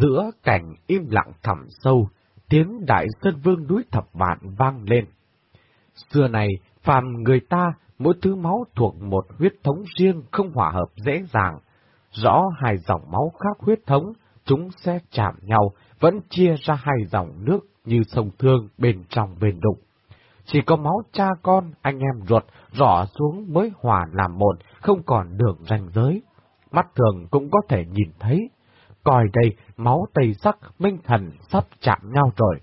Giữa cảnh im lặng thẳm sâu, tiếng đại sơn vương núi thập vạn vang lên. Xưa này, phàm người ta, mỗi thứ máu thuộc một huyết thống riêng không hòa hợp dễ dàng. Rõ hai dòng máu khác huyết thống, chúng sẽ chạm nhau, vẫn chia ra hai dòng nước như sông thương bên trong bên đụng. Chỉ có máu cha con, anh em ruột, rõ xuống mới hòa làm một, không còn đường ranh giới. Mắt thường cũng có thể nhìn thấy. Coi đây, máu tây sắc, minh thần sắp chạm nhau rồi.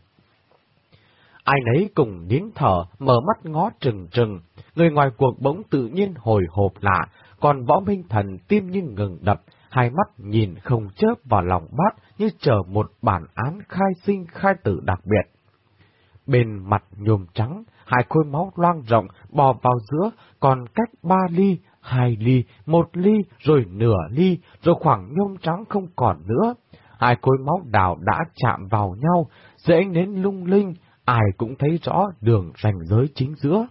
Ai nấy cùng nín thở, mở mắt ngó trừng trừng. Người ngoài cuộc bỗng tự nhiên hồi hộp lạ, còn võ minh thần tim như ngừng đập, hai mắt nhìn không chớp vào lòng bát như chờ một bản án khai sinh khai tử đặc biệt. Bên mặt nhôm trắng, hai khối máu loang rộng bò vào giữa, còn cách ba ly, hai ly, một ly, rồi nửa ly, rồi khoảng nhôm trắng không còn nữa. Hai khối máu đào đã chạm vào nhau, dễ nến lung linh, ai cũng thấy rõ đường ranh giới chính giữa.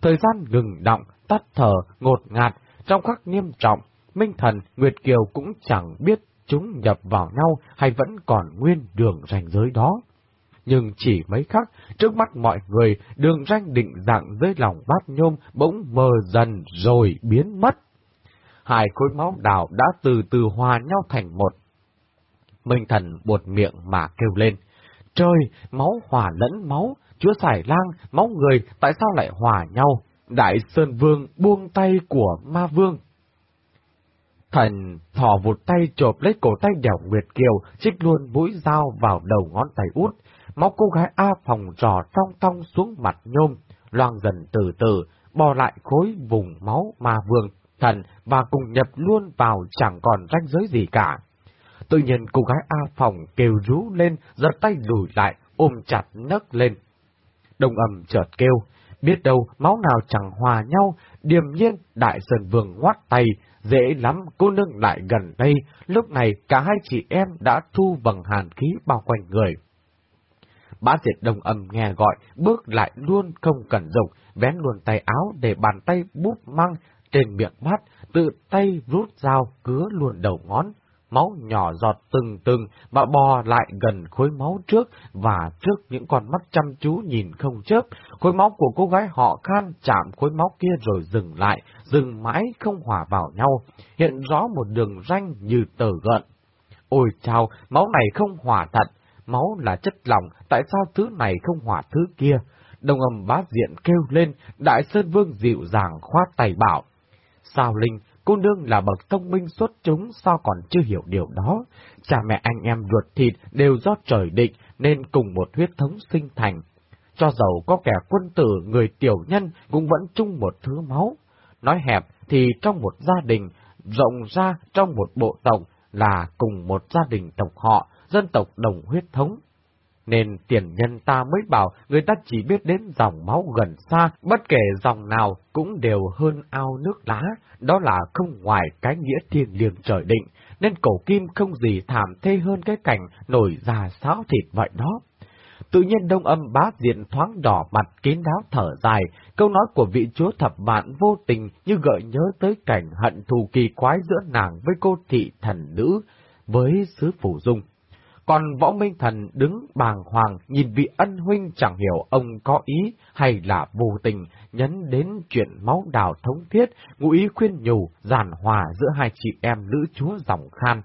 Thời gian ngừng động, tắt thở, ngột ngạt, trong khắc nghiêm trọng, Minh Thần, Nguyệt Kiều cũng chẳng biết chúng nhập vào nhau hay vẫn còn nguyên đường ranh giới đó. Nhưng chỉ mấy khắc, trước mắt mọi người, đường ranh định dạng dưới lòng bát nhôm bỗng mờ dần rồi biến mất. Hai khối máu đào đã từ từ hòa nhau thành một. Minh Thần buột miệng mà kêu lên. Trời, máu hòa lẫn máu, chúa xài lang, máu người, tại sao lại hòa nhau? Đại Sơn Vương buông tay của Ma Vương. Thần thò vụt tay chộp lấy cổ tay đèo Nguyệt Kiều, chích luôn mũi dao vào đầu ngón tay út. Máu cô gái A phòng trò trong thong xuống mặt nhôm, loang dần từ từ, bò lại khối vùng máu mà vương, thần và cùng nhập luôn vào chẳng còn ranh giới gì cả. Tự nhiên cô gái A phòng kêu rú lên, giật tay lùi lại, ôm chặt nấc lên. Đông ầm chợt kêu, biết đâu máu nào chẳng hòa nhau, điềm nhiên đại sơn vương ngoát tay, dễ lắm cô nương lại gần đây, lúc này cả hai chị em đã thu bằng hàn khí bao quanh người. Bá diệt đồng âm nghe gọi, bước lại luôn không cần dùng, vén luôn tay áo để bàn tay bút măng trên miệng mắt tự tay rút dao cứa luôn đầu ngón. Máu nhỏ giọt từng từng và bò lại gần khối máu trước và trước những con mắt chăm chú nhìn không chớp, khối máu của cô gái họ khan chạm khối máu kia rồi dừng lại, dừng mãi không hòa vào nhau, hiện rõ một đường ranh như tờ gợn. Ôi chào, máu này không hòa thật, máu là chất lỏng, tại sao thứ này không hỏa thứ kia? Đồng âm bá diện kêu lên, Đại Sơn Vương dịu dàng khoát tay bảo. Sao Linh, cô nương là bậc thông minh xuất chúng sao còn chưa hiểu điều đó? Cha mẹ anh em ruột thịt đều do trời định nên cùng một huyết thống sinh thành. Cho dầu có kẻ quân tử, người tiểu nhân cũng vẫn chung một thứ máu. Nói hẹp thì trong một gia đình, rộng ra trong một bộ tộc là cùng một gia đình tộc họ, dân tộc đồng huyết thống. Nên tiền nhân ta mới bảo người ta chỉ biết đến dòng máu gần xa, bất kể dòng nào cũng đều hơn ao nước lá, đó là không ngoài cái nghĩa thiên liêng trời định, nên cổ kim không gì thảm thê hơn cái cảnh nổi già sáo thịt vậy đó. Tự nhiên đông âm bá diện thoáng đỏ mặt kín đáo thở dài, câu nói của vị chúa thập vạn vô tình như gợi nhớ tới cảnh hận thù kỳ quái giữa nàng với cô thị thần nữ, với sứ phủ dung. Còn võ minh thần đứng bàng hoàng nhìn vị ân huynh chẳng hiểu ông có ý hay là vô tình nhấn đến chuyện máu đào thống thiết, ngụ ý khuyên nhủ, giàn hòa giữa hai chị em nữ chúa dòng khan.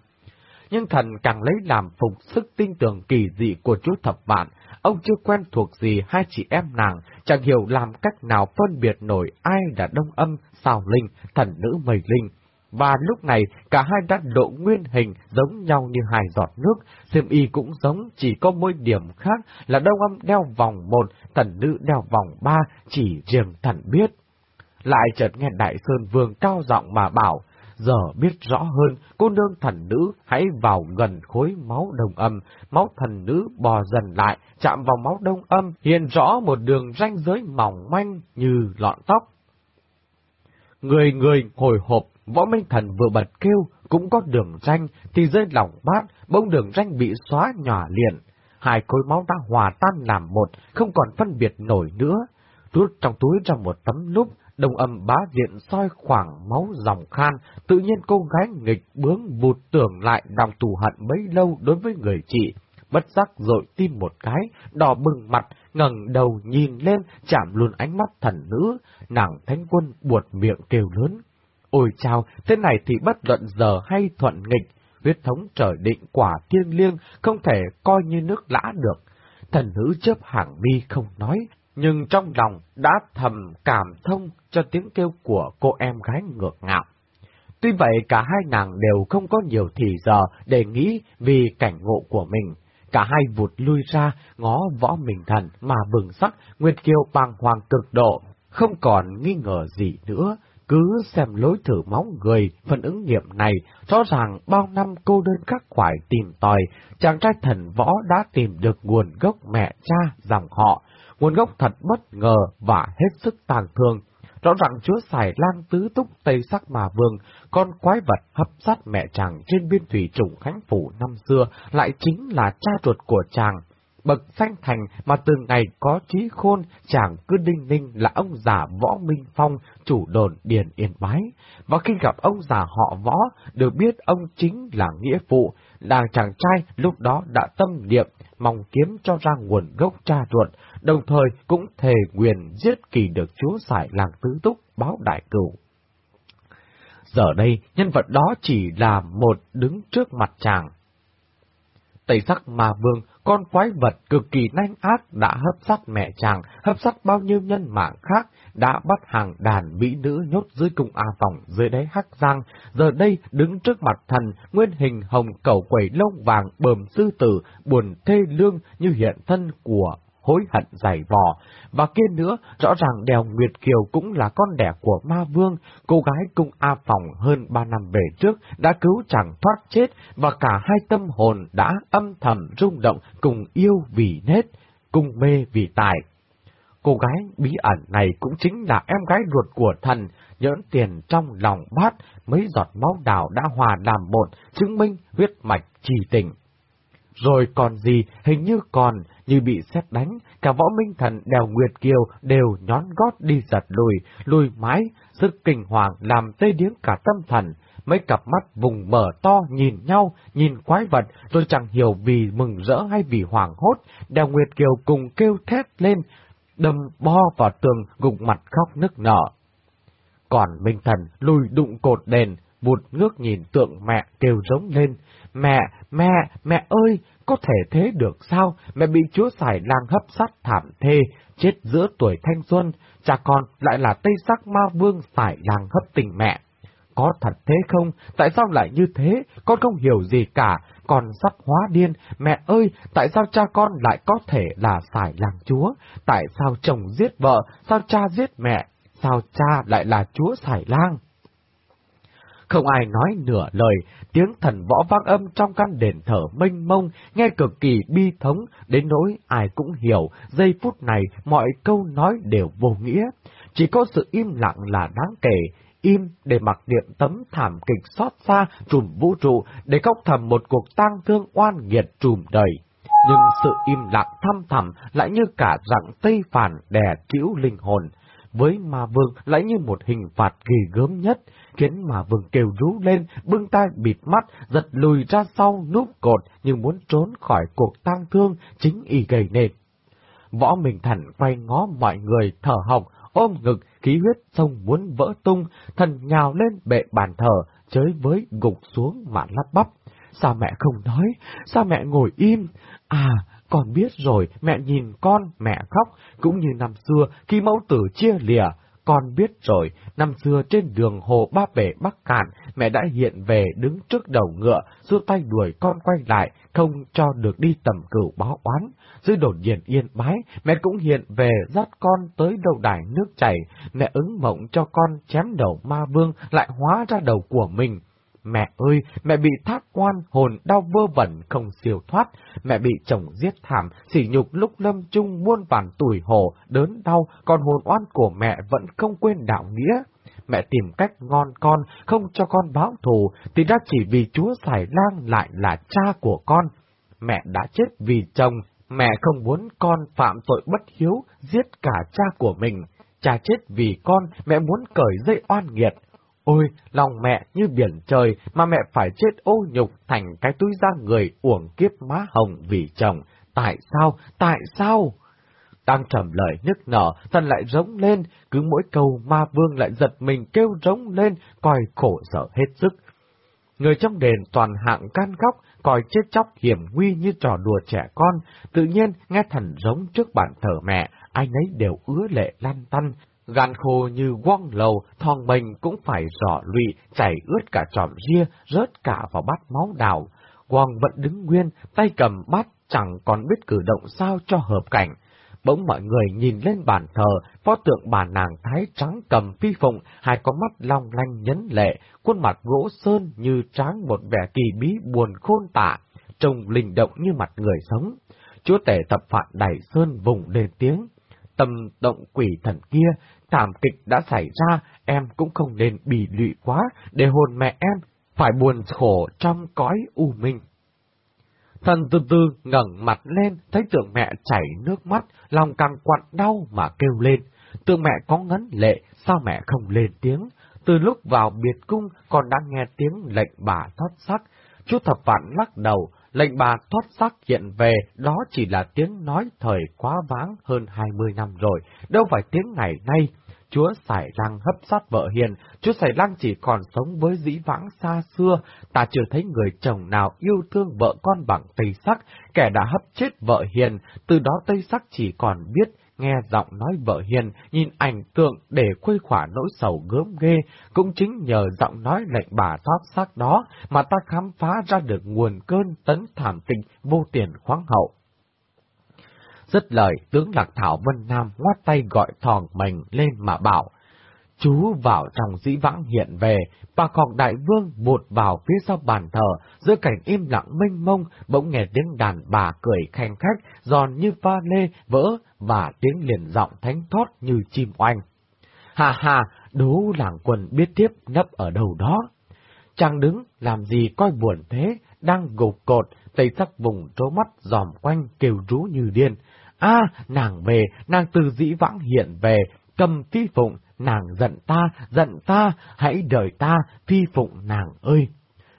Nhưng thần càng lấy làm phục sức tinh tường kỳ dị của chúa thập vạn, ông chưa quen thuộc gì hai chị em nàng, chẳng hiểu làm cách nào phân biệt nổi ai là đông âm, sao linh, thần nữ mây linh và lúc này cả hai đã độ nguyên hình giống nhau như hai giọt nước, xiêm y cũng giống, chỉ có mỗi điểm khác là đông âm đeo vòng một, thần nữ đeo vòng ba, chỉ riêng thần biết. Lại chợt nghe Đại Sơn Vương cao giọng mà bảo, giờ biết rõ hơn, cô nương thần nữ hãy vào gần khối máu đồng âm, máu thần nữ bò dần lại, chạm vào máu đông âm, hiện rõ một đường ranh giới mỏng manh như lọn tóc. Người người hồi hộp Võ Minh Thần vừa bật kêu, cũng có đường ranh, thì rơi lòng bát, bông đường ranh bị xóa nhỏ liền. Hai khối máu đã hòa tan làm một, không còn phân biệt nổi nữa. Rút trong túi ra một tấm núp, đồng âm bá diện soi khoảng máu dòng khan, tự nhiên cô gái nghịch bướng vụt tưởng lại lòng tù hận bấy lâu đối với người chị. Bất giác dội tim một cái, đỏ bừng mặt, ngẩng đầu nhìn lên, chạm luôn ánh mắt thần nữ, nàng thánh quân buột miệng kêu lớn. Ôi chào, thế này thì bất luận giờ hay thuận nghịch, huyết thống trời định quả thiêng liêng, không thể coi như nước lã được. Thần nữ chớp hàng mi không nói, nhưng trong lòng đã thầm cảm thông cho tiếng kêu của cô em gái ngược ngạo. Tuy vậy cả hai nàng đều không có nhiều thì giờ để nghĩ vì cảnh ngộ của mình. Cả hai vụt lui ra, ngó võ mình thần mà bừng sắc, Nguyệt Kiều bàng hoàng cực độ, không còn nghi ngờ gì nữa. Cứ xem lối thử máu người, phần ứng nghiệm này, rõ ràng bao năm cô đơn khắc khoải tìm tòi, chàng trai thần võ đã tìm được nguồn gốc mẹ cha dòng họ, nguồn gốc thật bất ngờ và hết sức tàng thương. Rõ ràng chúa xài lang tứ túc tây sắc mà vương, con quái vật hấp sát mẹ chàng trên biên thủy trùng khánh phủ năm xưa lại chính là cha ruột của chàng. Bậc sanh thành mà từ ngày có trí khôn, chàng cứ đinh ninh là ông già võ Minh Phong, chủ đồn Điền Yên Bái. Và khi gặp ông già họ võ, được biết ông chính là nghĩa phụ, là chàng trai lúc đó đã tâm niệm, mong kiếm cho ra nguồn gốc cha ruột, đồng thời cũng thề quyền giết kỳ được chúa sải làng tứ túc báo đại cửu. Giờ đây, nhân vật đó chỉ là một đứng trước mặt chàng. Tây sắc ma vương, con quái vật cực kỳ nanh ác đã hấp sát mẹ chàng, hấp sát bao nhiêu nhân mạng khác, đã bắt hàng đàn mỹ nữ nhốt dưới cung A Phòng dưới đáy Hắc Giang, giờ đây đứng trước mặt thần, nguyên hình hồng cầu quẩy lông vàng bờm sư tử, buồn thê lương như hiện thân của hối hận giải vò. Và kia nữa, rõ ràng đèo Nguyệt Kiều cũng là con đẻ của ma vương, cô gái cung A Phòng hơn ba năm về trước đã cứu chàng thoát chết và cả hai tâm hồn đã âm thầm rung động cùng yêu vì nết, cùng mê vì tài. Cô gái bí ẩn này cũng chính là em gái ruột của thần, nhỡn tiền trong lòng bát, mấy giọt máu đào đã hòa làm bột chứng minh huyết mạch trì tình. Rồi còn gì, hình như còn, như bị xét đánh, cả võ minh thần đèo Nguyệt Kiều đều nhón gót đi giật lùi, lùi mái, sức kinh hoàng làm tê điếng cả tâm thần. Mấy cặp mắt vùng mở to nhìn nhau, nhìn quái vật, rồi chẳng hiểu vì mừng rỡ hay vì hoảng hốt, đèo Nguyệt Kiều cùng kêu thét lên, đâm bo vào tường gục mặt khóc nức nở. Còn Minh Thần lùi đụng cột đền vụt ngước nhìn tượng mẹ kêu giống lên, mẹ, mẹ, mẹ ơi, có thể thế được sao? Mẹ bị chúa xài lang hấp sát thảm thê, chết giữa tuổi thanh xuân, cha con lại là tây sắc ma vương xài lang hấp tình mẹ. Có thật thế không? Tại sao lại như thế? Con không hiểu gì cả. Con sắp hóa điên. Mẹ ơi, tại sao cha con lại có thể là xài lang chúa? Tại sao chồng giết vợ? Sao cha giết mẹ? Sao cha lại là chúa xài lang? Không ai nói nửa lời, tiếng thần võ vang âm trong căn đền thờ mênh mông, nghe cực kỳ bi thống, đến nỗi ai cũng hiểu, giây phút này mọi câu nói đều vô nghĩa. Chỉ có sự im lặng là đáng kể, im để mặc niệm tấm thảm kịch xót xa trùm vũ trụ, để khóc thầm một cuộc tang thương oan nghiệt trùm đời. Nhưng sự im lặng thăm thẳm lại như cả rặng tây phản đè trĩu linh hồn với ma vương lại như một hình phạt ghê gớm nhất, khiến mà vừng kêu rú lên, bưng tay bịt mắt, giật lùi ra sau núp cột như muốn trốn khỏi cuộc tang thương chính y gầy nền. Võ Minh Thần quay ngó mọi người thở hồng, ôm ngực, khí huyết sông muốn vỡ tung, thần nhào lên bệ bàn thờ, chới với gục xuống mà lắp bắp. Sao mẹ không nói? Sao mẹ ngồi im? À, con biết rồi, mẹ nhìn con, mẹ khóc, cũng như năm xưa khi mẫu tử chia lìa. Con biết rồi, năm xưa trên đường hồ Ba Bể Bắc Cạn, mẹ đã hiện về đứng trước đầu ngựa, xua tay đuổi con quay lại, không cho được đi tầm cửu báo oán. Dưới đồn nhiên yên bái, mẹ cũng hiện về dắt con tới đầu đài nước chảy, mẹ ứng mộng cho con chém đầu ma vương lại hóa ra đầu của mình. Mẹ ơi, mẹ bị thác quan, hồn đau vơ vẩn không siêu thoát. Mẹ bị chồng giết thảm, sỉ nhục lúc lâm chung muôn vàn tuổi hồ, đớn đau, còn hồn oan của mẹ vẫn không quên đạo nghĩa. Mẹ tìm cách ngon con, không cho con báo thù, thì ra chỉ vì chúa xài lang lại là cha của con. Mẹ đã chết vì chồng, mẹ không muốn con phạm tội bất hiếu, giết cả cha của mình. cha chết vì con, mẹ muốn cởi dây oan nghiệt. Ôi, lòng mẹ như biển trời mà mẹ phải chết ô nhục thành cái túi da người uổng kiếp má hồng vì chồng. Tại sao? Tại sao? Đang trầm lời nức nở, thần lại rống lên, cứ mỗi câu ma vương lại giật mình kêu rống lên, coi khổ sở hết sức. Người trong đền toàn hạng can góc, coi chết chóc hiểm nguy như trò đùa trẻ con, tự nhiên nghe thần rống trước bàn thờ mẹ, ai nấy đều ứa lệ lan tăn, gan khô như quăng lầu, thong bình cũng phải rõ lụy, chảy ướt cả tròm ria, rớt cả vào bát máu đào. Quang vẫn đứng nguyên, tay cầm bát, chẳng còn biết cử động sao cho hợp cảnh. Bỗng mọi người nhìn lên bàn thờ, pho tượng bà nàng thái trắng cầm phi phụng, hai con mắt long lanh nhấn lệ, khuôn mặt gỗ sơn như tráng một vẻ kỳ bí buồn khôn tả, trông linh động như mặt người sống. Chúa tể tập phạn đẩy sơn vùng lên tiếng. Tâm động quỷ thần kia, thảm kịch đã xảy ra, em cũng không nên bị lụy quá, để hồn mẹ em phải buồn khổ trong cõi u minh. Thần từ từ ngẩng mặt lên, thấy tượng mẹ chảy nước mắt, lòng càng quặn đau mà kêu lên. Tượng mẹ có ngấn lệ, sao mẹ không lên tiếng? Từ lúc vào biệt cung, còn đang nghe tiếng lệnh bà thoát sắc. Chú thập vạn lắc đầu, lệnh bà thoát xác hiện về, đó chỉ là tiếng nói thời quá váng hơn hai mươi năm rồi, đâu phải tiếng ngày nay. Chúa Sải Lăng hấp sát vợ hiền, Chúa Sải Lăng chỉ còn sống với dĩ vãng xa xưa, ta chưa thấy người chồng nào yêu thương vợ con bằng Tây Sắc, kẻ đã hấp chết vợ hiền, từ đó Tây Sắc chỉ còn biết nghe giọng nói vợ hiền, nhìn ảnh tượng để khuây khỏa nỗi sầu gớm ghê, cũng chính nhờ giọng nói lệnh bà thoát xác đó mà ta khám phá ra được nguồn cơn tấn thảm tình vô tiền khoáng hậu. Dứt lời, tướng Lạc Thảo Vân Nam ngoát tay gọi thòng mình lên mà bảo. Chú vào trong dĩ vãng hiện về, bà còn đại vương vụt vào phía sau bàn thờ, giữa cảnh im lặng mênh mông, bỗng nghe tiếng đàn bà cười khanh khách, giòn như pha lê, vỡ, và tiếng liền giọng thánh thót như chim oanh. Hà hà, đố làng quần biết tiếp nấp ở đâu đó. Chàng đứng, làm gì coi buồn thế, đang gục cột, tây sắc vùng trố mắt dòm quanh kêu rú như điên. A, nàng về, nàng từ dĩ vãng hiện về, cầm phi phụng, nàng giận ta, giận ta, hãy đợi ta, phi phụng nàng ơi.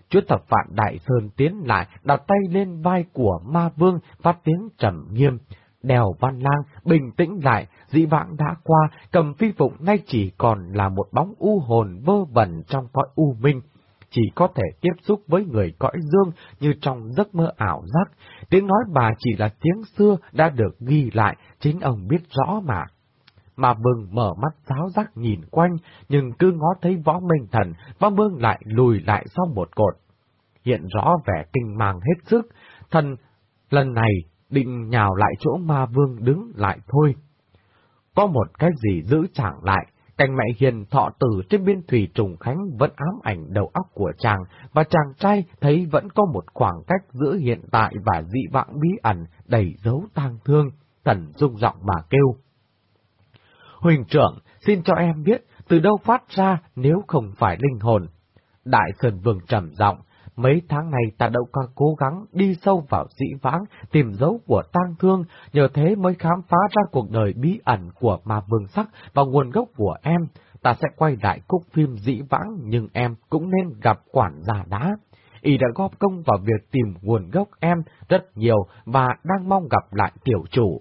Chúa thập vạn Đại Sơn tiến lại, đặt tay lên vai của ma vương, phát tiếng trầm nghiêm. Đèo Văn Lang bình tĩnh lại, dĩ vãng đã qua, cầm phi phụng nay chỉ còn là một bóng u hồn vơ vẩn trong cõi u minh chỉ có thể tiếp xúc với người cõi dương như trong giấc mơ ảo giác. Tiếng nói bà chỉ là tiếng xưa đã được ghi lại, chính ông biết rõ mà. Mà vương mở mắt giáo giác nhìn quanh, nhưng cứ ngó thấy võ minh thần, võ vương lại lùi lại sau một cột. Hiện rõ vẻ kinh màng hết sức, thần lần này định nhào lại chỗ ma vương đứng lại thôi. Có một cái gì giữ chàng lại, Cành mẹ hiền thọ tử trên biên thủy trùng khánh vẫn ám ảnh đầu óc của chàng, và chàng trai thấy vẫn có một khoảng cách giữa hiện tại và dị vãng bí ẩn đầy dấu tang thương, thần rung giọng mà kêu. Huỳnh trưởng, xin cho em biết, từ đâu phát ra nếu không phải linh hồn. Đại Sơn Vương trầm giọng, Mấy tháng này ta đâu có cố gắng đi sâu vào dĩ vãng, tìm dấu của tang thương, nhờ thế mới khám phá ra cuộc đời bí ẩn của ma vương sắc và nguồn gốc của em. Ta sẽ quay lại cúc phim dĩ vãng, nhưng em cũng nên gặp quản gia đã. Y đã góp công vào việc tìm nguồn gốc em rất nhiều và đang mong gặp lại tiểu chủ.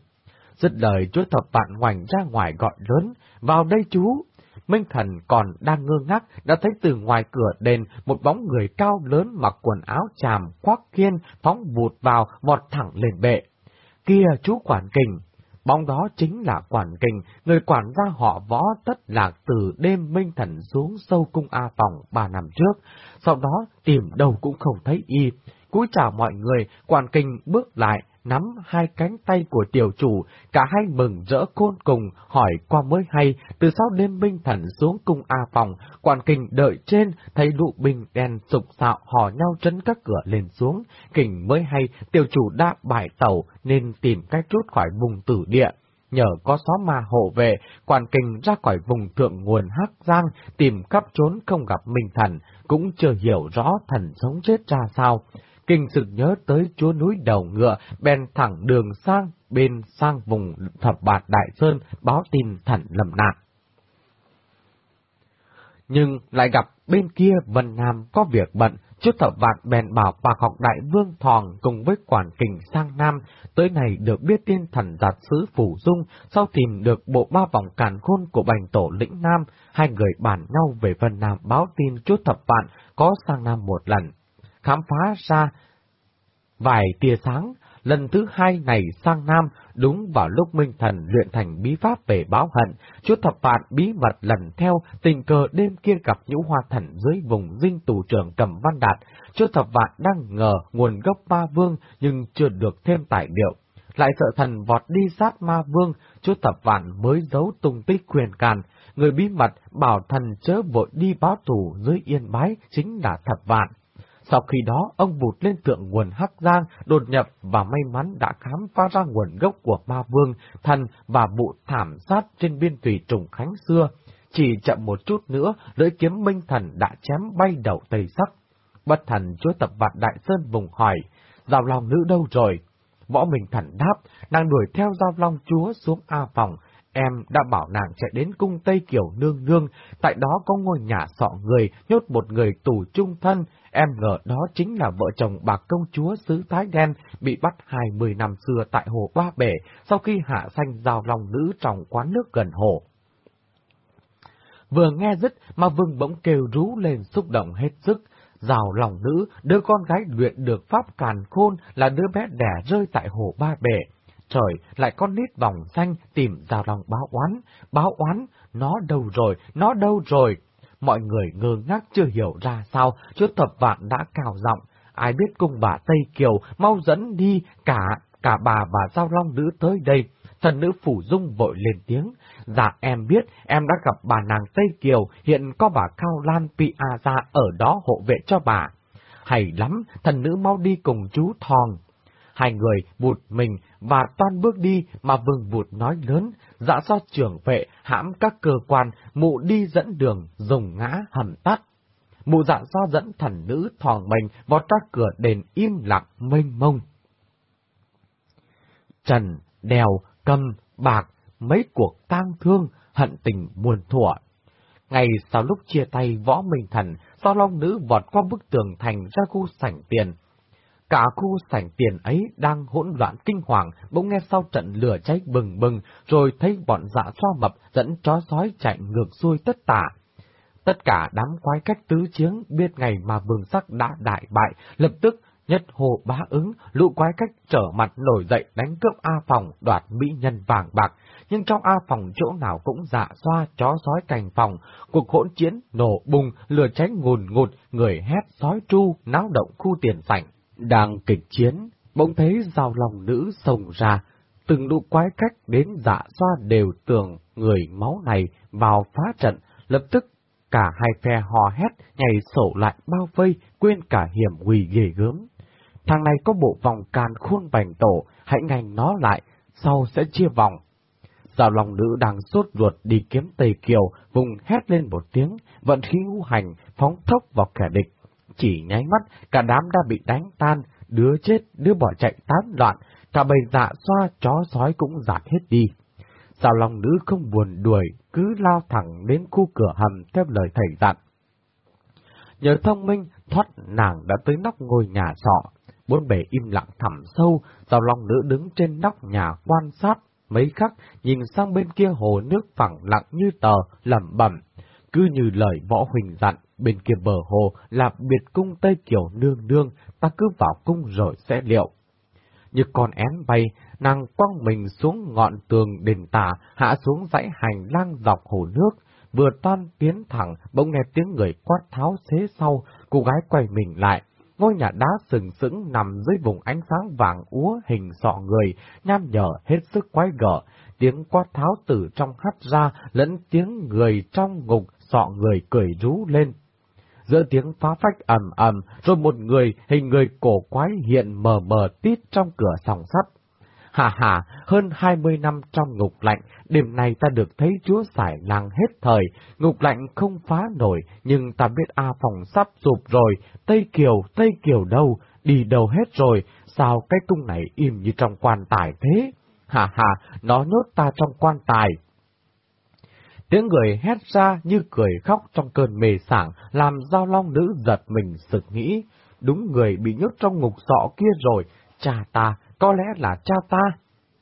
Dứt lời chúa thập vạn ngoảnh ra ngoài gọi lớn, vào đây chú, Minh Thần còn đang ngơ ngác, đã thấy từ ngoài cửa đền một bóng người cao lớn mặc quần áo chàm, khoác kiên, phóng bụt vào, vọt thẳng lên bệ. Kia chú quản kình! Bóng đó chính là quản kình, người quản gia họ võ tất lạc từ đêm Minh Thần xuống sâu cung A phòng ba năm trước. Sau đó tìm đâu cũng không thấy y. Cúi chào mọi người, quản kình bước lại, nắm hai cánh tay của tiểu chủ, cả hai mừng rỡ côn cùng, hỏi qua mới hay, từ sau đêm minh thần xuống cung A phòng, quản kình đợi trên, thấy lụ bình đen sục sạo hò nhau trấn các cửa lên xuống, kình mới hay, tiểu chủ đã bại tàu nên tìm cách rút khỏi vùng tử địa. Nhờ có xó ma hộ vệ, quản kình ra khỏi vùng thượng nguồn Hắc Giang, tìm khắp trốn không gặp Minh Thần, cũng chưa hiểu rõ thần sống chết ra sao kinh sự nhớ tới chúa núi đầu ngựa, bèn thẳng đường sang bên sang vùng thập bạt Đại Sơn báo tin thần lầm nạn. Nhưng lại gặp bên kia Vân Nam có việc bận, chúa thập vạn bèn bảo bạc học đại vương thòng cùng với quản kình sang Nam, tới này được biết tiên thần giạt sứ Phủ Dung, sau tìm được bộ ba vòng càn khôn của bành tổ lĩnh Nam, hai người bàn nhau về Vân Nam báo tin chút thập vạn có sang Nam một lần. Khám phá ra vài tia sáng, lần thứ hai này sang Nam, đúng vào lúc Minh Thần luyện thành bí pháp về báo hận, chút thập vạn bí mật lần theo, tình cờ đêm kia gặp nhũ hoa thần dưới vùng dinh tù trưởng cầm văn đạt, chút thập vạn đang ngờ nguồn gốc ma vương nhưng chưa được thêm tài liệu. Lại sợ thần vọt đi sát ma vương, chút thập vạn mới giấu tung tích quyền càn, người bí mật bảo thần chớ vội đi báo thù dưới yên bái chính là thập vạn. Sau khi đó, ông vụt lên tượng nguồn Hắc Giang, đột nhập và may mắn đã khám phá ra nguồn gốc của ma vương, thần và vụ thảm sát trên biên thủy trùng khánh xưa. Chỉ chậm một chút nữa, lưỡi kiếm minh thần đã chém bay đầu tây sắc. Bất thần chúa tập vạn đại sơn vùng hỏi, rào long nữ đâu rồi? Võ Minh Thần đáp, nàng đuổi theo Giao Long Chúa xuống A phòng, Em đã bảo nàng chạy đến cung Tây Kiều nương nương, tại đó có ngôi nhà sọ người, nhốt một người tù trung thân, em ngờ đó chính là vợ chồng bà công chúa xứ Thái Đen bị bắt hai mươi năm xưa tại hồ Ba Bể, sau khi hạ sanh giao lòng nữ trong quán nước gần hồ. Vừa nghe dứt mà vương bỗng kêu rú lên xúc động hết sức, rào lòng nữ, đứa con gái luyện được pháp càn khôn là đứa bé đẻ rơi tại hồ Ba Bể trời, lại con nít vòng xanh tìm rào lòng báo oán, báo oán, nó đâu rồi, nó đâu rồi. Mọi người ngơ ngác chưa hiểu ra sao, chúa thập vạn đã cào giọng, ai biết cung bà Tây Kiều mau dẫn đi cả, cả bà và Giao Long nữ tới đây. Thần nữ Phủ Dung vội lên tiếng, dạ em biết, em đã gặp bà nàng Tây Kiều, hiện có bà Cao Lan Pi ra ở đó hộ vệ cho bà. Hay lắm, thần nữ mau đi cùng chú Thòng. Hai người bụt mình và toan bước đi mà vừng vụt nói lớn, dã do trưởng vệ hãm các cơ quan, mụ đi dẫn đường, dùng ngã hầm tắt. Mụ dạ do dẫn thần nữ thòng mình vào ra cửa đền im lặng mênh mông. Trần, đèo, cầm, bạc, mấy cuộc tang thương, hận tình muôn thuở. Ngày sau lúc chia tay võ minh thần, do long nữ vọt qua bức tường thành ra khu sảnh tiền, Cả khu sảnh tiền ấy đang hỗn loạn kinh hoàng, bỗng nghe sau trận lửa cháy bừng bừng, rồi thấy bọn dạ xoa mập dẫn chó sói chạy ngược xuôi tất tả. Tất cả đám quái cách tứ chiến biết ngày mà vương sắc đã đại bại, lập tức nhất hồ bá ứng, lũ quái cách trở mặt nổi dậy đánh cướp A phòng đoạt mỹ nhân vàng bạc, nhưng trong A phòng chỗ nào cũng dạ xoa chó sói cành phòng, cuộc hỗn chiến nổ bùng, lửa cháy ngùn ngụt, người hét sói tru, náo động khu tiền sảnh. Đang kịch chiến, bỗng thấy rào lòng nữ sồng ra, từng đụ quái cách đến dạ xoa đều tưởng người máu này vào phá trận, lập tức cả hai phe hò hét, nhảy sổ lại bao vây, quên cả hiểm nguy ghê gớm. Thằng này có bộ vòng càn khuôn bành tổ, hãy ngành nó lại, sau sẽ chia vòng. Rào lòng nữ đang sốt ruột đi kiếm Tây Kiều, vùng hét lên một tiếng, vận khí ngũ hành, phóng thốc vào kẻ địch. Chỉ nháy mắt, cả đám đã bị đánh tan, đứa chết, đứa bỏ chạy tán loạn, cả bầy dạ xoa, chó sói cũng giạt hết đi. Sao lòng nữ không buồn đuổi, cứ lao thẳng đến khu cửa hầm theo lời thầy dặn. Nhờ thông minh, thoát nàng đã tới nóc ngôi nhà sọ. Bốn bề im lặng thẳm sâu, sao lòng nữ đứng trên nóc nhà quan sát, mấy khắc nhìn sang bên kia hồ nước phẳng lặng như tờ, lẩm bẩm, cứ như lời võ huỳnh dặn, bên kia bờ hồ là biệt cung Tây Kiều nương nương, ta cứ vào cung rồi sẽ liệu. Như con én bay, nàng quăng mình xuống ngọn tường đền tả hạ xuống dãy hành lang dọc hồ nước, vừa toan tiến thẳng, bỗng nghe tiếng người quát tháo xế sau, cô gái quay mình lại. Ngôi nhà đá sừng sững nằm dưới vùng ánh sáng vàng úa hình sọ người, nham nhở hết sức quái gở, tiếng quát tháo từ trong hắt ra, lẫn tiếng người trong ngục sọ người cười rú lên giữa tiếng phá phách ầm ầm, rồi một người, hình người cổ quái hiện mờ mờ tít trong cửa sòng sắt. Hà hà, hơn hai mươi năm trong ngục lạnh, đêm nay ta được thấy chúa xài làng hết thời, ngục lạnh không phá nổi, nhưng ta biết A phòng sắp sụp rồi, Tây Kiều, Tây Kiều đâu, đi đâu hết rồi, sao cái cung này im như trong quan tài thế? Hà hà, nó nhốt ta trong quan tài. Tiếng người hét ra như cười khóc trong cơn mê sảng, làm giao long nữ giật mình sực nghĩ. Đúng người bị nhốt trong ngục sọ kia rồi, cha ta, có lẽ là cha ta.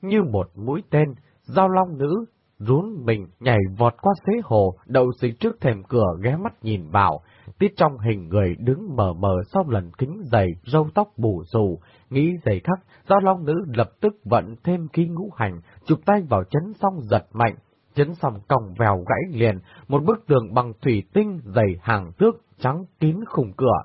Như một mũi tên, giao long nữ rún mình nhảy vọt qua xế hồ, đậu xì trước thềm cửa ghé mắt nhìn vào. Tiết trong hình người đứng mờ mờ sau lần kính dày, râu tóc bù xù nghĩ giày khắc, giao long nữ lập tức vận thêm khí ngũ hành, chụp tay vào chấn xong giật mạnh, chấn xong còng vèo gãy liền, một bức tường bằng thủy tinh dày hàng thước, trắng kín khung cửa.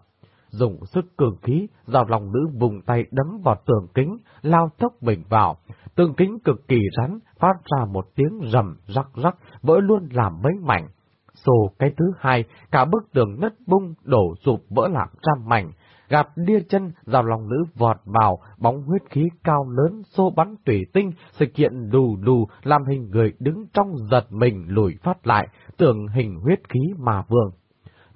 Dùng sức cường khí, giao lòng nữ vùng tay đấm vào tường kính, lao tốc bình vào. Tường kính cực kỳ rắn, phát ra một tiếng rầm rắc rắc, vỡ luôn làm mấy mảnh. Xô cái thứ hai, cả bức tường nứt bung, đổ sụp vỡ làm trăm mảnh. Gạt đia chân, rào lòng nữ vọt vào, bóng huyết khí cao lớn, xô bắn tủy tinh, sự kiện đù đù, làm hình người đứng trong giật mình lùi phát lại, tưởng hình huyết khí mà vương.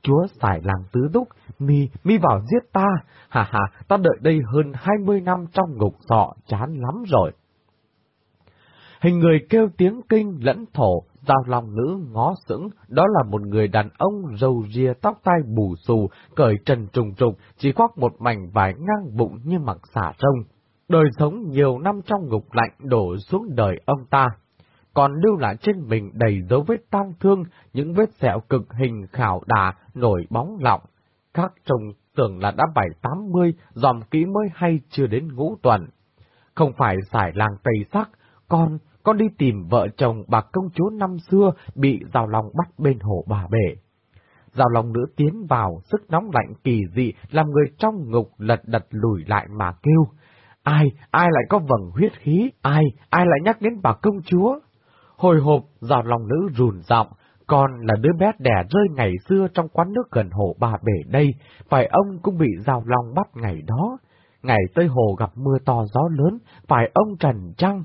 Chúa xài làng tứ đúc, mi, mi vào giết ta, hà hà, ta đợi đây hơn hai mươi năm trong ngục sọ, chán lắm rồi. Hình người kêu tiếng kinh lẫn thổ, giao lòng nữ ngó sững, đó là một người đàn ông râu ria tóc tai bù xù, cởi trần trùng trục, chỉ khoác một mảnh vải ngang bụng như mặc xả rông. Đời sống nhiều năm trong ngục lạnh đổ xuống đời ông ta, còn lưu lại trên mình đầy dấu vết tang thương, những vết sẹo cực hình khảo đà, nổi bóng lọng. Các trông tưởng là đã bảy tám mươi, dòm kỹ mới hay chưa đến ngũ tuần. Không phải xài làng Tây Sắc, con, con đi tìm vợ chồng bà công chúa năm xưa bị rào lòng bắt bên hồ bà bể. Rào lòng nữ tiến vào, sức nóng lạnh kỳ dị, làm người trong ngục lật đật lùi lại mà kêu. Ai, ai lại có vầng huyết khí, ai, ai lại nhắc đến bà công chúa? Hồi hộp, rào lòng nữ rùn giọng, con là đứa bé đẻ rơi ngày xưa trong quán nước gần hồ bà bể đây, phải ông cũng bị rào lòng bắt ngày đó. Ngày Tây Hồ gặp mưa to gió lớn, phải ông Trần Trăng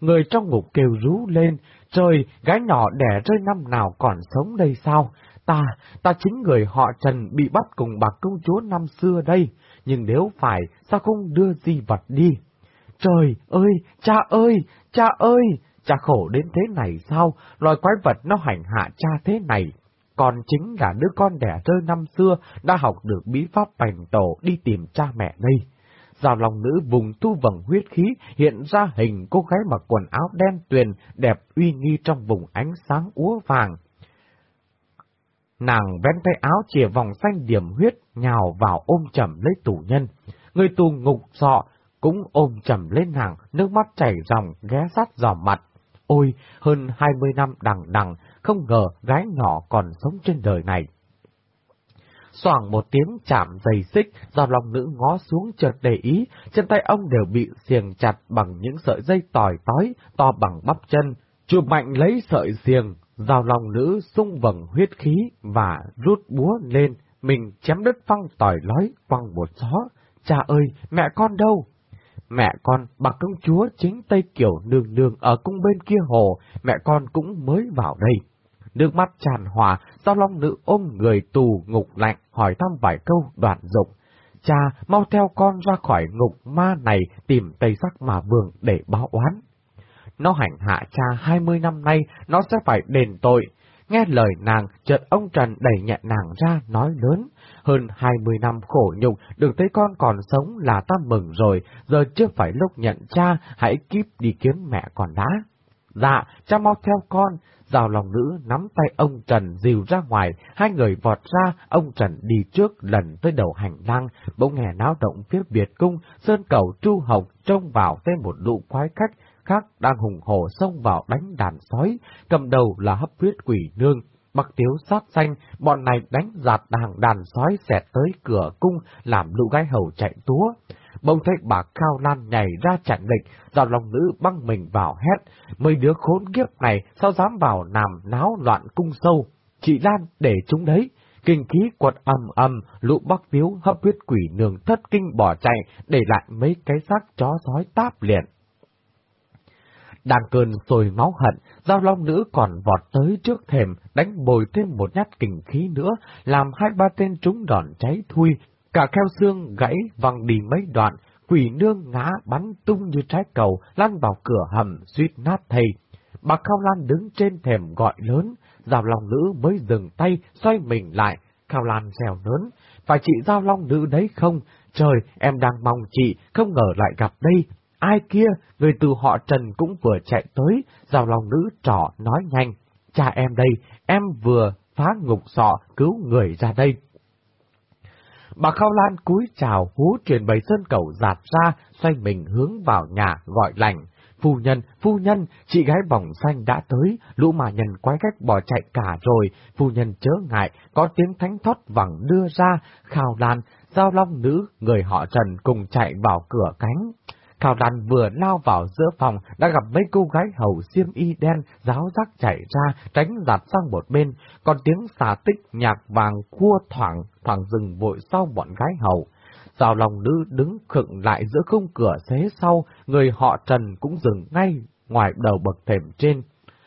người trong ngục kêu rú lên, trời, gái nhỏ đẻ rơi năm nào còn sống đây sao? Ta, ta chính người họ Trần bị bắt cùng bà công chúa năm xưa đây, nhưng nếu phải, sao không đưa di vật đi? Trời ơi, cha ơi, cha ơi, cha khổ đến thế này sao, loài quái vật nó hành hạ cha thế này. Còn chính là đứa con đẻ rơi năm xưa đã học được bí pháp bành tổ đi tìm cha mẹ đây. Giao lòng nữ vùng tu vầng huyết khí hiện ra hình cô gái mặc quần áo đen tuyền, đẹp uy nghi trong vùng ánh sáng úa vàng. Nàng vén tay áo chìa vòng xanh điểm huyết, nhào vào ôm chầm lấy tù nhân. Người tù ngục sọ cũng ôm chầm lên nàng, nước mắt chảy ròng, ghé sát giò mặt. Ôi, hơn hai mươi năm đằng đằng, không ngờ gái nhỏ còn sống trên đời này. Soảng một tiếng chạm dày xích, do lòng nữ ngó xuống chợt để ý, chân tay ông đều bị xiềng chặt bằng những sợi dây tỏi tói, to bằng bắp chân. Chụp mạnh lấy sợi xiềng, giao lòng nữ sung vầng huyết khí và rút búa lên, mình chém đứt phăng tỏi lói, quăng một gió. Cha ơi, mẹ con đâu? Mẹ con, bà công chúa chính Tây Kiểu nương nương ở cung bên kia hồ, mẹ con cũng mới vào đây nước mắt tràn hòa, do long nữ ôm người tù ngục lạnh, hỏi thăm vài câu đoạn dục. Cha, mau theo con ra khỏi ngục ma này tìm Tây Sắc mà vương để báo oán. Nó hành hạ cha hai mươi năm nay, nó sẽ phải đền tội. Nghe lời nàng, chợt ông Trần đẩy nhẹ nàng ra, nói lớn. Hơn hai mươi năm khổ nhục, được thấy con còn sống là ta mừng rồi, giờ chưa phải lúc nhận cha, hãy kíp đi kiếm mẹ còn đã. Dạ, cha mau theo con, Giao lòng nữ nắm tay ông Trần dìu ra ngoài, hai người vọt ra, ông Trần đi trước lần tới đầu hành lang, bỗng nghe náo động phía biệt cung, sơn cầu tru hồng trông vào thêm một lũ quái khách khác đang hùng hổ xông vào đánh đàn sói, cầm đầu là hấp huyết quỷ nương. Mặc tiếu sát xanh, bọn này đánh giạt hàng đàn sói xẹt tới cửa cung, làm lũ gái hầu chạy túa bỗng thấy bà Cao Lan nhảy ra chặn địch, giao lòng nữ băng mình vào hét, mấy đứa khốn kiếp này sao dám vào làm náo loạn cung sâu, chị Lan để chúng đấy. Kinh khí quật ầm ầm, lũ bắc tiếu hấp huyết quỷ nương thất kinh bỏ chạy, để lại mấy cái xác chó sói táp liền. Đang cơn sôi máu hận, giao long nữ còn vọt tới trước thềm, đánh bồi thêm một nhát kình khí nữa, làm hai ba tên trúng đòn cháy thui, Cả keo xương gãy văng đi mấy đoạn, quỷ nương ngã bắn tung như trái cầu, lăn vào cửa hầm, suýt nát thầy. bà Khao Lan đứng trên thềm gọi lớn, Giao Long Nữ mới dừng tay, xoay mình lại, Khao Lan xèo lớn, phải chị Giao Long Nữ đấy không? Trời, em đang mong chị, không ngờ lại gặp đây. Ai kia, người từ họ Trần cũng vừa chạy tới, Giao Long Nữ trỏ nói nhanh. Cha em đây, em vừa phá ngục sọ cứu người ra đây. Bà Khao Lan cúi chào hú truyền bầy sơn cầu giạt ra, xoay mình hướng vào nhà gọi lành. Phu nhân, phu nhân, chị gái bỏng xanh đã tới, lũ mà nhân quái cách bỏ chạy cả rồi, phu nhân chớ ngại, có tiếng thánh thoát vẳng đưa ra, Khao Lan, giao long nữ, người họ Trần cùng chạy vào cửa cánh. Khảo đàn vừa lao vào giữa phòng, đã gặp mấy cô gái hầu xiêm y đen, giáo giác chạy ra, tránh giặt sang một bên, còn tiếng xà tích nhạc vàng cua thoảng, thoảng dừng vội sau bọn gái hầu. Giao lòng nữ đứng khựng lại giữa khung cửa xế sau, người họ Trần cũng dừng ngay ngoài đầu bậc thềm trên.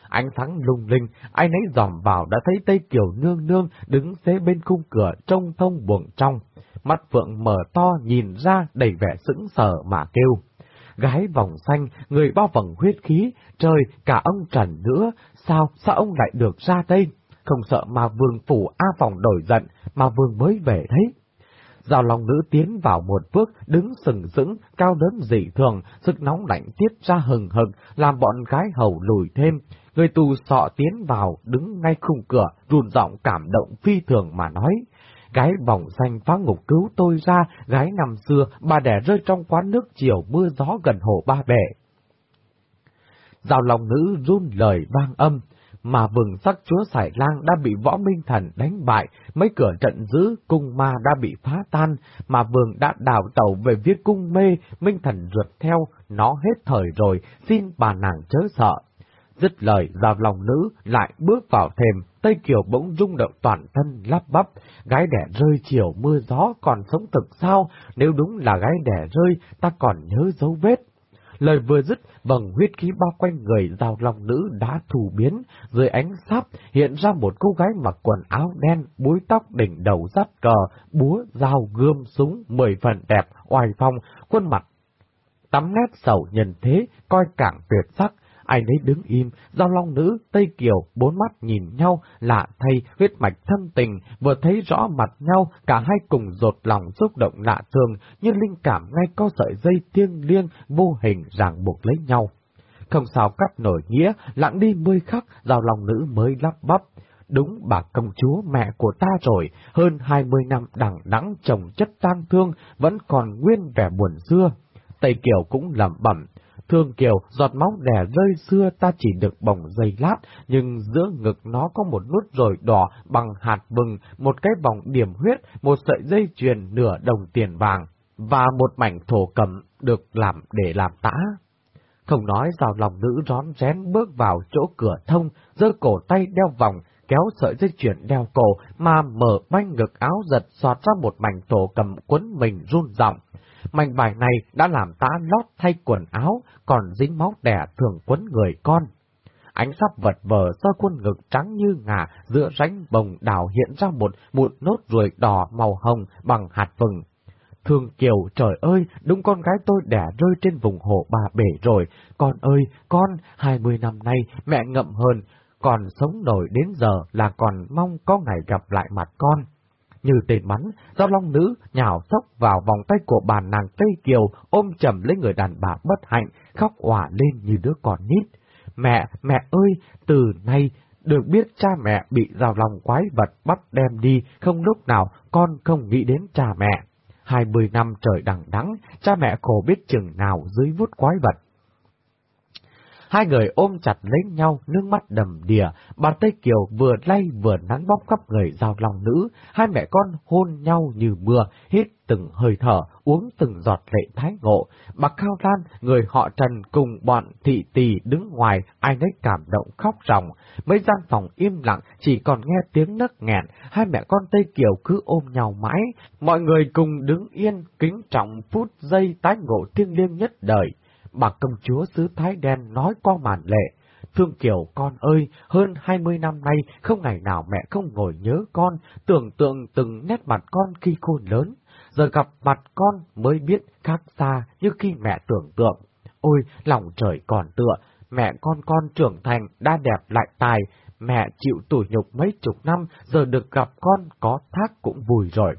Ánh sáng lung linh, ai nấy dòm vào đã thấy Tây Kiều nương nương đứng xế bên khung cửa trông thông buồng trong. Mắt phượng mở to nhìn ra đầy vẻ sững sờ mà kêu gái vòng xanh, người bao vầng huyết khí, trời, cả ông Trần nữa, sao, sao ông lại được ra đây? Không sợ mà vương phủ A phòng đổi giận, mà vương mới về đấy. Giao lòng nữ tiến vào một bước, đứng sừng sững, cao lớn dị thường, sức nóng lạnh tiết ra hừng hực, làm bọn gái hầu lùi thêm. Người tù sọ tiến vào, đứng ngay khung cửa, run giọng cảm động phi thường mà nói. Gái vòng xanh phá ngục cứu tôi ra, gái năm xưa, bà đẻ rơi trong quán nước chiều mưa gió gần hồ ba bể. Giao lòng nữ run lời vang âm, mà vừng sắc chúa Sải Lang đã bị võ minh thần đánh bại, mấy cửa trận giữ cung ma đã bị phá tan, mà vừng đã đào tàu về viết cung mê, minh thần ruột theo, nó hết thời rồi, xin bà nàng chớ sợ. Dứt lời, giao lòng nữ lại bước vào thềm, Tây Kiều bỗng rung động toàn thân lắp bắp, gái đẻ rơi chiều mưa gió còn sống thực sao, nếu đúng là gái đẻ rơi, ta còn nhớ dấu vết. Lời vừa dứt, bằng huyết khí bao quanh người giao lòng nữ đã thù biến, dưới ánh sáp hiện ra một cô gái mặc quần áo đen, búi tóc đỉnh đầu dắt cờ, búa, dao, gươm, súng, mười phần đẹp, oai phong, khuôn mặt tắm nét sầu nhân thế, coi càng tuyệt sắc, ai nấy đứng im, giao long nữ, Tây Kiều, bốn mắt nhìn nhau, lạ thay, huyết mạch thân tình, vừa thấy rõ mặt nhau, cả hai cùng rột lòng xúc động lạ thường, như linh cảm ngay có sợi dây thiêng liêng, vô hình ràng buộc lấy nhau. Không sao cắt nổi nghĩa, lặng đi mươi khắc, giao long nữ mới lắp bắp. Đúng bà công chúa mẹ của ta rồi, hơn hai mươi năm đằng đẵng chồng chất tang thương, vẫn còn nguyên vẻ buồn xưa. Tây Kiều cũng lẩm bẩm, Thương Kiều, giọt máu đẻ rơi xưa ta chỉ được bỏng dây lát, nhưng giữa ngực nó có một nút rồi đỏ bằng hạt vừng, một cái vòng điểm huyết, một sợi dây chuyền nửa đồng tiền vàng, và một mảnh thổ cẩm được làm để làm tã. Không nói rào lòng nữ rón rén bước vào chỗ cửa thông, giơ cổ tay đeo vòng, kéo sợi dây chuyền đeo cổ, mà mở banh ngực áo giật xoạt ra một mảnh thổ cầm quấn mình run rộng mảnh vải này đã làm tá lót thay quần áo, còn dính máu đẻ thường quấn người con. Ánh sắp vật vờ do khuôn ngực trắng như ngà giữa ránh bồng đào hiện ra một mụn nốt ruồi đỏ màu hồng bằng hạt vừng. Thương Kiều, trời ơi, đúng con gái tôi đẻ rơi trên vùng hồ bà bể rồi. Con ơi, con, hai mươi năm nay mẹ ngậm hơn, còn sống nổi đến giờ là còn mong có ngày gặp lại mặt con. Như tên bắn, do long nữ nhào sốc vào vòng tay của bà nàng Tây Kiều, ôm chầm lấy người đàn bà bất hạnh, khóc òa lên như đứa con nít. Mẹ, mẹ ơi, từ nay, được biết cha mẹ bị rào lòng quái vật bắt đem đi, không lúc nào con không nghĩ đến cha mẹ. Hai mươi năm trời đằng đắng, cha mẹ khổ biết chừng nào dưới vút quái vật. Hai người ôm chặt lấy nhau, nước mắt đầm đìa, bàn tay Kiều vừa lay vừa nắng bóp khắp người giao lòng nữ, hai mẹ con hôn nhau như mưa, hít từng hơi thở, uống từng giọt lệ thái ngộ. Bà Cao Lan, người họ Trần cùng bọn thị tỳ đứng ngoài, ai nấy cảm động khóc ròng. Mấy gian phòng im lặng, chỉ còn nghe tiếng nấc nghẹn, hai mẹ con Tây Kiều cứ ôm nhau mãi. Mọi người cùng đứng yên, kính trọng phút giây tái ngộ thiêng liêng nhất đời bà công chúa xứ Thái Đen nói qua màn lệ. Thương Kiều con ơi, hơn hai mươi năm nay không ngày nào mẹ không ngồi nhớ con, tưởng tượng từng nét mặt con khi khôn lớn. Giờ gặp mặt con mới biết khác xa như khi mẹ tưởng tượng. Ôi, lòng trời còn tựa, mẹ con con trưởng thành, đã đẹp lại tài, mẹ chịu tủi nhục mấy chục năm, giờ được gặp con có thác cũng vui rồi.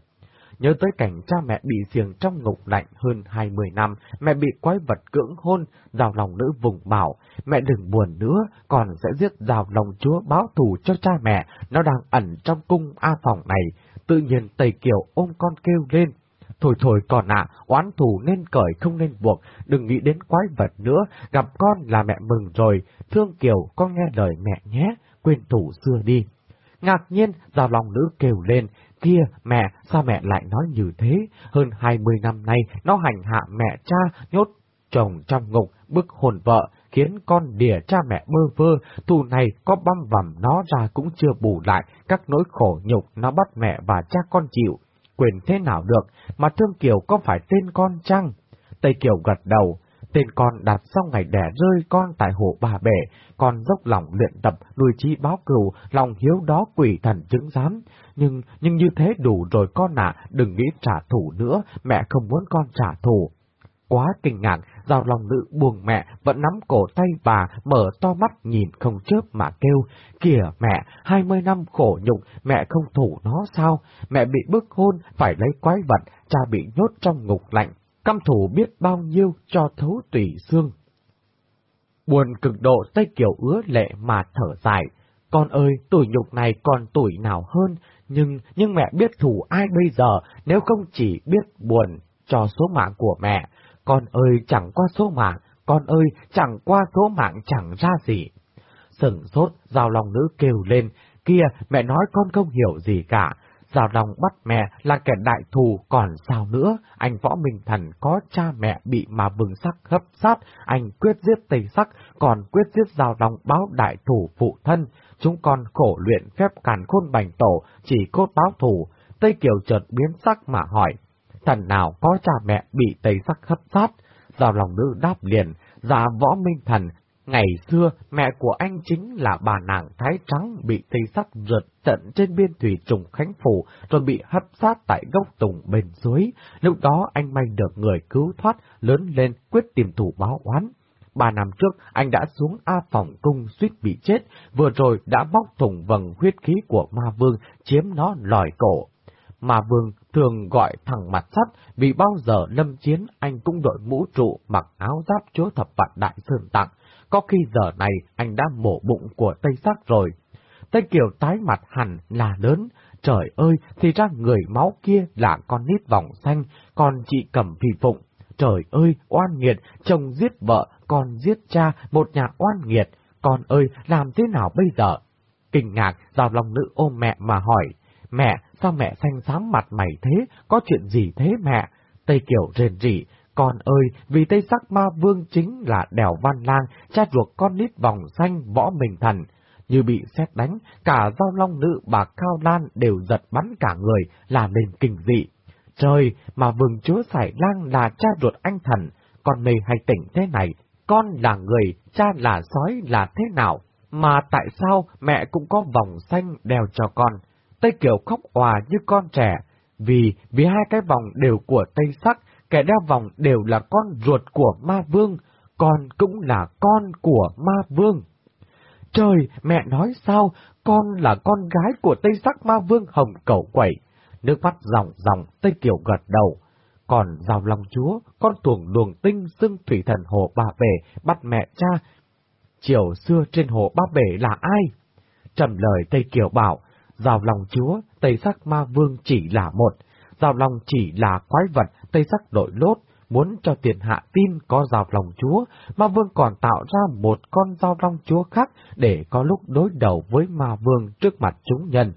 Nhớ tới cảnh cha mẹ bị giềng trong ngục lạnh hơn 20 năm, mẹ bị quái vật cưỡng hôn, rào lòng nữ vùng bảo, mẹ đừng buồn nữa, còn sẽ giết rào lòng chúa báo thù cho cha mẹ, nó đang ẩn trong cung A phòng này. Tự nhiên Tây Kiều ôm con kêu lên, Thôi thôi còn ạ, oán thù nên cởi không nên buộc, đừng nghĩ đến quái vật nữa, gặp con là mẹ mừng rồi, thương Kiều con nghe lời mẹ nhé, quên thủ xưa đi. Ngạc nhiên, giao lòng nữ kêu lên, kia mẹ, sao mẹ lại nói như thế? Hơn hai mươi năm nay, nó hành hạ mẹ cha, nhốt chồng trong ngục, bức hồn vợ, khiến con đỉa cha mẹ bơ vơ, thù này có băm vằm nó ra cũng chưa bù lại các nỗi khổ nhục nó bắt mẹ và cha con chịu. Quyền thế nào được, mà Thương Kiều có phải tên con chăng? Tây Kiều gật đầu, tên con đặt sau ngày đẻ rơi con tại hồ bà bể, con dốc lòng luyện tập, nuôi trí báo cừu, lòng hiếu đó quỷ thần chứng giám. Nhưng, nhưng như thế đủ rồi con ạ, đừng nghĩ trả thù nữa, mẹ không muốn con trả thù. Quá kinh ngạc, giao lòng nữ buồn mẹ, vẫn nắm cổ tay bà, mở to mắt nhìn không chớp mà kêu, kìa mẹ, hai mươi năm khổ nhục, mẹ không thủ nó sao? Mẹ bị bức hôn, phải lấy quái vật, cha bị nhốt trong ngục lạnh, căm thủ biết bao nhiêu cho thấu tùy xương. Buồn cực độ Tây Kiều ứa lệ mà thở dài. Con ơi, tuổi nhục này còn tuổi nào hơn, nhưng nhưng mẹ biết thủ ai bây giờ nếu không chỉ biết buồn cho số mạng của mẹ. Con ơi, chẳng qua số mạng, con ơi, chẳng qua số mạng chẳng ra gì. Sừng sốt, giao lòng nữ kêu lên, kia, mẹ nói con không hiểu gì cả, Giao Long bắt mẹ là kẻ đại thù còn sao nữa, anh Võ Minh Thần có cha mẹ bị mà vừng sắc hấp sát, anh quyết giết Tây Sắc, còn quyết giết Giao Long báo đại thù phụ thân. Chúng con khổ luyện phép càn khôn bành tổ, chỉ cốt báo thù. Tây Kiều chợt biến sắc mà hỏi, thần nào có cha mẹ bị Tây Sắc hấp sát? Giao Long nữ đáp liền, dạ Võ Minh Thần Ngày xưa, mẹ của anh chính là bà nàng Thái Trắng bị tây sắc rượt trận trên biên thủy trùng Khánh Phủ rồi bị hấp sát tại gốc tùng bên suối Lúc đó anh may được người cứu thoát, lớn lên quyết tìm thủ báo oán. Ba năm trước, anh đã xuống A phòng cung suýt bị chết, vừa rồi đã bóc thủng vầng huyết khí của ma vương, chiếm nó lòi cổ. Ma vương thường gọi thằng mặt sắt, vì bao giờ lâm chiến anh cũng đội mũ trụ mặc áo giáp chúa thập vạn đại sơn tặng, có khi giờ này anh đã mổ bụng của Tây Sắc rồi. Tây Kiều tái mặt hẳn là lớn. Trời ơi, thì ra người máu kia là con nít vòng xanh, còn chị cầm phi phụng. Trời ơi, oan nghiệt, chồng giết vợ, con giết cha, một nhà oan nghiệt. Con ơi, làm thế nào bây giờ? Kinh ngạc, rào lòng nữ ôm mẹ mà hỏi. Mẹ, sao mẹ xanh xám mặt mày thế? Có chuyện gì thế mẹ? Tây Kiều rền rỉ, con ơi, vì Tây Sắc Ma Vương chính là Đèo Văn Lang, cha ruột con nít vòng xanh võ mình thần. Như bị xét đánh, cả giao long nữ bà Cao Lan đều giật bắn cả người, là nền kinh dị. Trời, mà vương chúa Sải Lang là cha ruột anh thần, con mê hay tỉnh thế này, con là người, cha là sói là thế nào? Mà tại sao mẹ cũng có vòng xanh đeo cho con? Tây Kiều khóc hòa như con trẻ, vì vì hai cái vòng đều của Tây Sắc, kẻ đeo vòng đều là con ruột của ma vương, con cũng là con của ma vương. Trời, mẹ nói sao, con là con gái của Tây Sắc ma vương hồng cẩu quẩy. Nước mắt ròng ròng, Tây Kiều gật đầu. Còn rào lòng chúa, con tuồng luồng tinh xưng thủy thần hồ bà bể, bắt mẹ cha. Chiều xưa trên hồ ba bể là ai? Trầm lời Tây Kiều bảo, rào lòng chúa, Tây Sắc ma vương chỉ là một, rào lòng chỉ là quái vật, Tây Sắc đội lốt, muốn cho tiền hạ tin có rào lòng chúa, ma vương còn tạo ra một con rào long chúa khác để có lúc đối đầu với ma vương trước mặt chúng nhân.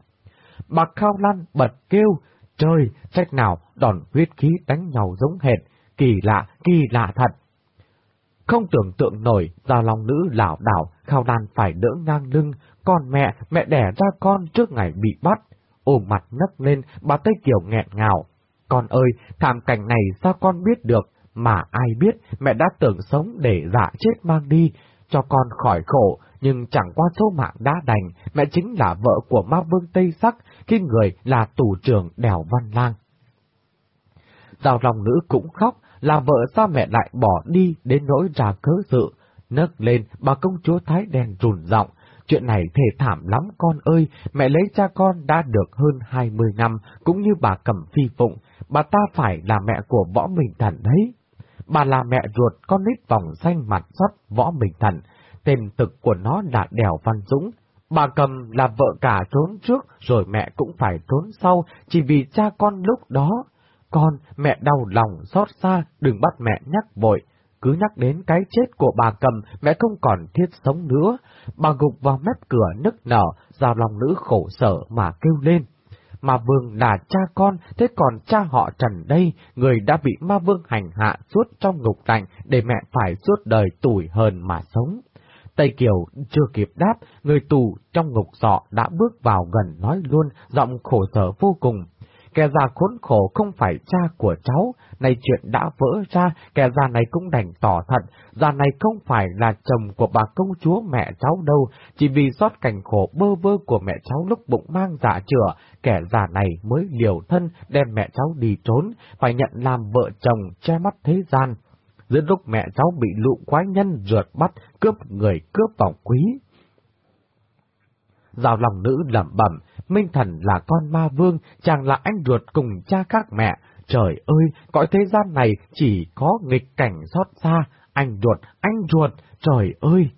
Bạc Khao Lan bật kêu, trời, trách nào đòn huyết khí đánh nhau giống hệt, kỳ lạ, kỳ lạ thật. Không tưởng tượng nổi, rào lòng nữ lảo đảo, Khao Lan phải đỡ ngang lưng, con mẹ, mẹ đẻ ra con trước ngày bị bắt. Ôm mặt nấc lên, bà Tây Kiều nghẹn ngào. Con ơi, thảm cảnh này sao con biết được, mà ai biết mẹ đã tưởng sống để dạ chết mang đi, cho con khỏi khổ, nhưng chẳng qua số mạng đã đành, mẹ chính là vợ của ma vương Tây Sắc, khi người là tù trưởng đèo Văn Lang. Giao lòng nữ cũng khóc, là vợ sao mẹ lại bỏ đi đến nỗi ra cớ sự. Nấc lên, bà công chúa Thái đen rùn giọng. Chuyện này thể thảm lắm con ơi, mẹ lấy cha con đã được hơn 20 năm, cũng như bà cầm phi phụng, bà ta phải là mẹ của võ Minh Thần đấy. Bà là mẹ ruột con nít vòng xanh mặt sắt võ Minh Thần, tên thực của nó là Đèo Văn Dũng. Bà cầm là vợ cả trốn trước, rồi mẹ cũng phải trốn sau, chỉ vì cha con lúc đó. Con, mẹ đau lòng, xót xa, đừng bắt mẹ nhắc vội. Cứ nhắc đến cái chết của bà cầm, mẹ không còn thiết sống nữa. Bà gục vào mép cửa nức nở, giao lòng nữ khổ sở mà kêu lên. Ma Vương là cha con, thế còn cha họ Trần đây, người đã bị Ma Vương hành hạ suốt trong ngục lạnh để mẹ phải suốt đời tủi hờn mà sống. Tây Kiều chưa kịp đáp, người tù trong ngục sọ đã bước vào gần nói luôn, giọng khổ sở vô cùng. Kẻ già khốn khổ không phải cha của cháu, này chuyện đã vỡ ra, kẻ già này cũng đành tỏ thật, già này không phải là chồng của bà công chúa mẹ cháu đâu, chỉ vì xót cảnh khổ bơ vơ của mẹ cháu lúc bụng mang dạ chữa, kẻ già này mới liều thân đem mẹ cháu đi trốn, phải nhận làm vợ chồng che mắt thế gian. Giữa lúc mẹ cháu bị lũ quái nhân rượt bắt, cướp người cướp vòng quý. Giao lòng nữ lẩm bẩm, Minh Thần là con ma vương, chàng là anh ruột cùng cha các mẹ. Trời ơi, cõi thế gian này chỉ có nghịch cảnh xót xa, anh ruột, anh ruột, trời ơi!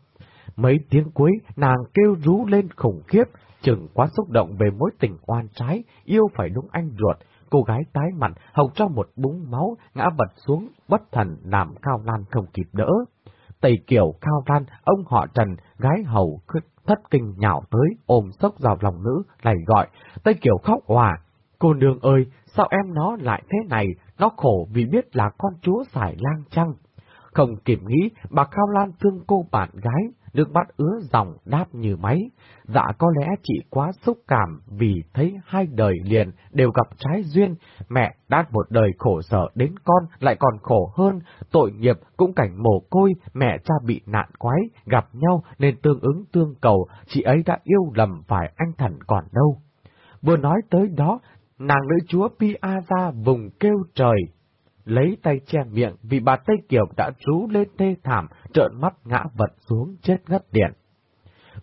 Mấy tiếng cuối, nàng kêu rú lên khủng khiếp, chừng quá xúc động về mối tình oan trái, yêu phải đúng anh ruột. Cô gái tái mặt, hầu cho một búng máu, ngã vật xuống, bất thần làm Cao Lan không kịp đỡ. Tây Kiều Cao Lan, ông họ Trần, gái hầu thất kinh nhào tới, ôm sốc vào lòng nữ, lại gọi. Tây Kiều khóc hòa. Cô nương ơi, sao em nó lại thế này? Nó khổ vì biết là con chúa xài lang chăng? Không kịp nghĩ, bà Cao Lan thương cô bạn gái, nước mắt ứa dòng đáp như máy. Dạ có lẽ chị quá xúc cảm vì thấy hai đời liền đều gặp trái duyên, mẹ đã một đời khổ sở đến con lại còn khổ hơn, tội nghiệp cũng cảnh mồ côi, mẹ cha bị nạn quái, gặp nhau nên tương ứng tương cầu, chị ấy đã yêu lầm phải anh thần còn đâu. Vừa nói tới đó, nàng nữ chúa Pia ra vùng kêu trời, lấy tay che miệng vì bà Tây Kiều đã rú lên thê thảm, trợn mắt ngã vật xuống chết ngất điện.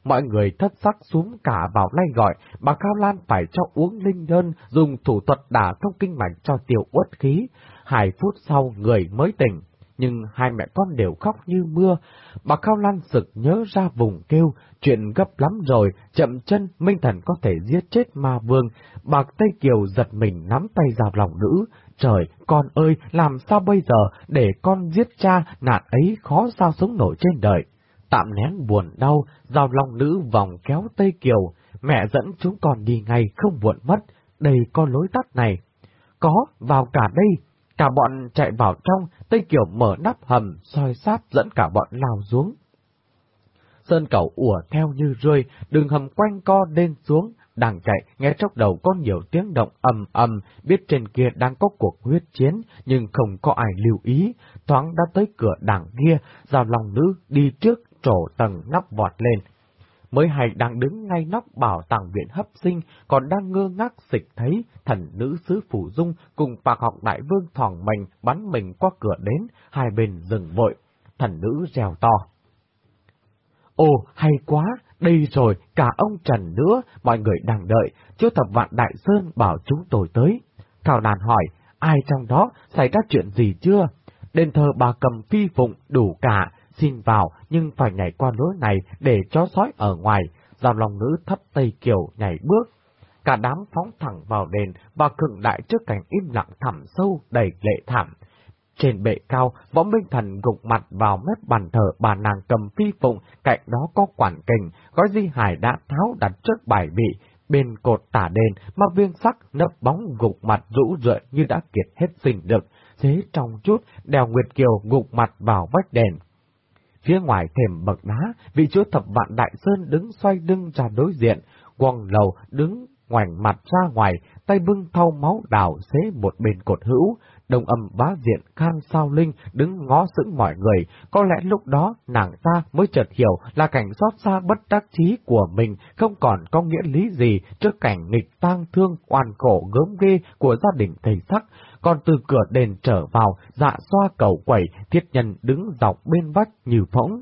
Mọi người thất sắc xuống cả vào lay gọi, bà Cao Lan phải cho uống linh đơn, dùng thủ thuật đả thông kinh mạch cho tiêu uất khí. Hai phút sau người mới tỉnh, nhưng hai mẹ con đều khóc như mưa. Bà Cao Lan sực nhớ ra vùng kêu, chuyện gấp lắm rồi, chậm chân Minh Thần có thể giết chết ma vương. Bà Tây Kiều giật mình nắm tay vào lòng nữ. Trời, con ơi, làm sao bây giờ để con giết cha, nạn ấy khó sao sống nổi trên đời. Tạm nén buồn đau, giao lòng nữ vòng kéo Tây Kiều, mẹ dẫn chúng con đi ngay không buồn mất, đây có lối tắt này. Có, vào cả đây. Cả bọn chạy vào trong, Tây Kiều mở nắp hầm, soi sát dẫn cả bọn lao xuống. Sơn cầu ủa theo như rơi, đường hầm quanh co lên xuống, đang chạy, nghe trong đầu có nhiều tiếng động ầm ầm, biết trên kia đang có cuộc huyết chiến, nhưng không có ai lưu ý, thoáng đã tới cửa đảng kia, giao lòng nữ đi trước trổ tầng nắp vọt lên. Mới hay đang đứng ngay nóc bảo tàng viện hấp sinh, còn đang ngơ ngác xịch thấy thần nữ sứ phủ dung cùng bạc học đại vương thòng mình bắn mình qua cửa đến, hai bên dừng vội. Thần nữ rèo to. Ồ, hay quá, đi rồi, cả ông Trần nữa, mọi người đang đợi, chúa tập vạn Đại Sơn bảo chúng tôi tới. Cao đàn hỏi, ai trong đó, xảy ra chuyện gì chưa? Đền thờ bà cầm phi phụng đủ cả, xin vào nhưng phải nhảy qua lối này để chó sói ở ngoài, giao lòng nữ thấp tây kiều nhảy bước. Cả đám phóng thẳng vào đền và cường đại trước cảnh im lặng thẳm sâu đầy lệ thảm. Trên bệ cao, võ minh thần gục mặt vào mép bàn thờ bà nàng cầm phi phụng, cạnh đó có quản kình, gói di hải đã tháo đặt trước bài vị, bên cột tả đền mà viên sắc nấp bóng gục mặt rũ rượi như đã kiệt hết sinh lực, thế trong chút đèo Nguyệt Kiều gục mặt vào vách đền. Phía ngoài thềm bậc đá, vị chúa thập vạn đại sơn đứng xoay lưng ra đối diện, quòng lầu đứng ngoảnh mặt ra ngoài, tay bưng thau máu đào xế một bên cột hữu, đồng âm bá diện khan sao linh đứng ngó sững mọi người, có lẽ lúc đó nàng ta mới chợt hiểu là cảnh xót xa bất đắc chí của mình không còn có nghĩa lý gì trước cảnh nghịch tang thương oan khổ gớm ghê của gia đình thầy sắc, còn từ cửa đền trở vào, dạ xoa cầu quẩy, thiết nhân đứng dọc bên vách như phỗng.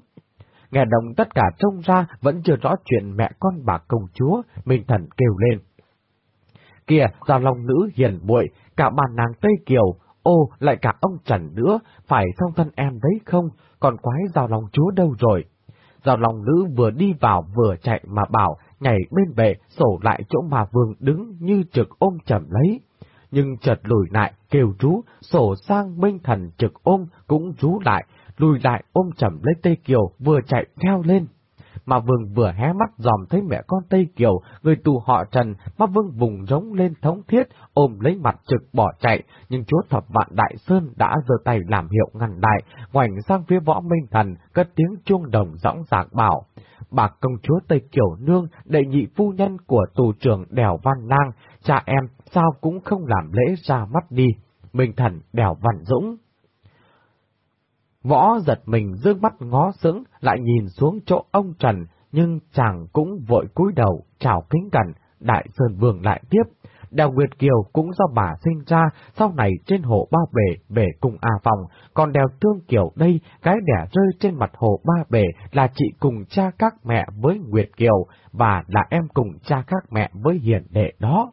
nghe đồng tất cả trông ra vẫn chưa rõ chuyện mẹ con bà công chúa, Minh Thần kêu lên. Kìa, giao long nữ hiền muội cả bà nàng Tây Kiều, ô, lại cả ông Trần nữa, phải song thân em đấy không, còn quái giao lòng chúa đâu rồi? Giao lòng nữ vừa đi vào vừa chạy mà bảo, nhảy bên bệ sổ lại chỗ mà vương đứng như trực ôm chầm lấy. Nhưng chợt lùi lại, kêu rú, sổ sang minh thần trực ôm cũng rú lại, lùi lại ôm chầm lấy tê Kiều vừa chạy theo lên. Mà Vương vừa hé mắt dòm thấy mẹ con Tây Kiều, người tù họ Trần, mà Vương vùng rống lên thống thiết, ôm lấy mặt trực bỏ chạy, nhưng chúa thập vạn Đại Sơn đã giơ tay làm hiệu ngăn đại, ngoảnh sang phía võ Minh Thần, cất tiếng chuông đồng dõng dạc bảo. Bà công chúa Tây Kiều Nương, đệ nhị phu nhân của tù trưởng Đèo Văn Lang, cha em sao cũng không làm lễ ra mắt đi. Minh Thần Đèo Văn Dũng Võ giật mình dương mắt ngó sững, lại nhìn xuống chỗ ông Trần, nhưng chàng cũng vội cúi đầu, chào kính cẩn, Đại Sơn Vương lại tiếp. Đèo Nguyệt Kiều cũng do bà sinh ra, sau này trên hồ Ba Bể, về cùng A Phòng, còn đèo Thương Kiều đây, cái đẻ rơi trên mặt hồ Ba Bể là chị cùng cha các mẹ với Nguyệt Kiều, và là em cùng cha các mẹ với Hiền Đệ đó.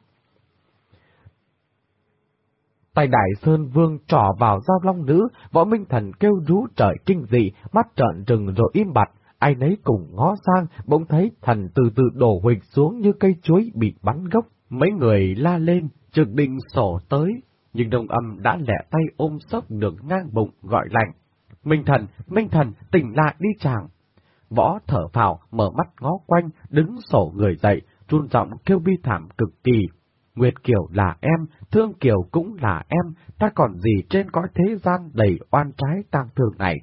Tay đại sơn vương trỏ vào giao long nữ, võ minh thần kêu rú trời kinh dị, mắt trợn trừng rồi im bặt. Ai nấy cùng ngó sang, bỗng thấy thần từ từ đổ huỳnh xuống như cây chuối bị bắn gốc. Mấy người la lên, trực định sổ tới, nhưng đồng âm đã lẹ tay ôm sốc được ngang bụng gọi lạnh. Minh thần, Minh thần, tỉnh lại đi chàng. Võ thở phào, mở mắt ngó quanh, đứng sổ người dậy, run giọng kêu bi thảm cực kỳ. Nguyệt Kiều là em, Thương Kiều cũng là em, ta còn gì trên cõi thế gian đầy oan trái tang thương này.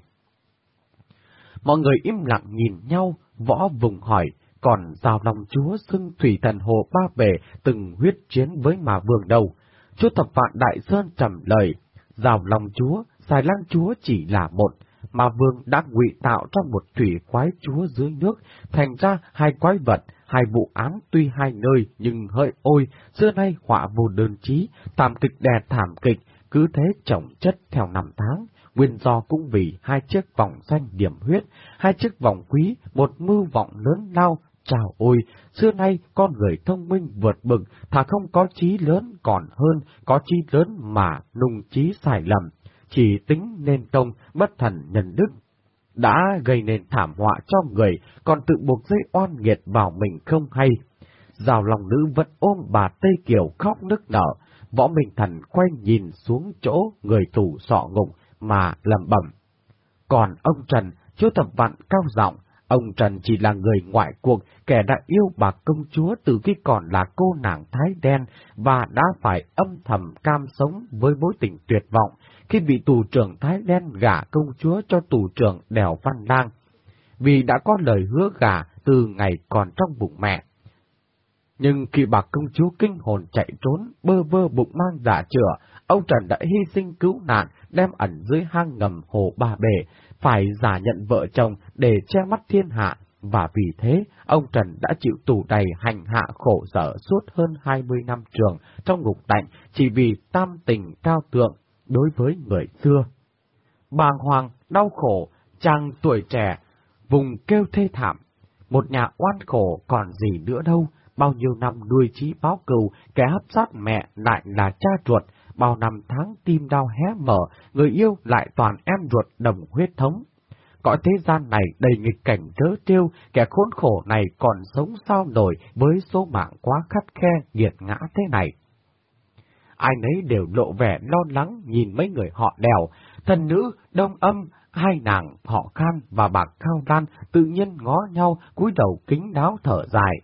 Mọi người im lặng nhìn nhau, võ vùng hỏi, còn giao lòng chúa xưng thủy thần hồ ba bể từng huyết chiến với mà vương đầu. Chúa thập vạn đại sơn trầm lời, Rào lòng chúa, xài lang chúa chỉ là một, mà vương đã ngụy tạo trong một thủy quái chúa dưới nước, thành ra hai quái vật, hai vụ án tuy hai nơi nhưng hơi ôi, xưa nay họa vô đơn chí, thảm kịch đè thảm kịch, cứ thế chồng chất theo năm tháng. Nguyên do cũng vì hai chiếc vòng xanh điểm huyết, hai chiếc vòng quý, một mưu vọng lớn lao, chào ôi, xưa nay con người thông minh vượt bực, thà không có trí lớn còn hơn, có trí lớn mà nung trí sai lầm, chỉ tính nên công, bất thần nhân đức, đã gây nên thảm họa cho người, còn tự buộc dây oan nghiệt vào mình không hay. Rào lòng nữ vẫn ôm bà Tây Kiều khóc nức nở, võ minh thần quay nhìn xuống chỗ người tù sọ ngục mà lầm bẩm. Còn ông Trần, chúa thập vạn cao giọng, ông Trần chỉ là người ngoại cuộc, kẻ đã yêu bà công chúa từ khi còn là cô nàng thái đen và đã phải âm thầm cam sống với mối tình tuyệt vọng, khi vị tù trưởng Thái Đen gả công chúa cho tù trưởng Đèo Văn Lang, vì đã có lời hứa gả từ ngày còn trong bụng mẹ. Nhưng khi bà công chúa kinh hồn chạy trốn, bơ vơ bụng mang giả chữa, ông Trần đã hy sinh cứu nạn, đem ẩn dưới hang ngầm hồ Ba Bể, phải giả nhận vợ chồng để che mắt thiên hạ, và vì thế, ông Trần đã chịu tù đầy hành hạ khổ sở suốt hơn 20 năm trường trong ngục tạnh chỉ vì tam tình cao tượng đối với người xưa. Bàng hoàng, đau khổ, chàng tuổi trẻ, vùng kêu thê thảm, một nhà oan khổ còn gì nữa đâu, bao nhiêu năm nuôi trí báo cừu, kẻ hấp sát mẹ lại là cha ruột, bao năm tháng tim đau hé mở, người yêu lại toàn em ruột đồng huyết thống. Cõi thế gian này đầy nghịch cảnh trớ trêu, kẻ khốn khổ này còn sống sao nổi với số mạng quá khắt khe, nghiệt ngã thế này ai nấy đều lộ vẻ lo lắng nhìn mấy người họ đèo, thần nữ, đông âm, hai nàng, họ khan và bà Cao Lan tự nhiên ngó nhau, cúi đầu kính đáo thở dài.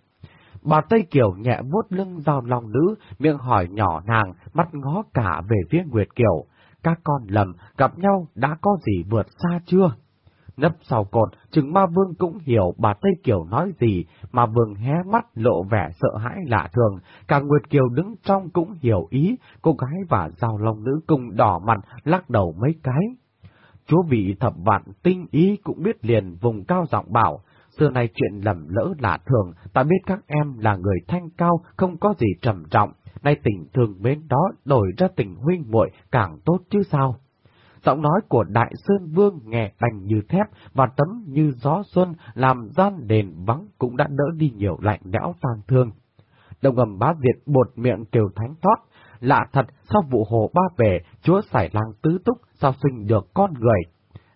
Bà Tây Kiều nhẹ vuốt lưng giao lòng nữ, miệng hỏi nhỏ nàng, mắt ngó cả về phía Nguyệt Kiều. Các con lầm, gặp nhau đã có gì vượt xa chưa? Nấp sau cột, chừng ma vương cũng hiểu bà Tây Kiều nói gì, mà vương hé mắt lộ vẻ sợ hãi lạ thường, cả Nguyệt Kiều đứng trong cũng hiểu ý, cô gái và giao long nữ cùng đỏ mặt, lắc đầu mấy cái. Chúa vị thập vạn tinh ý cũng biết liền vùng cao giọng bảo, xưa nay chuyện lầm lỡ lạ thường, ta biết các em là người thanh cao, không có gì trầm trọng, nay tình thường mến đó đổi ra tình huynh muội càng tốt chứ sao. Giọng nói của Đại Sơn Vương nghe đành như thép và tấm như gió xuân làm gian đền vắng cũng đã đỡ đi nhiều lạnh lẽo tang thương. Đồng ngầm bá Việt bột miệng kêu thánh thoát, lạ thật sau vụ hồ ba về, chúa xảy lang tứ túc sao sinh được con người.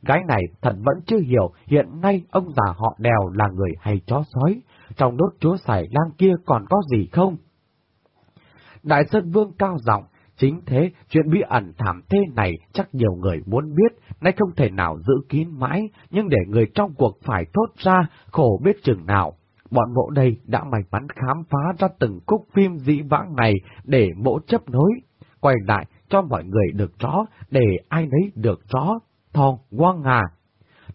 Gái này thật vẫn chưa hiểu hiện nay ông già họ đèo là người hay chó sói, trong đốt chúa xảy lang kia còn có gì không? Đại Sơn Vương cao giọng, chính thế chuyện bí ẩn thảm thế này chắc nhiều người muốn biết, nay không thể nào giữ kín mãi, nhưng để người trong cuộc phải thốt ra, khổ biết chừng nào. Bọn mộ đây đã may mắn khám phá ra từng cúc phim dĩ vãng này để mộ chấp nối, quay lại cho mọi người được rõ, để ai nấy được rõ, thong, quang ngà.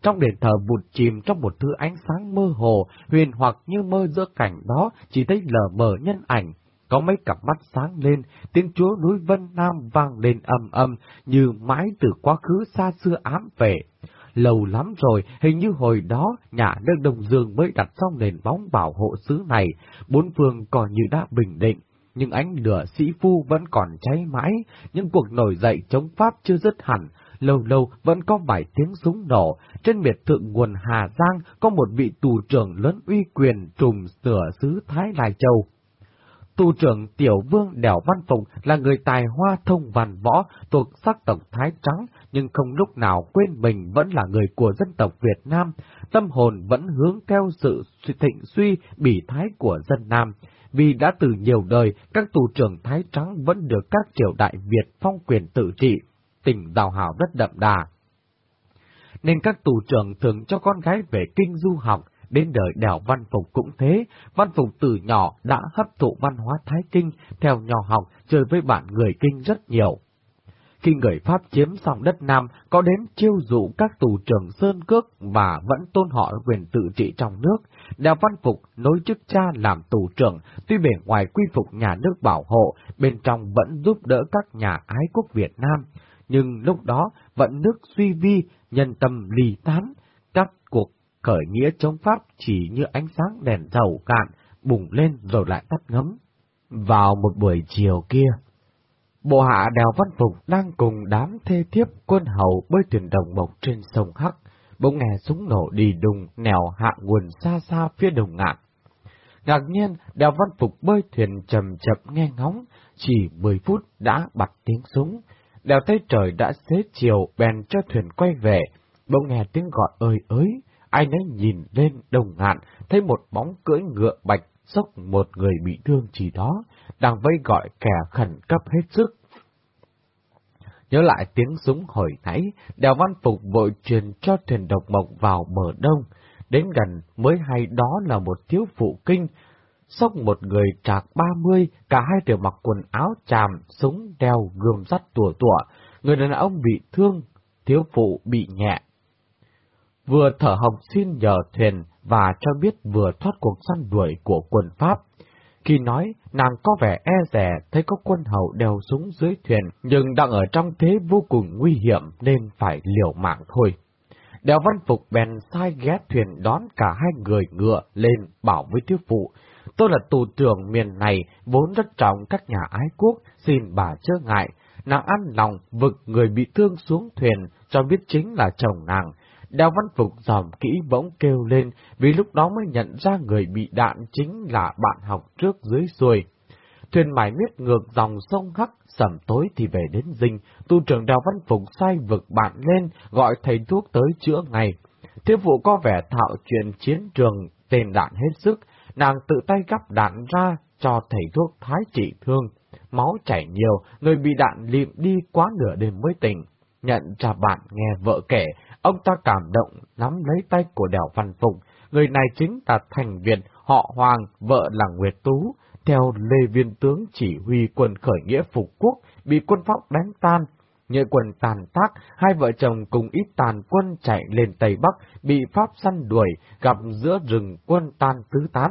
Trong đền thờ bụt chìm trong một thứ ánh sáng mơ hồ, huyền hoặc như mơ giữa cảnh đó, chỉ thấy lờ mờ nhân ảnh, có mấy cặp mắt sáng lên, tiếng chúa núi Vân Nam vang lên âm âm, như mãi từ quá khứ xa xưa ám về. Lâu lắm rồi, hình như hồi đó, nhà nước Đông Dương mới đặt xong nền bóng bảo hộ xứ này, bốn phương còn như đã bình định. Nhưng ánh lửa sĩ phu vẫn còn cháy mãi, những cuộc nổi dậy chống Pháp chưa dứt hẳn, lâu lâu vẫn có vài tiếng súng nổ. Trên biệt thượng nguồn Hà Giang có một vị tù trưởng lớn uy quyền trùm sửa xứ Thái Lai Châu. Tù trưởng Tiểu Vương Đèo Văn Phụng là người tài hoa thông văn võ thuộc sắc tộc Thái Trắng, nhưng không lúc nào quên mình vẫn là người của dân tộc Việt Nam, tâm hồn vẫn hướng theo sự thịnh suy bỉ thái của dân Nam. Vì đã từ nhiều đời, các tù trưởng Thái Trắng vẫn được các triều đại Việt phong quyền tự trị, tình đào hào rất đậm đà. Nên các tù trưởng thường cho con gái về kinh du học, đến đời đèo Văn Phục cũng thế, Văn Phục từ nhỏ đã hấp thụ văn hóa Thái Kinh, theo nhỏ học, chơi với bạn người Kinh rất nhiều. Khi người Pháp chiếm xong đất Nam, có đến chiêu dụ các tù trưởng Sơn Cước và vẫn tôn họ quyền tự trị trong nước. Đèo Văn Phục nối chức cha làm tù trưởng, tuy bề ngoài quy phục nhà nước bảo hộ, bên trong vẫn giúp đỡ các nhà ái quốc Việt Nam. Nhưng lúc đó, vẫn nước suy vi, nhân tâm lì tán, các cuộc khởi nghĩa chống Pháp chỉ như ánh sáng đèn dầu cạn, bùng lên rồi lại tắt ngấm. Vào một buổi chiều kia, bộ hạ đèo văn phục đang cùng đám thê thiếp quân hầu bơi thuyền đồng mộc trên sông Hắc, bỗng nghe súng nổ đi đùng nèo hạ nguồn xa xa phía đồng ngạn. Ngạc nhiên, đèo văn phục bơi thuyền chậm chậm nghe ngóng, chỉ mười phút đã bật tiếng súng. Đèo thấy trời đã xế chiều bèn cho thuyền quay về, bỗng nghe tiếng gọi ơi ới, ai nấy nhìn lên đồng ngạn, thấy một bóng cưỡi ngựa bạch sốc một người bị thương chỉ đó, đang vây gọi kẻ khẩn cấp hết sức. Nhớ lại tiếng súng hồi nãy, Đèo Văn Phục vội truyền cho thuyền độc mộc vào bờ đông. Đến gần mới hay đó là một thiếu phụ kinh, sốc một người trạc ba mươi, cả hai đều mặc quần áo chàm, súng đeo, gươm sắt tùa tùa. Người đàn ông bị thương, thiếu phụ bị nhẹ, vừa thở hồng xin nhờ thuyền và cho biết vừa thoát cuộc săn đuổi của quân Pháp. Khi nói, nàng có vẻ e rẻ thấy có quân hầu đeo súng dưới thuyền, nhưng đang ở trong thế vô cùng nguy hiểm nên phải liều mạng thôi. Đèo văn phục bèn sai ghé thuyền đón cả hai người ngựa lên bảo với thiếu phụ. Tôi là tù trưởng miền này, vốn rất trọng các nhà ái quốc, xin bà chớ ngại. Nàng ăn lòng vực người bị thương xuống thuyền, cho biết chính là chồng nàng, Đào Văn Phục dòm kỹ bỗng kêu lên, vì lúc đó mới nhận ra người bị đạn chính là bạn học trước dưới xuôi. Thuyền mải miết ngược dòng sông Hắc, sẩm tối thì về đến dinh, tu trưởng Đào Văn Phục sai vực bạn lên, gọi thầy thuốc tới chữa ngày. Thiếu phụ có vẻ thạo chuyện chiến trường, tên đạn hết sức, nàng tự tay gắp đạn ra cho thầy thuốc thái trị thương. Máu chảy nhiều, người bị đạn liệm đi quá nửa đêm mới tỉnh. Nhận ra bạn nghe vợ kể, Ông ta cảm động, nắm lấy tay của Đèo Văn Phụng. Người này chính là Thành Việt, họ Hoàng, vợ là Nguyệt Tú. Theo Lê Viên Tướng chỉ huy quân khởi nghĩa phục quốc, bị quân Pháp đánh tan. Nhờ quần tàn tác, hai vợ chồng cùng ít tàn quân chạy lên Tây Bắc, bị Pháp săn đuổi, gặp giữa rừng quân tan tứ tán.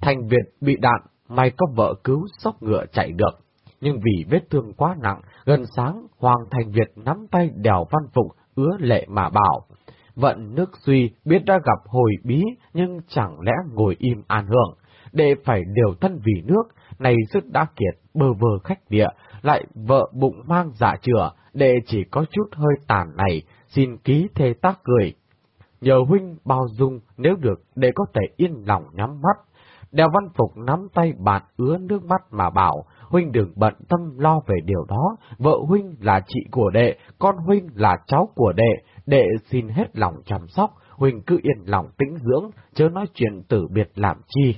Thành Việt bị đạn, may có vợ cứu sóc ngựa chạy được. Nhưng vì vết thương quá nặng, gần sáng, Hoàng Thành Việt nắm tay đèo văn phụng, ứa lệ mà bảo. Vận nước suy biết đã gặp hồi bí nhưng chẳng lẽ ngồi im an hưởng. Để phải đều thân vì nước, này sức đã kiệt, bơ vơ khách địa, lại vợ bụng mang dạ chữa, đệ chỉ có chút hơi tàn này, xin ký thê tác cười. Nhờ huynh bao dung, nếu được, đệ có thể yên lòng nhắm mắt. Đèo văn phục nắm tay bạn ứa nước mắt mà bảo, huynh đừng bận tâm lo về điều đó, vợ huynh là chị của đệ, con huynh là cháu của đệ, đệ xin hết lòng chăm sóc, huynh cứ yên lòng tĩnh dưỡng, chớ nói chuyện tử biệt làm chi.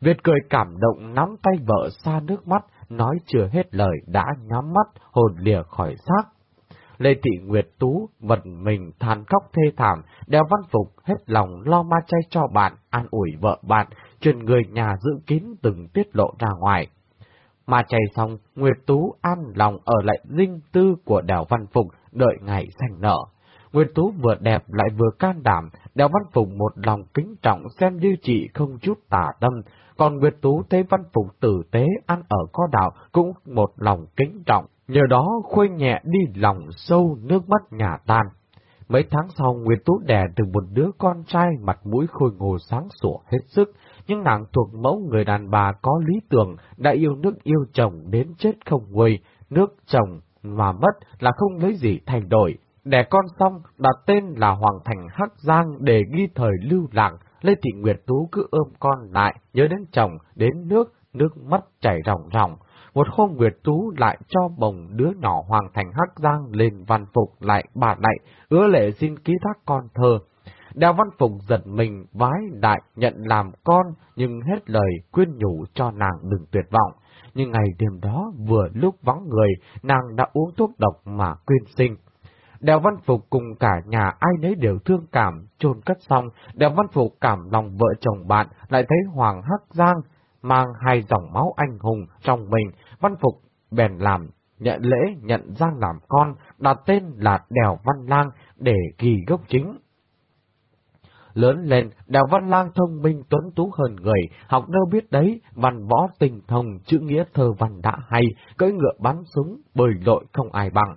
Việt cười cảm động nắm tay vợ xa nước mắt, nói chưa hết lời đã nhắm mắt, hồn lìa khỏi xác. Lê Thị Nguyệt Tú vật mình than khóc thê thảm, đeo văn phục hết lòng lo ma chay cho bạn, an ủi vợ bạn, truyền người nhà giữ kín từng tiết lộ ra ngoài. Mà chạy xong, Nguyệt Tú an lòng ở lại dinh tư của Đào văn phục, đợi ngày sanh nợ. Nguyệt Tú vừa đẹp lại vừa can đảm, Đào văn phục một lòng kính trọng xem như chị không chút tả tâm, còn Nguyệt Tú thấy văn phục tử tế ăn ở có đạo cũng một lòng kính trọng, nhờ đó khuây nhẹ đi lòng sâu nước mắt nhà tan. Mấy tháng sau, Nguyệt Tú đẻ từ một đứa con trai mặt mũi khôi ngô sáng sủa hết sức, nhưng nàng thuộc mẫu người đàn bà có lý tưởng, đã yêu nước yêu chồng đến chết không nguôi, nước chồng mà mất là không lấy gì thay đổi. Đẻ con xong, đặt tên là Hoàng Thành Hắc Giang để ghi thời lưu lạc, Lê Thị Nguyệt Tú cứ ôm con lại, nhớ đến chồng, đến nước, nước mắt chảy ròng ròng. Một hôm Nguyệt Tú lại cho bồng đứa nhỏ Hoàng Thành Hắc Giang lên văn phục lại bà lại, ứa lệ xin ký thác con thơ. Đào Văn Phục giật mình vái đại nhận làm con, nhưng hết lời khuyên nhủ cho nàng đừng tuyệt vọng. Nhưng ngày đêm đó vừa lúc vắng người, nàng đã uống thuốc độc mà quyên sinh. Đào Văn Phục cùng cả nhà ai nấy đều thương cảm, chôn cất xong, Đào Văn Phục cảm lòng vợ chồng bạn, lại thấy Hoàng Hắc Giang mang hai dòng máu anh hùng trong mình, Văn Phục bèn làm, nhận lễ nhận Giang làm con, đặt tên là Đèo Văn Lang để ghi gốc chính. Lớn lên, Đào Văn Lang thông minh tuấn tú hơn người, học đâu biết đấy, văn võ tình thông, chữ nghĩa thơ văn đã hay, cưỡi ngựa bắn súng, bơi lội không ai bằng.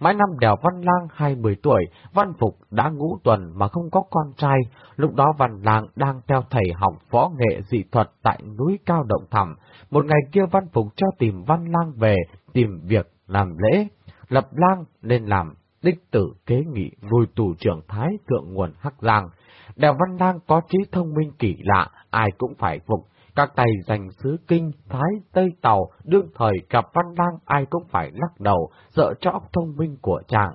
Mãi năm đèo Văn Lang 20 tuổi, Văn Phục đã ngũ tuần mà không có con trai. Lúc đó Văn Lang đang theo thầy học võ nghệ dị thuật tại núi Cao Động Thẳm. Một ngày kia Văn Phục cho tìm Văn Lang về, tìm việc làm lễ. Lập Lang nên làm đích tử kế nghị nuôi tù trưởng Thái thượng nguồn Hắc Giang. Đèo Văn Lang có trí thông minh kỳ lạ, ai cũng phải phục. Các tay giành xứ kinh, thái, tây tàu, đương thời gặp văn lang ai cũng phải lắc đầu, sợ cho óc thông minh của chàng.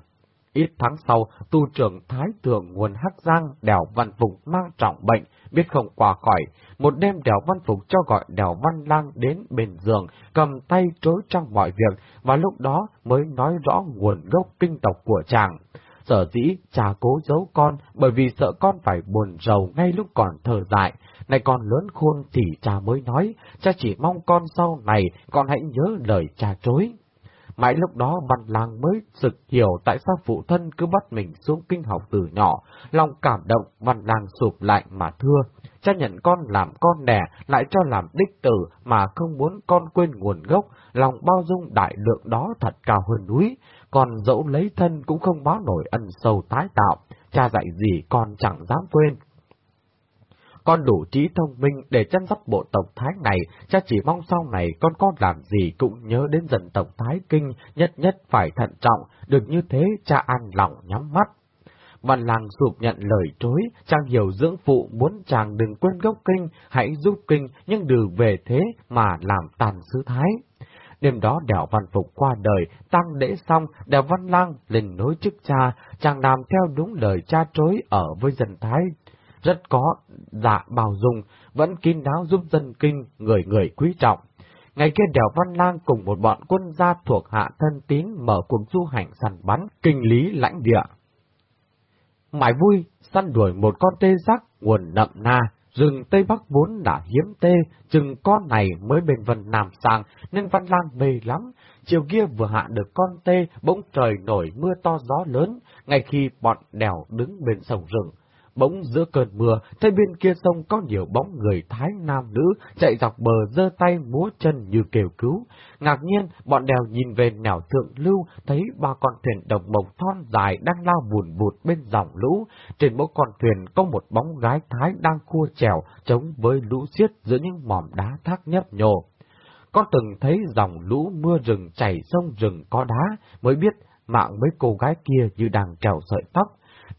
Ít tháng sau, tu trưởng Thái Thượng nguồn Hắc Giang đèo Văn Phục mang trọng bệnh, biết không qua khỏi. Một đêm đèo Văn Phục cho gọi đèo Văn Lang đến bên giường, cầm tay trối trong mọi việc, và lúc đó mới nói rõ nguồn gốc kinh tộc của chàng. Sở dĩ cha cố giấu con bởi vì sợ con phải buồn rầu ngay lúc còn thở dại, này con lớn khôn thì cha mới nói, cha chỉ mong con sau này con hãy nhớ lời cha chối. Mãi lúc đó văn lang mới sực hiểu tại sao phụ thân cứ bắt mình xuống kinh học từ nhỏ, lòng cảm động văn lang sụp lại mà thưa. Cha nhận con làm con đẻ, lại cho làm đích tử mà không muốn con quên nguồn gốc, lòng bao dung đại lượng đó thật cao hơn núi, còn dẫu lấy thân cũng không báo nổi ân sâu tái tạo, cha dạy gì con chẳng dám quên. Con đủ trí thông minh để chăm sóc bộ tộc Thái này, cha chỉ mong sau này con có làm gì cũng nhớ đến dân tộc Thái Kinh, nhất nhất phải thận trọng, được như thế cha an lòng nhắm mắt. Văn làng sụp nhận lời chối, chàng hiểu dưỡng phụ muốn chàng đừng quên gốc kinh, hãy giúp kinh, nhưng đừng về thế mà làm tàn sứ thái. Đêm đó đèo văn phục qua đời, tăng lễ xong, đèo văn lang lên nối chức cha, chàng làm theo đúng lời cha trối ở với dân Thái rất có dạ bào dung, vẫn kín đáo giúp dân kinh, người người quý trọng. Ngày kia đèo Văn Lang cùng một bọn quân gia thuộc hạ thân tín mở cuộc du hành săn bắn, kinh lý lãnh địa. Mãi vui, săn đuổi một con tê giác nguồn nậm na, rừng Tây Bắc vốn đã hiếm tê, chừng con này mới bên vần Nam sang, nên Văn Lang mê lắm. Chiều kia vừa hạ được con tê, bỗng trời nổi mưa to gió lớn, ngay khi bọn đèo đứng bên sông rừng bỗng giữa cơn mưa, thấy bên kia sông có nhiều bóng người Thái nam nữ chạy dọc bờ giơ tay múa chân như kêu cứu. Ngạc nhiên, bọn đèo nhìn về nẻo thượng lưu, thấy ba con thuyền đồng mộc thon dài đang lao buồn bụt bên dòng lũ. Trên mỗi con thuyền có một bóng gái Thái đang cua chèo, chống với lũ xiết giữa những mỏm đá thác nhấp nhô. Có từng thấy dòng lũ mưa rừng chảy sông rừng có đá, mới biết mạng mấy cô gái kia như đang trèo sợi tóc.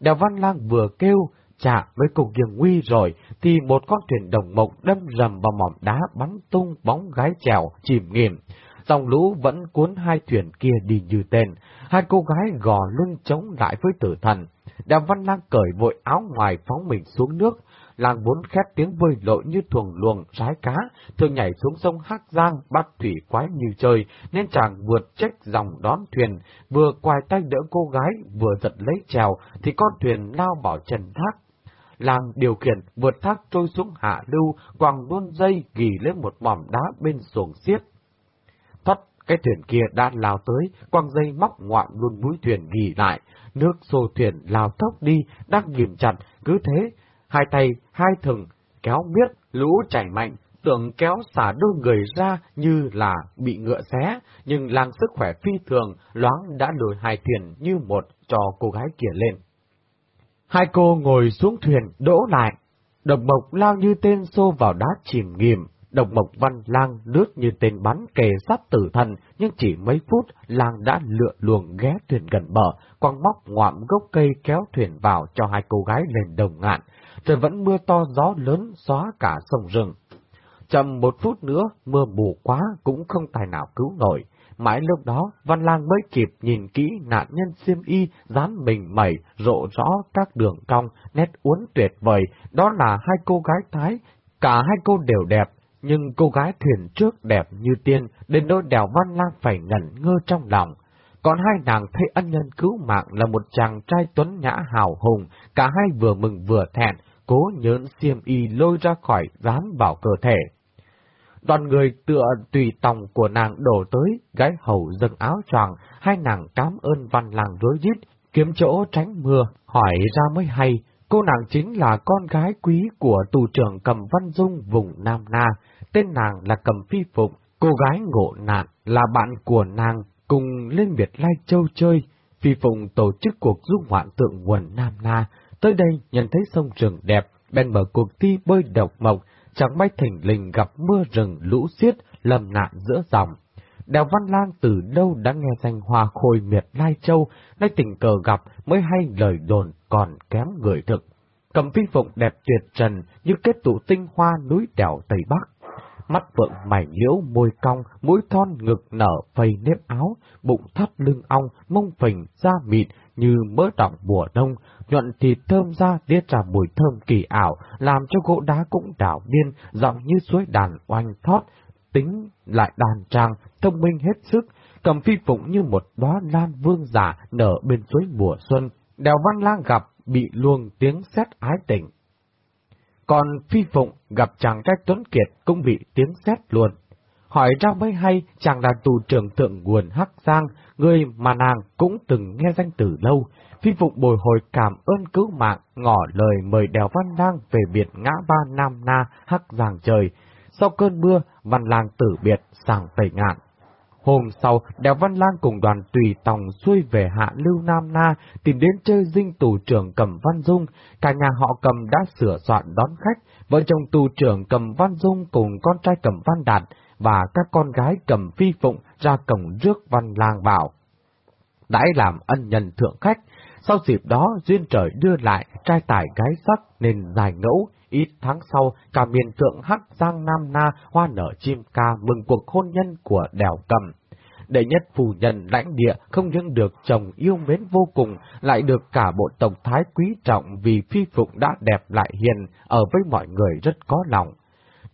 Đèo Văn Lang vừa kêu, chạm với cục kiềng nguy rồi, thì một con thuyền đồng mộc đâm rầm vào mỏm đá bắn tung bóng gái chèo, chìm nghiệm. Dòng lũ vẫn cuốn hai thuyền kia đi như tên, hai cô gái gò lưng chống lại với tử thần. Đàm Văn Lang cởi vội áo ngoài phóng mình xuống nước, làng bốn khét tiếng vơi lội như thuồng luồng trái cá, thường nhảy xuống sông Hắc Giang bắt thủy quái như chơi, nên chàng vượt trách dòng đón thuyền, vừa quài tay đỡ cô gái, vừa giật lấy trèo, thì con thuyền lao vào trần thác. Làng điều khiển vượt thác trôi xuống hạ lưu, quàng luôn dây ghi lên một mỏm đá bên xuồng xiết. Thoát cái thuyền kia đã lao tới, quăng dây móc ngoạm luôn mũi thuyền ghi lại, nước xô thuyền lao tốc đi, đang ghim chặt, cứ thế hai tay, hai thừng, kéo miết, lũ chảy mạnh, tưởng kéo xả đôi người ra như là bị ngựa xé, nhưng làng sức khỏe phi thường, loáng đã lùi hai thuyền như một cho cô gái kia lên. Hai cô ngồi xuống thuyền, đỗ lại, độc mộc lao như tên xô vào đá chìm nghiệm, độc mộc văn lang lướt như tên bắn kề sát tử thần, nhưng chỉ mấy phút, lang đã lựa luồng ghé thuyền gần bờ, quăng móc ngoạm gốc cây kéo thuyền vào cho hai cô gái lên đồng ngạn, trời vẫn mưa to gió lớn xóa cả sông rừng. Chậm một phút nữa, mưa mù quá cũng không tài nào cứu nổi. Mãi lúc đó, Văn Lang mới kịp nhìn kỹ nạn nhân xiêm y, dán mình mẩy, rộ rõ các đường cong, nét uốn tuyệt vời, đó là hai cô gái Thái. Cả hai cô đều đẹp, nhưng cô gái thuyền trước đẹp như tiên, đến nỗi đèo Văn Lang phải ngẩn ngơ trong lòng. Còn hai nàng thấy ân nhân cứu mạng là một chàng trai tuấn nhã hào hùng, cả hai vừa mừng vừa thẹn, cố nhớn xiêm y lôi ra khỏi dán vào cơ thể. Đoàn người tựa tùy tòng của nàng đổ tới, gái hầu dâng áo choàng, hai nàng cảm ơn văn làng rối rít, kiếm chỗ tránh mưa, hỏi ra mới hay, cô nàng chính là con gái quý của tù trưởng cầm văn dung vùng Nam Na, tên nàng là cầm phi phụng, cô gái ngộ nạn là bạn của nàng cùng lên Việt Lai Châu chơi, phi phụng tổ chức cuộc du ngoạn tượng quần Nam Na, Tới đây nhận thấy sông rừng đẹp, bèn mở cuộc thi bơi độc mộc, chẳng may thỉnh lình gặp mưa rừng lũ xiết, lầm nạn giữa dòng. Đèo Văn Lang từ đâu đã nghe danh hoa khôi miệt Lai Châu, nay tình cờ gặp mới hay lời đồn còn kém người thực. Cầm phi phụng đẹp tuyệt trần như kết tụ tinh hoa núi đèo Tây Bắc. Mắt vượng mảnh liễu môi cong, mũi thon ngực nở phầy nếp áo, bụng thắt lưng ong, mông phình, da mịn như mỡ đọng mùa đông, nhuận thịt thơm ra tiết ra mùi thơm kỳ ảo, làm cho gỗ đá cũng đảo điên, giọng như suối đàn oanh thoát, tính lại đàn trang, thông minh hết sức, cầm phi phụng như một đóa lan vương giả nở bên suối mùa xuân. Đèo Văn Lang gặp, bị luồng tiếng sét ái tình. Còn phi phụng gặp chàng trai Tuấn Kiệt cũng bị tiếng sét luôn. Hỏi ra mới hay, chàng là tù trưởng thượng nguồn Hắc Giang, người mà nàng cũng từng nghe danh từ lâu. Phi phục bồi hồi cảm ơn cứu mạng, ngỏ lời mời Đèo Văn Lang về biệt ngã ba Nam Na, Hắc Giang trời. Sau cơn mưa, Văn Lang tử biệt sang Tây Ngạn. Hôm sau, Đèo Văn Lang cùng đoàn tùy tòng xuôi về hạ lưu Nam Na, tìm đến chơi dinh tù trưởng Cầm Văn Dung. Cả nhà họ Cầm đã sửa soạn đón khách, vợ chồng tù trưởng Cầm Văn Dung cùng con trai Cầm Văn Đạt và các con gái cầm phi phụng ra cổng rước văn lang bảo. Đãi làm ân nhân thượng khách, sau dịp đó duyên trời đưa lại trai tài gái sắc nên dài ngẫu, ít tháng sau cả miền thượng Hắc Giang Nam Na hoa nở chim ca mừng cuộc hôn nhân của đèo cầm. Đệ nhất phù nhân lãnh địa không những được chồng yêu mến vô cùng, lại được cả bộ tổng thái quý trọng vì phi phụng đã đẹp lại hiền, ở với mọi người rất có lòng.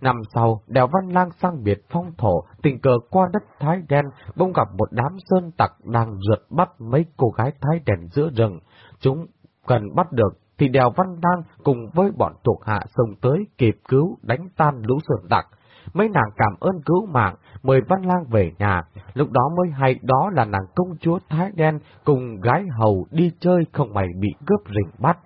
Năm sau, đèo Văn Lang sang biệt phong thổ, tình cờ qua đất Thái Đen, bỗng gặp một đám sơn tặc đang rượt bắt mấy cô gái Thái Đen giữa rừng. Chúng cần bắt được, thì đèo Văn Lang cùng với bọn thuộc hạ sông tới kịp cứu đánh tan lũ sơn tặc. Mấy nàng cảm ơn cứu mạng, mời Văn Lang về nhà, lúc đó mới hay đó là nàng công chúa Thái Đen cùng gái hầu đi chơi không mày bị cướp rình bắt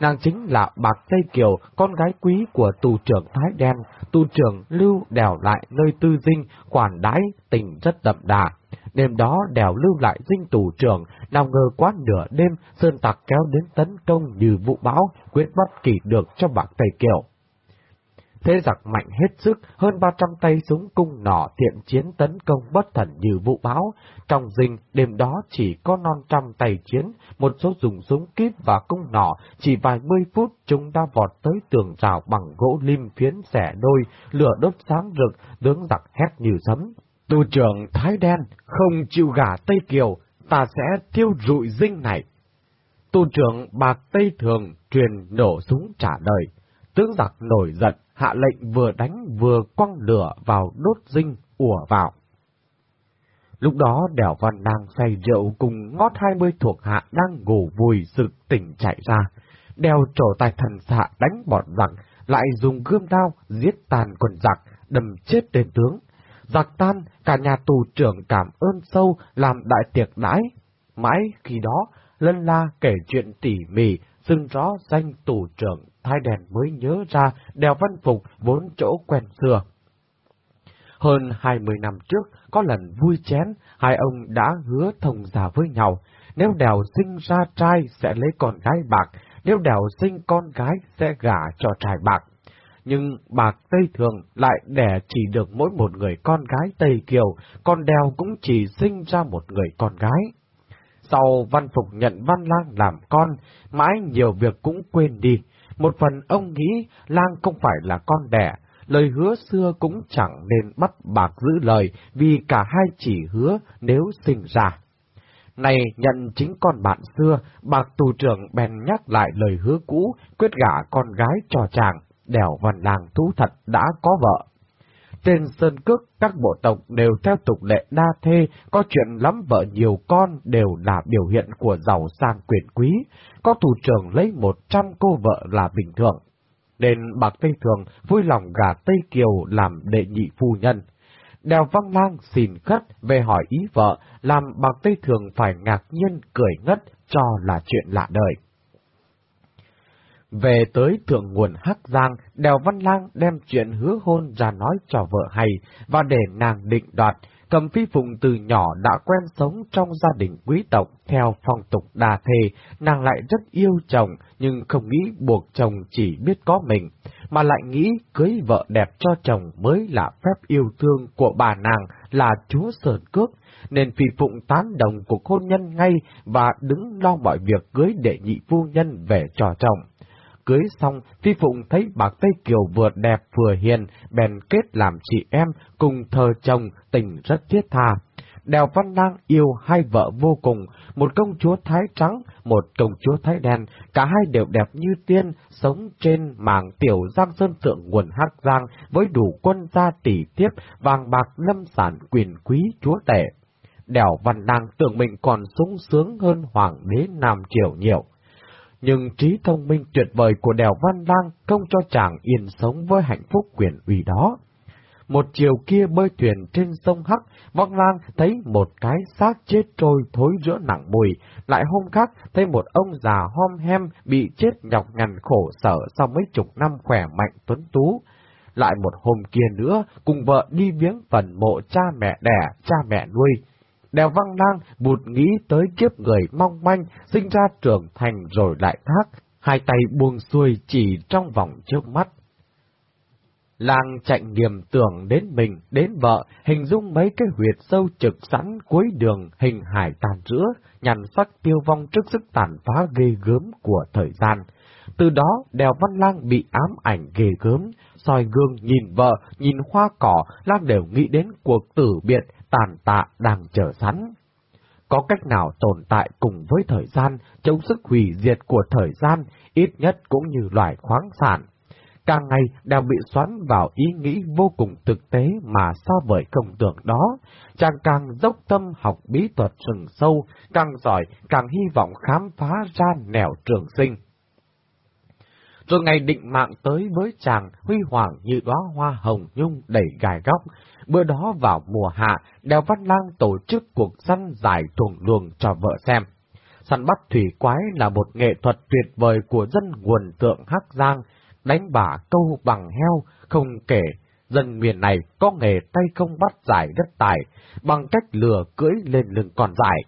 nàng chính là Bạc Tây Kiều, con gái quý của tù trưởng Thái Đen, tù trưởng lưu đèo lại nơi tư dinh, quản đái, tình rất đậm đà. Đêm đó đèo lưu lại dinh tù trưởng, nào ngờ quá nửa đêm, sơn tặc kéo đến tấn công như vụ bão, quyết bắt kỷ được cho Bạc Tây Kiều. Thế giặc mạnh hết sức, hơn 300 tay súng cung nỏ thiện chiến tấn công bất thần như vụ báo. Trong dinh đêm đó chỉ có non trăm tay chiến, một số dùng súng kíp và cung nỏ, chỉ vài mươi phút chúng đã vọt tới tường rào bằng gỗ lim phiến xẻ đôi, lửa đốt sáng rực, tướng giặc hét như sấm. tù trưởng Thái Đen không chịu gả Tây Kiều, ta sẽ tiêu rụi dinh này. tù trưởng Bạc Tây Thường truyền nổ súng trả lời. Tướng giặc nổi giận, hạ lệnh vừa đánh vừa quăng lửa vào đốt dinh, ùa vào. Lúc đó đèo văn đang say rượu cùng ngót hai mươi thuộc hạ đang ngủ vùi sực tỉnh chạy ra. Đèo trổ tài thần xạ đánh bọn giặc, lại dùng gươm đao giết tàn quần giặc, đâm chết tên tướng. Giặc tan, cả nhà tù trưởng cảm ơn sâu làm đại tiệc đãi. Mãi khi đó, Lân La kể chuyện tỉ mỉ, xưng rõ danh tù trưởng hai Đèn mới nhớ ra đèo văn phục vốn chỗ quen xưa. Hơn hai mươi năm trước, có lần vui chén, hai ông đã hứa thông giả với nhau. Nếu đèo sinh ra trai sẽ lấy con gái bạc, nếu đèo sinh con gái sẽ gả cho trai bạc. Nhưng bạc Tây Thường lại đẻ chỉ được mỗi một người con gái Tây Kiều, còn đèo cũng chỉ sinh ra một người con gái. Sau văn phục nhận văn lang làm con, mãi nhiều việc cũng quên đi. Một phần ông nghĩ lang không phải là con đẻ, lời hứa xưa cũng chẳng nên bắt bạc giữ lời vì cả hai chỉ hứa nếu sinh ra. Này nhận chính con bạn xưa, bạc tù trưởng bèn nhắc lại lời hứa cũ, quyết gả con gái cho chàng, đèo văn làng thú thật đã có vợ. Trên Sơn Cước, các bộ tộc đều theo tục lệ đa thê, có chuyện lắm vợ nhiều con đều là biểu hiện của giàu sang quyền quý, có thủ trưởng lấy một trăm cô vợ là bình thường. Nên bạc Tây Thường vui lòng gả Tây Kiều làm đệ nhị phu nhân. Đèo Văn Lang xin khất về hỏi ý vợ, làm bạc Tây Thường phải ngạc nhiên cười ngất cho là chuyện lạ đời. Về tới thượng nguồn Hắc Giang, Đèo Văn Lang đem chuyện hứa hôn ra nói cho vợ hay, và để nàng định đoạt, cầm phi phụng từ nhỏ đã quen sống trong gia đình quý tộc theo phong tục đà thề, nàng lại rất yêu chồng nhưng không nghĩ buộc chồng chỉ biết có mình, mà lại nghĩ cưới vợ đẹp cho chồng mới là phép yêu thương của bà nàng là chúa Sơn Cước, nên phi phụng tán đồng cuộc hôn nhân ngay và đứng lo mọi việc cưới đệ nhị phu nhân về cho chồng cưới xong, Phi Phụng thấy bạc Tây Kiều vừa đẹp vừa hiền, bèn kết làm chị em, cùng thờ chồng, tình rất thiết tha. Đèo Văn Lang yêu hai vợ vô cùng, một công chúa Thái Trắng, một công chúa Thái Đen, cả hai đều đẹp như tiên, sống trên mảng tiểu giang sơn thượng nguồn Hắc Giang, với đủ quân gia tỷ tiếp, vàng bạc lâm sản quyền quý chúa tể. Đèo Văn Lang tưởng mình còn sung sướng hơn Hoàng đế Nam Triều nhiều nhưng trí thông minh tuyệt vời của đèo Văn Lang không cho chàng yên sống với hạnh phúc quyền uy đó. Một chiều kia bơi thuyền trên sông Hắc, Văn Lang thấy một cái xác chết trôi thối giữa nặng mùi, lại hôm khác thấy một ông già hom hem bị chết nhọc nhằn khổ sở sau mấy chục năm khỏe mạnh tuấn tú. Lại một hôm kia nữa, cùng vợ đi viếng phần mộ cha mẹ đẻ, cha mẹ nuôi, Văn Lang bụt nghĩ tới kiếp người mong manh, sinh ra trưởng thành rồi lại thác, hai tay buông xuôi chỉ trong vòng trước mắt. Lang chạy niềm tưởng đến mình, đến vợ, hình dung mấy cái huyệt sâu trực sẵn cuối đường hình hải tàn rữa, nhằn sắc tiêu vong trước sức tàn phá ghê gớm của thời gian. Từ đó, đèo Văn Lang bị ám ảnh ghê gớm, soi gương nhìn vợ, nhìn hoa cỏ, Lang đều nghĩ đến cuộc tử biệt, tàn tạ đang chờ sẵn. Có cách nào tồn tại cùng với thời gian, chống sức hủy diệt của thời gian, ít nhất cũng như loài khoáng sản. Càng ngày đang bị xoắn vào ý nghĩ vô cùng thực tế mà so với công tưởng đó, chàng càng dốc tâm học bí thuật rừng sâu, càng giỏi, càng hy vọng khám phá ra nẻo trường sinh. Rồi ngày định mạng tới với chàng huy hoàng như đóa hoa hồng nhung đầy gai góc, Bữa đó vào mùa hạ, Đèo Văn Lang tổ chức cuộc săn giải thuồng luồng cho vợ xem. Săn bắt thủy quái là một nghệ thuật tuyệt vời của dân nguồn tượng Hắc Giang, đánh bả câu bằng heo, không kể dân miền này có nghề tay không bắt giải đất tài, bằng cách lừa cưỡi lên lưng con giải.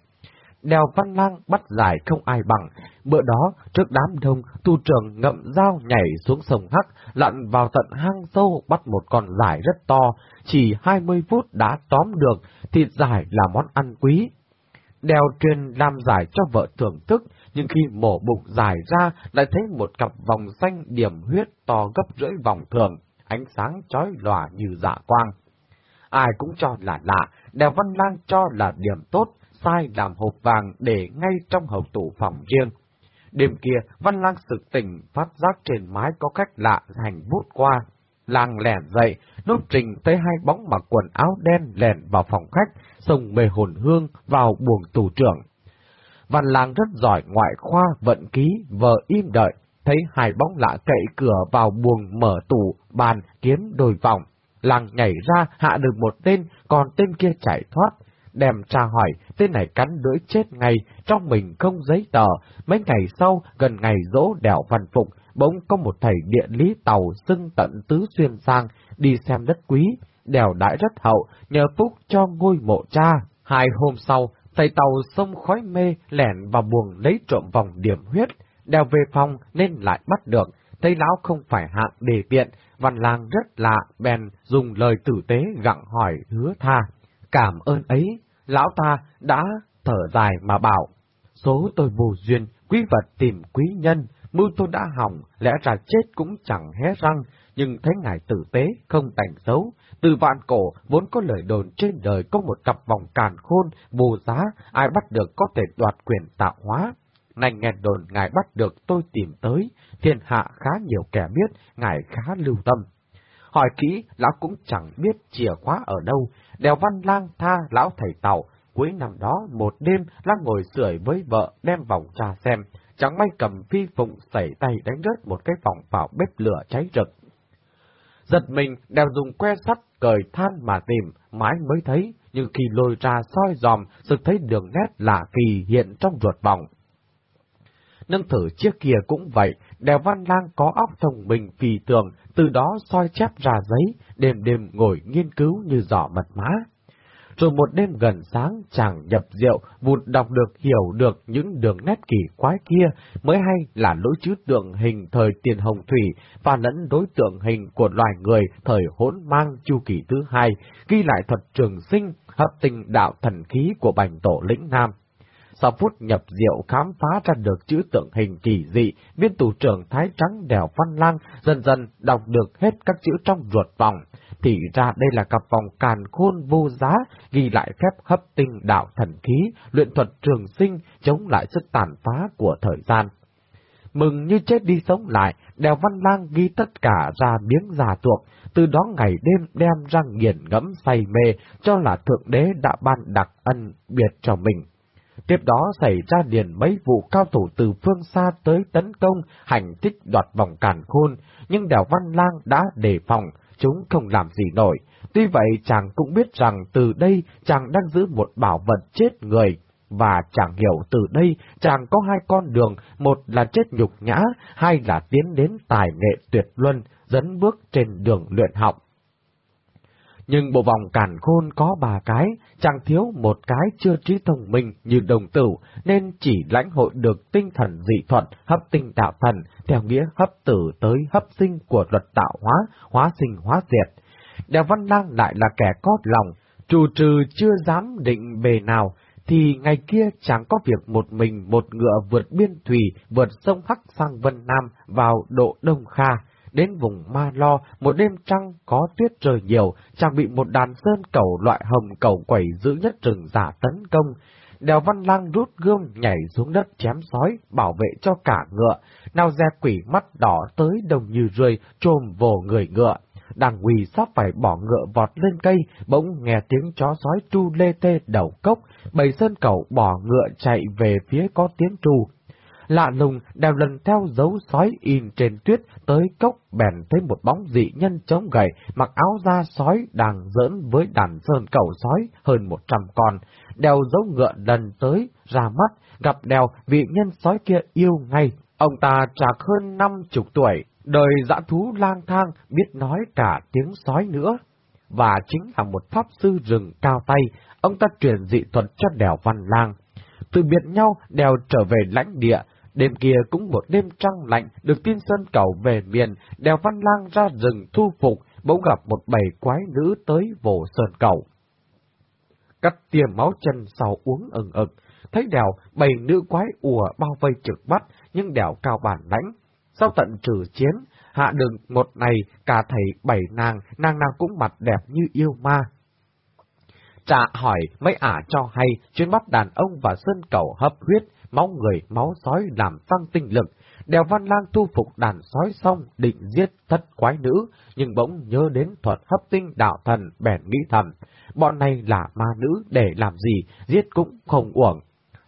Đèo Văn Lang bắt giải không ai bằng, bữa đó trước đám đông, tu trưởng ngậm dao nhảy xuống sông Hắc, lặn vào tận hang sâu bắt một con giải rất to, chỉ 20 phút đã tóm được, thịt giải là món ăn quý. Đèo truyền làm giải cho vợ thưởng thức, nhưng khi mổ bụng giải ra lại thấy một cặp vòng xanh điểm huyết to gấp rưỡi vòng thường, ánh sáng chói lòa như dạ quang. Ai cũng cho là lạ, đèo Văn Lang cho là điểm tốt, sai làm hộp vàng để ngay trong hộp tủ phòng riêng. Đêm kia, Văn Lang sực tỉnh, phát giác trên mái có cách lạ hành bút qua. Lang lẻn dậy, nốt trình thấy hai bóng mặc quần áo đen lẻn vào phòng khách, xông mê hồn hương vào buồng tù trưởng. Văn Lang rất giỏi ngoại khoa, vận ký, vợ im đợi, thấy hai bóng lạ cậy cửa vào buồng mở tủ, bàn, kiếm đôi vòng. Làng nhảy ra hạ được một tên, còn tên kia chạy thoát. Đem tra hỏi, tên này cắn lưỡi chết ngay, trong mình không giấy tờ. Mấy ngày sau, gần ngày dỗ đèo văn phục, bỗng có một thầy địa lý tàu xưng tận tứ xuyên sang, đi xem đất quý, đèo đãi rất hậu, nhờ phúc cho ngôi mộ cha. Hai hôm sau, thầy tàu sông khói mê lẻn vào buồng lấy trộm vòng điểm huyết, đèo về phòng nên lại bắt được, thầy lão không phải hạng đề tiện văn lang rất lạ, bèn dùng lời tử tế gặng hỏi hứa tha. Cảm ơn ấy, lão ta đã thở dài mà bảo, số tôi vô duyên, quý vật tìm quý nhân, mưu tôi đã hỏng, lẽ ra chết cũng chẳng hé răng, nhưng thấy ngài tử tế, không tành xấu. Từ vạn cổ, vốn có lời đồn trên đời có một cặp vòng càn khôn, vô giá, ai bắt được có thể đoạt quyền tạo hóa. Này nghe đồn ngài bắt được tôi tìm tới, thiên hạ khá nhiều kẻ biết, ngài khá lưu tâm. Hỏi kỹ, lão cũng chẳng biết chìa khóa ở đâu, đèo văn lang tha lão thầy tàu. Cuối năm đó, một đêm, lang ngồi sưởi với vợ, đem vòng trà xem, chẳng may cầm phi phụng sẩy tay đánh rớt một cái vòng vào bếp lửa cháy rực. Giật mình, đèo dùng que sắt, cởi than mà tìm, mãi mới thấy, nhưng khi lôi ra soi dòm, sực thấy đường nét lạ kỳ hiện trong ruột vòng. Nâng thử chiếc kia cũng vậy, đèo văn lang có óc thông minh phi tường, từ đó soi chép ra giấy, đêm đêm ngồi nghiên cứu như giỏ mật mã. Rồi một đêm gần sáng chàng nhập rượu, vụt đọc được hiểu được những đường nét kỳ quái kia, mới hay là lỗi chữ tượng hình thời tiền hồng thủy và lẫn đối tượng hình của loài người thời hỗn mang chu kỳ thứ hai, ghi lại thuật trường sinh, hợp tình đạo thần khí của bành tổ lĩnh Nam. Sau phút nhập diệu khám phá ra được chữ tượng hình kỳ dị, viên tù trưởng Thái Trắng đèo văn lang dần dần đọc được hết các chữ trong ruột vòng. Thì ra đây là cặp vòng càn khôn vô giá, ghi lại phép hấp tinh đạo thần khí, luyện thuật trường sinh, chống lại sức tàn phá của thời gian. Mừng như chết đi sống lại, đèo văn lang ghi tất cả ra miếng già tuộc, từ đó ngày đêm đem ra nghiền ngẫm say mê, cho là Thượng Đế đã ban đặc ân biệt cho mình. Tiếp đó xảy ra liền mấy vụ cao thủ từ phương xa tới tấn công, hành thích đoạt vòng càn khôn, nhưng đèo Văn Lang đã đề phòng, chúng không làm gì nổi. Tuy vậy chàng cũng biết rằng từ đây chàng đang giữ một bảo vật chết người, và chàng hiểu từ đây chàng có hai con đường, một là chết nhục nhã, hai là tiến đến tài nghệ tuyệt luân, dẫn bước trên đường luyện học. Nhưng bộ vòng cản khôn có ba cái, chẳng thiếu một cái chưa trí thông minh như đồng tử, nên chỉ lãnh hội được tinh thần dị thuận, hấp tinh tạo thần, theo nghĩa hấp tử tới hấp sinh của luật tạo hóa, hóa sinh hóa diệt. Đèo Văn Lang lại là kẻ có lòng, trù trừ chưa dám định bề nào, thì ngày kia chẳng có việc một mình một ngựa vượt biên thủy, vượt sông Hắc sang Vân Nam vào độ Đông Kha, Đến vùng Ma Lo, một đêm trăng có tuyết trời nhiều, chàng bị một đàn sơn cầu loại hồng cầu quẩy giữ nhất rừng giả tấn công. Đèo Văn Lang rút gươm nhảy xuống đất chém sói, bảo vệ cho cả ngựa. Nào dè quỷ mắt đỏ tới đồng như rơi, trồm vồ người ngựa. Đàng quỳ sắp phải bỏ ngựa vọt lên cây, bỗng nghe tiếng chó sói tru lê tê đầu cốc, bầy sơn cầu bỏ ngựa chạy về phía có tiếng tru. Lạ lùng đèo lần theo dấu sói in trên tuyết tới cốc bèn thấy một bóng dị nhân chống gậy, mặc áo da sói đang giỡn với đàn sơn cầu sói hơn một trăm con. Đèo dấu ngựa lần tới, ra mắt, gặp đèo vị nhân sói kia yêu ngay. Ông ta trạc hơn năm chục tuổi, đời dã thú lang thang, biết nói cả tiếng sói nữa. Và chính là một pháp sư rừng cao tay, ông ta truyền dị thuật cho đèo văn lang. Từ biệt nhau, đèo trở về lãnh địa, Đêm kia cũng một đêm trăng lạnh, được tin sơn cầu về miền, đèo văn lang ra rừng thu phục, bỗng gặp một bầy quái nữ tới vồ sơn cầu. Cắt tia máu chân sau uống ừng ực, thấy đèo bầy nữ quái ùa bao vây trực bắt, nhưng đèo cao bản lãnh. Sau tận trừ chiến, hạ đường một ngày, cả thầy bảy nàng, nàng nàng cũng mặt đẹp như yêu ma. Trả hỏi mấy ả cho hay, chuyến bắt đàn ông và sơn cầu hấp huyết, máu người, máu sói làm tăng tinh lực. Đèo Văn Lang thu phục đàn sói xong, định giết thất quái nữ, nhưng bỗng nhớ đến thuật hấp tinh đạo thần, bèn nghĩ thầm. Bọn này là ma nữ để làm gì, giết cũng không uổng.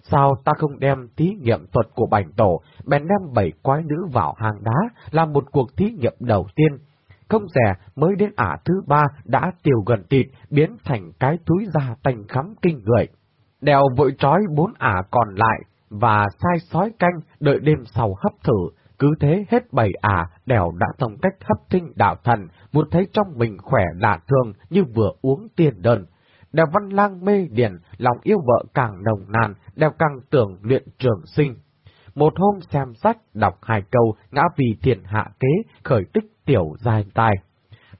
Sao ta không đem thí nghiệm thuật của bảnh tổ, bèn đem bảy quái nữ vào hang đá, làm một cuộc thí nghiệm đầu tiên. Không rẻ, mới đến ả thứ ba đã tiêu gần thịt, biến thành cái túi da tành khắm kinh người. Đèo vội trói bốn ả còn lại, và sai sói canh đợi đêm sau hấp thử, cứ thế hết bảy à, đèo đã thông cách hấp tinh đạo thần, muốn thấy trong mình khỏe lạ thường như vừa uống tiền đơn. Đèo văn lang mê điển, lòng yêu vợ càng nồng nàn, đèo càng tưởng luyện trường sinh. Một hôm xem sách, đọc hai câu, ngã vì thiền hạ kế, khởi tích tiểu dài tài.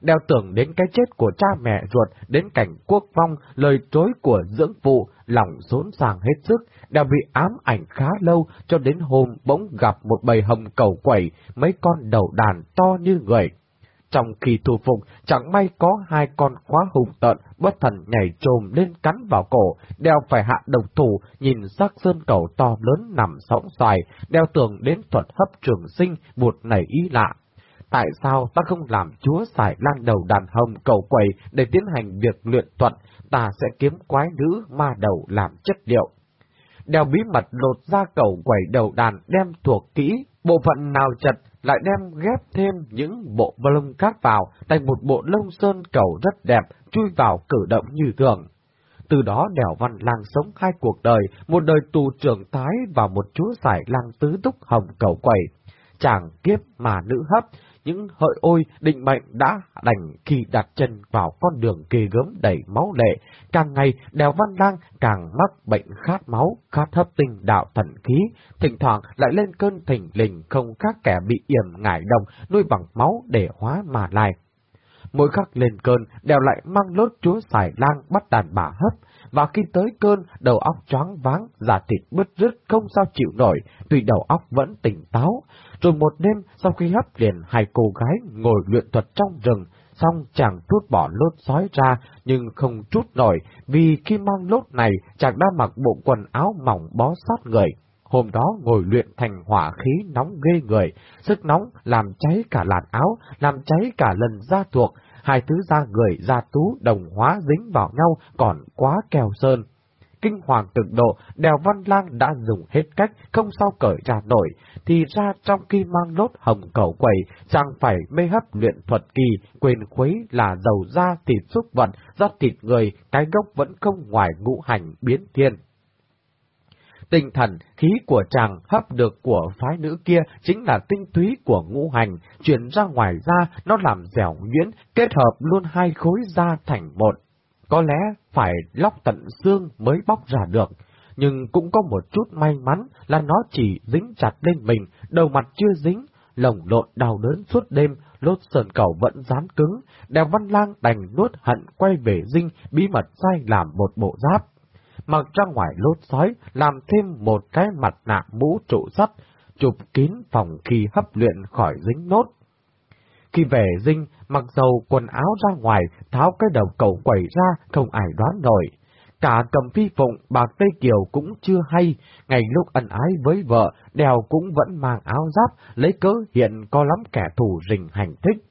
Đeo tưởng đến cái chết của cha mẹ ruột, đến cảnh quốc vong, lời trối của dưỡng phụ, lòng xốn sàng hết sức, đã bị ám ảnh khá lâu cho đến hôm bỗng gặp một bầy hồng cầu quẩy, mấy con đầu đàn to như người. Trong khi thu phục, chẳng may có hai con quá hùng tợn, bất thần nhảy trồm lên cắn vào cổ, đeo phải hạ độc thủ, nhìn sắc sơn cầu to lớn nằm sóng xoài, đeo tưởng đến thuật hấp trường sinh, buột nảy ý lạ. Tại sao ta không làm chúa xài lang đầu đàn hồng cầu quầy để tiến hành việc luyện thuật, ta sẽ kiếm quái nữ ma đầu làm chất liệu đeo bí mật lột ra cầu quẩy đầu đàn đem thuộc kỹ, bộ phận nào chật lại đem ghép thêm những bộ lông khác vào, thành một bộ lông sơn cầu rất đẹp, chui vào cử động như thường. Từ đó đèo văn lang sống hai cuộc đời, một đời tù trưởng thái và một chúa giải lang tứ túc hồng cầu quẩy. Chàng kiếp mà nữ hấp, những hợi ôi định mệnh đã đành khi đặt chân vào con đường kỳ gớm đầy máu lệ, càng ngày đèo văn lang càng mắc bệnh khát máu, khát hấp tinh đạo thần khí, thỉnh thoảng lại lên cơn thỉnh lình không khác kẻ bị yểm ngải đồng nuôi bằng máu để hóa mà lại. Mỗi khắc lên cơn, đèo lại mang lốt chúa xài lang bắt đàn bà hấp, và khi tới cơn, đầu óc choáng váng, giả thịt bứt rứt không sao chịu nổi, tuy đầu óc vẫn tỉnh táo. Rồi một đêm, sau khi hấp liền hai cô gái ngồi luyện thuật trong rừng, xong chàng trút bỏ lốt sói ra, nhưng không trút nổi, vì khi mang lốt này, chàng đã mặc bộ quần áo mỏng bó sát người. Hôm đó ngồi luyện thành hỏa khí nóng ghê người, sức nóng làm cháy cả làn áo, làm cháy cả lần da thuộc, hai thứ da người da tú đồng hóa dính vào nhau còn quá kèo sơn. Kinh hoàng cực độ, đèo văn lang đã dùng hết cách, không sao cởi ra nổi, thì ra trong khi mang lốt hồng cầu quẩy, chàng phải mê hấp luyện thuật kỳ, quên khuấy là dầu da thịt xúc vật, do thịt người, cái gốc vẫn không ngoài ngũ hành biến thiên. Tinh thần, khí của chàng hấp được của phái nữ kia chính là tinh túy của ngũ hành, chuyển ra ngoài da, nó làm dẻo nhuyễn, kết hợp luôn hai khối da thành một. Có lẽ phải lóc tận xương mới bóc ra được, nhưng cũng có một chút may mắn là nó chỉ dính chặt lên mình, đầu mặt chưa dính, lồng lộn đau đớn suốt đêm, lốt sơn cầu vẫn dán cứng, đèo văn lang đành nuốt hận quay về dinh, bí mật sai làm một bộ giáp mặc ra ngoài lốt sói, làm thêm một cái mặt nạ mũ trụ sắt, chụp kín phòng khi hấp luyện khỏi dính nốt. Khi về dinh, mặc dầu quần áo ra ngoài, tháo cái đầu cầu quẩy ra, không ai đoán nổi. Cả cầm phi phụng, bạc Tây Kiều cũng chưa hay, ngày lúc ân ái với vợ, đèo cũng vẫn mang áo giáp, lấy cớ hiện có lắm kẻ thù rình hành thích.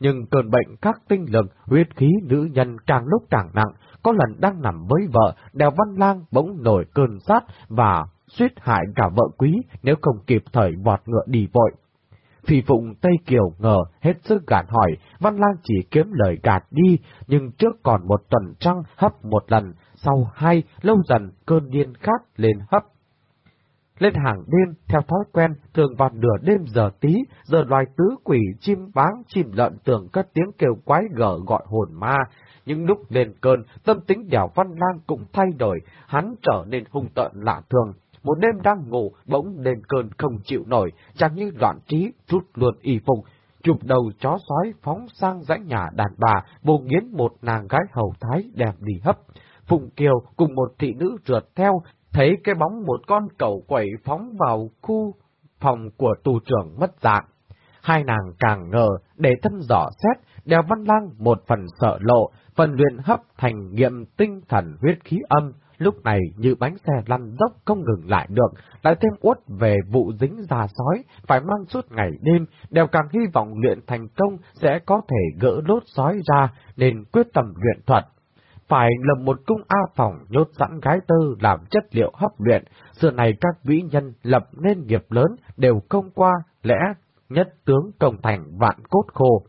Nhưng cơn bệnh các tinh lực, huyết khí nữ nhân càng lúc càng nặng, có lần đang nằm với vợ, đèo văn lang bỗng nổi cơn sát và suýt hại cả vợ quý nếu không kịp thời vọt ngựa đi vội. Phi Phụng Tây Kiều ngờ hết sức gạt hỏi, Văn Lang chỉ kiếm lời gạt đi, nhưng trước còn một tuần trăng hấp một lần, sau hai, lâu dần cơn điên khác lên hấp. Lên hàng đêm, theo thói quen, thường vào nửa đêm giờ tí, giờ loài tứ quỷ, chim báng, chim lợn tưởng cất tiếng kêu quái gở gọi hồn ma. Nhưng lúc lên cơn, tâm tính đèo văn lang cũng thay đổi, hắn trở nên hung tợn lạ thường, một đêm đang ngủ, bỗng lên cơn không chịu nổi, chẳng như loạn trí, rút luôn y phục, chụp đầu chó sói phóng sang dãy nhà đàn bà, vô nghiến một nàng gái hầu thái đẹp đi hấp. Phụng Kiều cùng một thị nữ rượt theo, thấy cái bóng một con cầu quẩy phóng vào khu phòng của tù trưởng mất dạng. Hai nàng càng ngờ, để thân dò xét, đèo văn lang một phần sợ lộ, phần luyện hấp thành nghiệm tinh thần huyết khí âm, lúc này như bánh xe lăn dốc không ngừng lại được, lại thêm uất về vụ dính già sói, phải mang suốt ngày đêm, đều càng hy vọng luyện thành công sẽ có thể gỡ lốt sói ra, nên quyết tâm luyện thuật. Phải lập một cung A phòng nhốt sẵn gái tư làm chất liệu hấp luyện, xưa này các vĩ nhân lập nên nghiệp lớn đều công qua, lẽ nhất tướng công thành vạn cốt khô.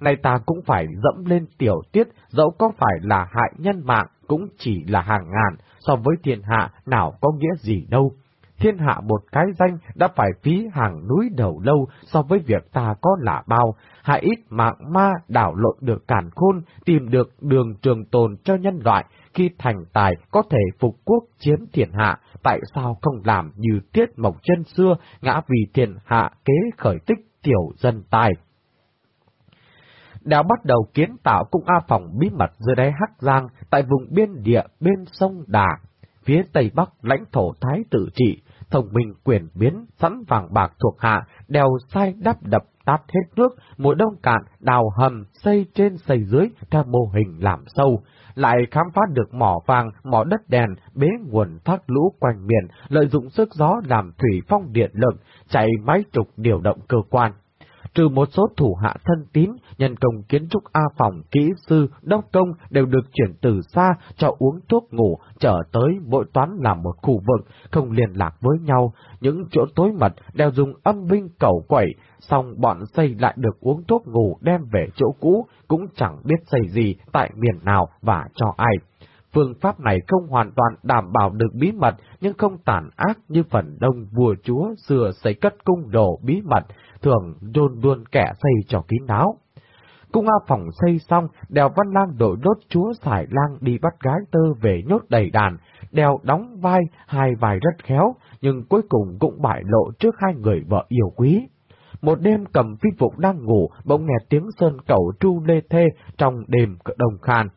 Này ta cũng phải dẫm lên tiểu tiết, dẫu có phải là hại nhân mạng, cũng chỉ là hàng ngàn, so với thiên hạ nào có nghĩa gì đâu. Thiên hạ một cái danh đã phải phí hàng núi đầu lâu so với việc ta có lạ bao, hại ít mạng ma đảo lộn được cản khôn, tìm được đường trường tồn cho nhân loại, khi thành tài có thể phục quốc chiếm thiên hạ, tại sao không làm như tiết mộc chân xưa, ngã vì thiên hạ kế khởi tích tiểu dân tài? Đã bắt đầu kiến tạo cung A Phòng bí mật dưới đáy Hắc Giang tại vùng biên địa bên sông Đà, phía tây bắc lãnh thổ Thái tự trị, thông minh quyền biến, sẵn vàng bạc thuộc hạ, đèo sai đắp đập tát hết nước, mùa đông cạn, đào hầm, xây trên xây dưới, theo mô hình làm sâu, lại khám phá được mỏ vàng, mỏ đất đèn, bế nguồn thác lũ quanh miền, lợi dụng sức gió làm thủy phong điện lực, chạy máy trục điều động cơ quan trừ một số thủ hạ thân tín, nhân công kiến trúc A phòng, kỹ sư, đốc công đều được chuyển từ xa cho uống thuốc ngủ, trở tới mỗi toán làm một khu vực, không liên lạc với nhau, những chỗ tối mật đều dùng âm binh cầu quẩy, xong bọn xây lại được uống thuốc ngủ đem về chỗ cũ, cũng chẳng biết xây gì tại miền nào và cho ai. Phương pháp này không hoàn toàn đảm bảo được bí mật, nhưng không tàn ác như phần đông vua chúa xưa xây cất cung đồ bí mật, thường luôn luôn kẻ xây cho kín đáo. Cung A Phòng xây xong, đèo Văn Lang đội đốt chúa xài lang đi bắt gái tơ về nhốt đầy đàn, đèo đóng vai, hai vai rất khéo, nhưng cuối cùng cũng bại lộ trước hai người vợ yêu quý. Một đêm cầm phi phục đang ngủ, bỗng nghe tiếng sơn cầu tru lê thê trong đêm đồng khan.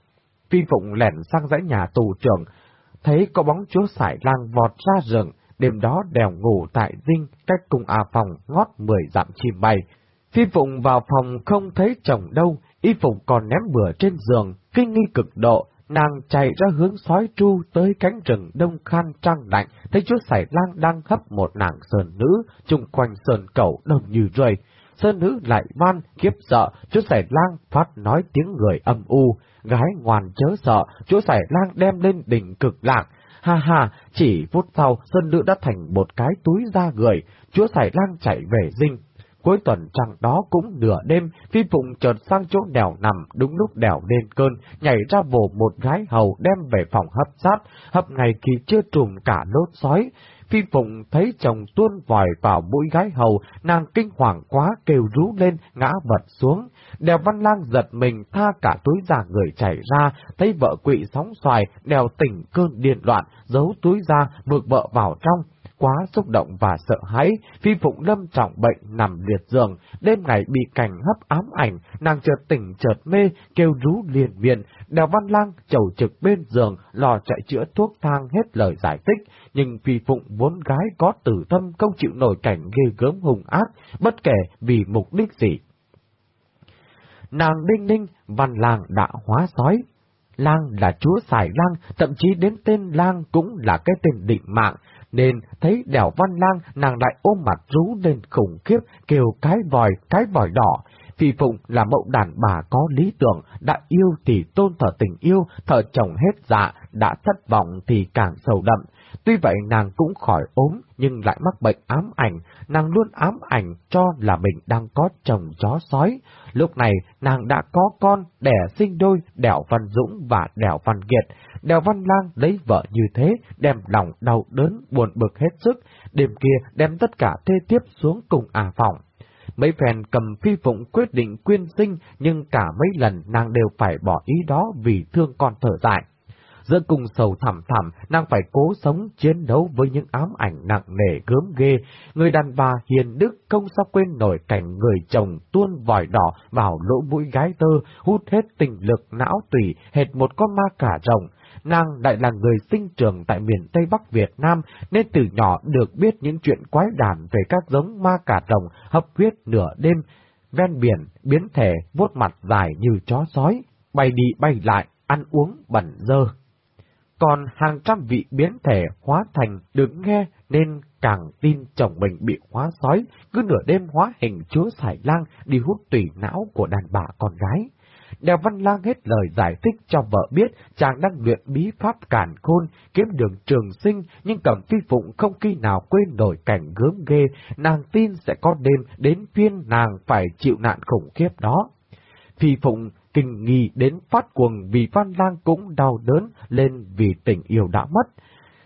Phi Phụng lẻn sang dãy nhà tù trưởng, thấy có bóng chúa sải lang vọt ra rừng, đêm đó đèo ngủ tại dinh cách cùng à phòng ngót mười dặm chim bay. Phi Phụng vào phòng không thấy chồng đâu, y phục còn ném bừa trên giường, kinh nghi cực độ, nàng chạy ra hướng sói tru tới cánh rừng đông khan trăng lạnh, thấy chúa sải lang đang hấp một nàng sơn nữ, chung quanh sơn cầu đông như rơi. Sơn nữ lại man kiếp sợ, chúa sải lang phát nói tiếng người âm u, gái ngoan chớ sợ, chúa sải lang đem lên đỉnh cực lạc, Ha ha, chỉ phút sau, Sơn Nữ đã thành một cái túi da người, chúa sải lang chạy về dinh. Cuối tuần trăng đó cũng nửa đêm, Phi Phụng chợt sang chỗ đèo nằm, đúng lúc đèo lên cơn, nhảy ra vồ một gái hầu đem về phòng hấp sát, hấp ngày khi chưa trùm cả lốt sói. Phi Phụng thấy chồng tuôn vòi vào mũi gái hầu, nàng kinh hoàng quá kêu rú lên, ngã vật xuống. Đèo Văn Lang giật mình tha cả túi giả người chảy ra, thấy vợ quỵ sóng xoài, đèo tỉnh cơn điên loạn, giấu túi da, vượt vợ vào trong. Quá xúc động và sợ hãi, Phi Phụng lâm trọng bệnh nằm liệt giường, đêm ngày bị cảnh hấp ám ảnh, nàng chợt tỉnh chợt mê, kêu rú liền miệng, đèo văn lang chầu trực bên giường, lò chạy chữa thuốc thang hết lời giải thích, nhưng Phi Phụng vốn gái có tử tâm không chịu nổi cảnh ghê gớm hùng ác, bất kể vì mục đích gì. Nàng đinh ninh, văn lang đã hóa sói. Lang là chúa xài lang, thậm chí đến tên lang cũng là cái tên định mạng, nên thấy đèo văn lang nàng lại ôm mặt rú lên khủng khiếp, kêu cái vòi, cái vòi đỏ. Phi Phụng là mẫu đàn bà có lý tưởng, đã yêu thì tôn thờ tình yêu, thờ chồng hết dạ, đã thất vọng thì càng sầu đậm. Tuy vậy nàng cũng khỏi ốm, nhưng lại mắc bệnh ám ảnh, nàng luôn ám ảnh cho là mình đang có chồng chó sói. Lúc này, nàng đã có con, đẻ sinh đôi, Đèo Văn Dũng và Đèo Văn Kiệt. Đèo Văn Lang lấy vợ như thế, đem lòng đau đớn, buồn bực hết sức, đêm kia đem tất cả thê tiếp xuống cùng à phòng. Mấy phen cầm phi phụng quyết định quyên sinh, nhưng cả mấy lần nàng đều phải bỏ ý đó vì thương con thở dại. Giữa cùng sầu thảm thảm, nàng phải cố sống chiến đấu với những ám ảnh nặng nề gớm ghê. Người đàn bà hiền đức không sao quên nổi cảnh người chồng tuôn vòi đỏ vào lỗ mũi gái tơ, hút hết tình lực não tủy, hệt một con ma cả rồng. Nàng lại là người sinh trưởng tại miền Tây Bắc Việt Nam, nên từ nhỏ được biết những chuyện quái đản về các giống ma cà rồng hấp huyết nửa đêm, ven biển, biến thể, vuốt mặt dài như chó sói, bay đi bay lại, ăn uống bẩn dơ còn hàng trăm vị biến thể hóa thành được nghe nên càng tin chồng mình bị hóa sói, cứ nửa đêm hóa hình chúa sải lang đi hút tủy não của đàn bà con gái. Đèo Văn Lang hết lời giải thích cho vợ biết chàng đang luyện bí pháp cản khôn, kiếm đường trường sinh, nhưng Cẩm Phi Phụng không khi nào quên nổi cảnh gớm ghê, nàng tin sẽ có đêm đến phiên nàng phải chịu nạn khủng khiếp đó. Phi Phụng kinh nghi đến phát cuồng vì Văn Lang cũng đau đớn lên vì tình yêu đã mất.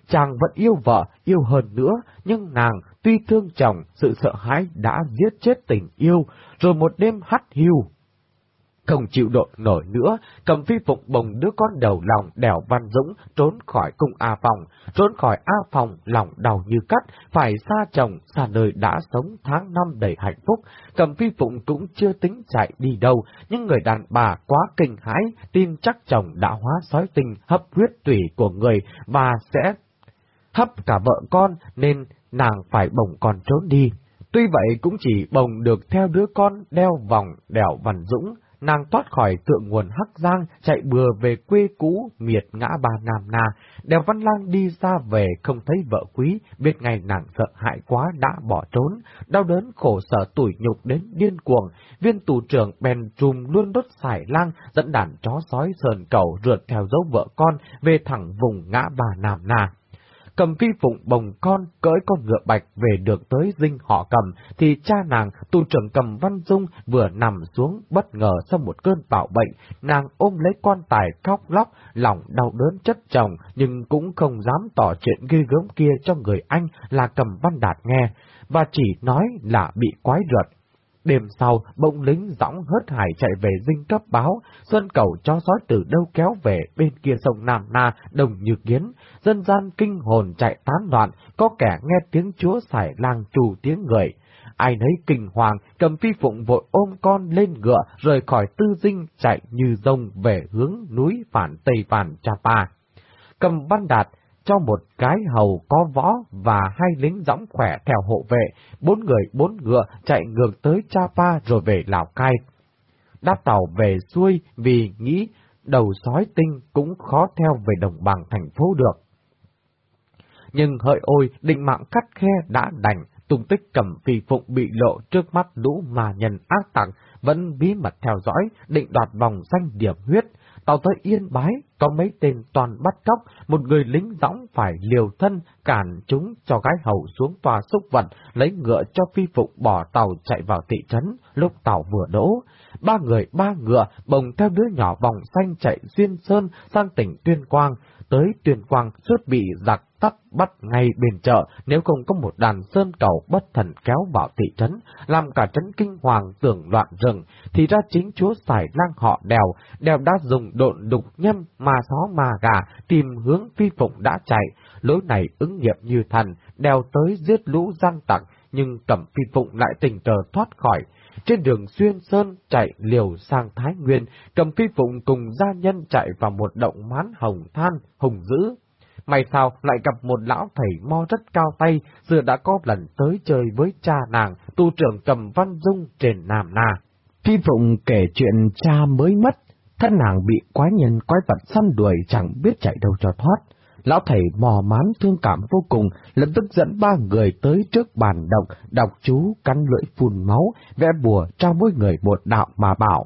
Chàng vẫn yêu vợ, yêu hơn nữa, nhưng nàng tuy thương chồng, sự sợ hãi đã giết chết tình yêu, rồi một đêm hắt hiu, không chịu đột nổi nữa, cầm phi phục bồng đứa con đầu lòng đèo văn dũng trốn khỏi cung A Phòng, trốn khỏi A Phòng lòng đau như cắt, phải xa chồng, xa nơi đã sống tháng năm đầy hạnh phúc. Cầm phi phụng cũng chưa tính chạy đi đâu, nhưng người đàn bà quá kinh hãi, tin chắc chồng đã hóa sói tình hấp huyết tủy của người và sẽ hấp cả vợ con nên nàng phải bồng con trốn đi. Tuy vậy cũng chỉ bồng được theo đứa con đeo vòng đèo Văn Dũng, nàng thoát khỏi tượng nguồn Hắc Giang, chạy bừa về quê cũ, miệt ngã ba Nam Na. Đèo Văn Lang đi ra về không thấy vợ quý, biết ngày nàng sợ hãi quá đã bỏ trốn, đau đớn khổ sở tủi nhục đến điên cuồng. Viên tù trưởng bèn trùm luôn đốt xài lang, dẫn đàn chó sói sờn cầu rượt theo dấu vợ con về thẳng vùng ngã ba Nam Na cầm phi phụng bồng con, cưỡi con ngựa bạch về được tới dinh họ cầm, thì cha nàng, tu trưởng cầm văn dung, vừa nằm xuống bất ngờ sau một cơn bạo bệnh, nàng ôm lấy quan tài khóc lóc, lòng đau đớn chất chồng, nhưng cũng không dám tỏ chuyện ghê gớm kia cho người anh là cầm văn đạt nghe, và chỉ nói là bị quái rượt Đêm sau, bỗng lính dõng hớt hải chạy về dinh cấp báo, Xuân cầu cho sói từ đâu kéo về bên kia sông Nam Na, đồng như kiến, dân gian kinh hồn chạy tán loạn, có kẻ nghe tiếng chúa xài lang trù tiếng người. Ai nấy kinh hoàng, cầm phi phụng vội ôm con lên ngựa, rời khỏi tư dinh, chạy như rông về hướng núi phản Tây Phản Chapa. Cầm văn đạt, cho một cái hầu có võ và hai lính dõng khỏe theo hộ vệ, bốn người bốn ngựa chạy ngược tới Chapa rồi về Lào Cai. Đáp tàu về xuôi vì nghĩ đầu sói tinh cũng khó theo về đồng bằng thành phố được. Nhưng hỡi ôi, định mạng cắt khe đã đành, tung tích cầm phi phụng bị lộ trước mắt lũ mà nhân ác tặng, vẫn bí mật theo dõi, định đoạt vòng danh điểm huyết, Tàu tới Yên Bái, có mấy tên toàn bắt cóc, một người lính dõng phải liều thân, cản chúng cho gái hầu xuống tòa xúc vận, lấy ngựa cho phi phục bỏ tàu chạy vào thị trấn, lúc tàu vừa đỗ. Ba người ba ngựa bồng theo đứa nhỏ vòng xanh chạy xuyên sơn sang tỉnh Tuyên Quang, tới Tuyên Quang suốt bị giặc tắt bắt ngay bên chợ nếu không có một đàn sơn cầu bất thần kéo vào thị trấn, làm cả trấn kinh hoàng tưởng loạn rừng, thì ra chính chúa xài lang họ đèo, đèo đã dùng độn đục nhâm mà xó mà gà tìm hướng phi phụng đã chạy, lối này ứng nghiệm như thần, đèo tới giết lũ gian tặc, nhưng cẩm phi phụng lại tình cờ thoát khỏi. Trên đường xuyên sơn chạy liều sang Thái Nguyên, cầm phi phụng cùng gia nhân chạy vào một động mán hồng than, hùng dữ, May sao lại gặp một lão thầy mo rất cao tay, xưa đã có lần tới chơi với cha nàng, tu trưởng cầm văn dung trên Nam Na. Phi Phụng kể chuyện cha mới mất, thân nàng bị quái nhân quái vật săn đuổi chẳng biết chạy đâu cho thoát. Lão thầy mò mán thương cảm vô cùng, lập tức dẫn ba người tới trước bàn động, đọc chú cắn lưỡi phun máu, vẽ bùa cho mỗi người một đạo mà bảo.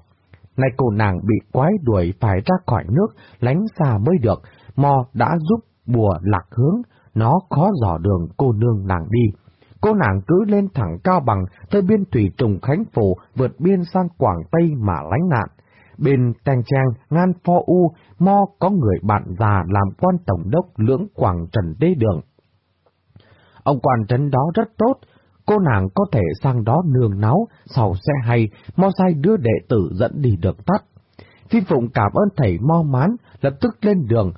Này cô nàng bị quái đuổi phải ra khỏi nước, lánh xa mới được, mò đã giúp bùa lạc hướng, nó khó dò đường cô nương nàng đi. Cô nàng cứ lên thẳng cao bằng, tới biên thủy trùng Khánh Phủ, vượt biên sang Quảng Tây mà lánh nạn. Bên Teng Trang, Ngan Pho U, Mo có người bạn già làm quan tổng đốc lưỡng Quảng Trần Đê Đường. Ông quan trấn đó rất tốt, cô nàng có thể sang đó nương náu, sau sẽ hay, Mo sai đưa đệ tử dẫn đi được tắt. Phi Phụng cảm ơn thầy Mo Mán, lập tức lên đường,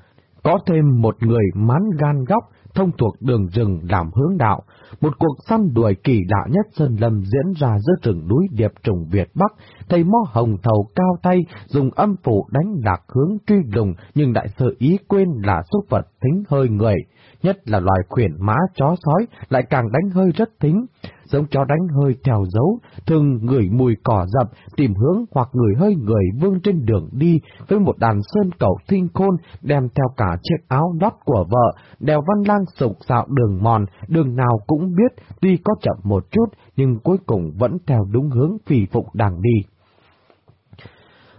có thêm một người mán gan góc, thông thuộc đường rừng làm hướng đạo, một cuộc săn đuổi kỳ lạ nhất Sơn Lâm diễn ra giữa rừng núi Điệp Trùng Việt Bắc, thầy mo hồng thầu cao tay, dùng âm phủ đánh lạc hướng truy lùng, nhưng đại sơ ý quên là xúc vật thính hơi người, nhất là loài khuyển mã chó sói lại càng đánh hơi rất thính. Giống chó đánh hơi theo dấu, thường ngửi mùi cỏ dập, tìm hướng hoặc người hơi người vương trên đường đi với một đàn sơn cầu thinh khôn đem theo cả chiếc áo lót của vợ, đèo văn lang sục dạo đường mòn, đường nào cũng cũng biết, tuy có chậm một chút nhưng cuối cùng vẫn theo đúng hướng phi phụng đang đi.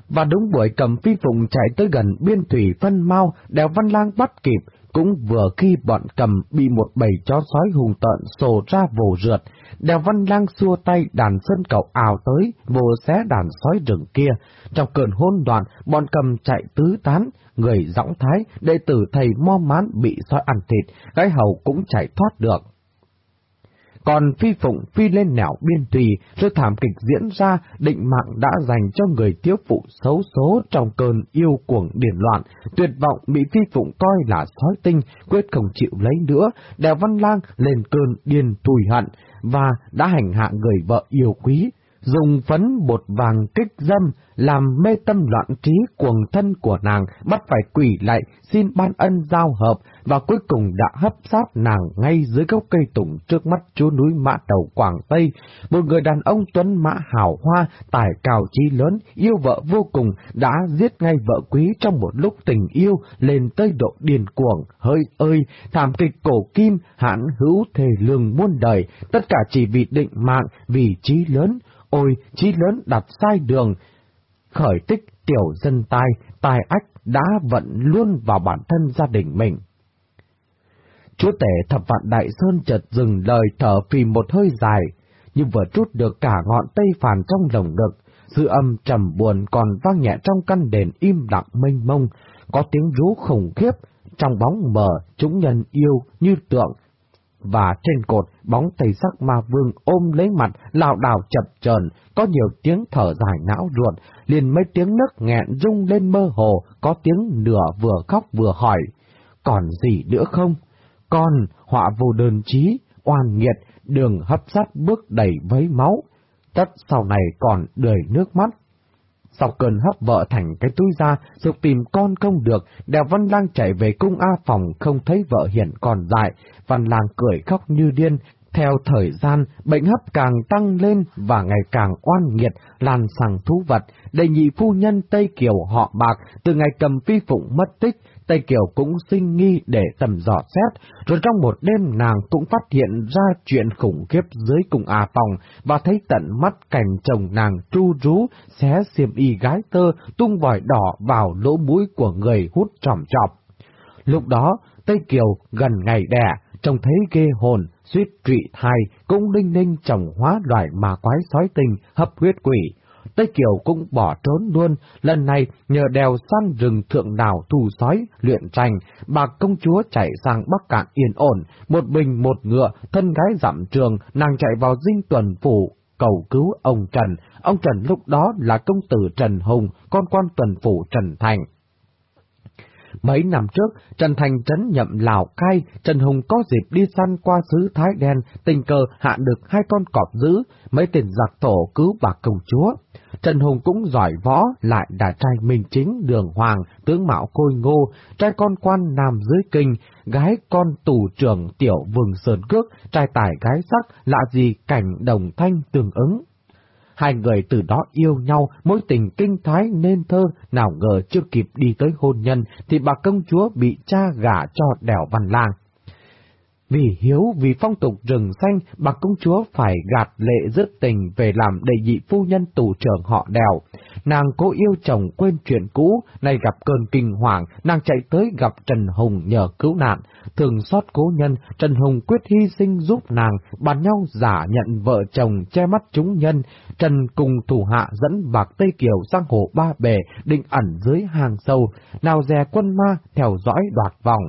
Và đúng buổi cầm phi phụng chạy tới gần biên thủy phân mau, đèo văn lang bắt kịp, cũng vừa khi bọn cầm bị một bầy chó sói hùng tợn sổ ra vồ rượt, đèo văn lang xua tay đàn sơn cậu ảo tới, vồ xé đàn sói rừng kia. Trong cơn hôn đoạn, bọn cầm chạy tứ tán, người dõng thái, đệ tử thầy mo mán bị sói ăn thịt, gái hầu cũng chạy thoát được. Còn phi phụng phi lên nẻo biên tùy, rồi thảm kịch diễn ra, định mạng đã dành cho người thiếu phụ xấu số trong cơn yêu cuồng điển loạn, tuyệt vọng bị phi phụng coi là sói tinh, quyết không chịu lấy nữa, đèo văn lang lên cơn điên tùy hận, và đã hành hạ người vợ yêu quý, dùng phấn bột vàng kích dâm, làm mê tâm loạn trí cuồng thân của nàng, bắt phải quỷ lại, xin ban ân giao hợp, và cuối cùng đã hấp sát nàng ngay dưới gốc cây tùng trước mắt chú núi Mã Đầu Quảng Tây. Một người đàn ông tuấn mã hào hoa, tài cao trí lớn, yêu vợ vô cùng, đã giết ngay vợ quý trong một lúc tình yêu lên tới độ điền cuồng, hơi ơi, thảm kịch cổ kim, hãn hữu thề lương muôn đời, tất cả chỉ vì định mạng, vì trí lớn, ôi, trí lớn đặt sai đường, khởi tích tiểu dân tai, tài ách đã vận luôn vào bản thân gia đình mình. Chúa tể thập vạn đại sơn chợt dừng lời thở phì một hơi dài, nhưng vừa trút được cả ngọn tây phàn trong lồng ngực, dư âm trầm buồn còn vang nhẹ trong căn đền im lặng mênh mông, có tiếng rú khủng khiếp, trong bóng mờ chúng nhân yêu như tượng, và trên cột, bóng tây sắc ma vương ôm lấy mặt, lảo đảo chập chờn. Có nhiều tiếng thở dài não ruột, liền mấy tiếng nấc nghẹn rung lên mơ hồ. Có tiếng nửa vừa khóc vừa hỏi, còn gì nữa không? Con, họa vô đơn trí oan nghiệt, đường hấp sắt bước đầy với máu. Tất sau này còn đời nước mắt sau cơn hấp vợ thành cái túi ra, dục tìm con không được, đèo Văn Lang chạy về cung A phòng không thấy vợ hiện còn lại, Văn Lang cười khóc như điên. Theo thời gian, bệnh hấp càng tăng lên và ngày càng oan nghiệt, lan sang thú vật. đề nhị phu nhân Tây Kiều họ bạc, từ ngày cầm phi phụng mất tích, Tây Kiều cũng sinh nghi để tầm dò xét, rồi trong một đêm nàng cũng phát hiện ra chuyện khủng khiếp dưới cùng à Phòng và thấy tận mắt cảnh chồng nàng tru rú, xé xiêm y gái tơ, tung vòi đỏ vào lỗ mũi của người hút tròm chọc. Lúc đó, Tây Kiều gần ngày đẻ, trông thấy ghê hồn, suýt trụy thai, cũng đinh ninh chồng hóa loài mà quái sói tình, hấp huyết quỷ. Tây Kiều cũng bỏ trốn luôn, lần này nhờ đèo săn rừng thượng đảo thù sói, luyện tranh, bà công chúa chạy sang Bắc Cạn yên ổn, một bình một ngựa, thân gái dặm trường, nàng chạy vào dinh tuần phủ, cầu cứu ông Trần. Ông Trần lúc đó là công tử Trần Hùng, con quan tuần phủ Trần Thành. Mấy năm trước, Trần Thành trấn nhậm Lào Cai, Trần Hùng có dịp đi săn qua xứ Thái Đen, tình cờ hạ được hai con cọp dữ, mấy tiền giặc tổ cứu bà công chúa. Trần Hùng cũng giỏi võ, lại là trai minh chính đường hoàng, tướng mạo côi ngô, trai con quan nam dưới kinh, gái con tù trưởng tiểu vừng sơn cước, trai tài gái sắc, lạ gì cảnh đồng thanh tương ứng. Hai người từ đó yêu nhau, mối tình kinh thái nên thơ, nào ngờ chưa kịp đi tới hôn nhân, thì bà công chúa bị cha gả cho đèo văn lang. Vì hiếu vì phong tục rừng xanh, bà công chúa phải gạt lệ dứt tình về làm đệ dị phu nhân tù trưởng họ đèo. Nàng cố yêu chồng quên chuyện cũ, nay gặp cơn kinh hoàng, nàng chạy tới gặp Trần Hùng nhờ cứu nạn. Thường xót cố nhân, Trần Hùng quyết hy sinh giúp nàng, bàn nhau giả nhận vợ chồng che mắt chúng nhân. Trần cùng thủ hạ dẫn bạc Tây Kiều sang hồ Ba Bể, định ẩn dưới hàng sâu. Nào dè quân ma theo dõi đoạt vòng.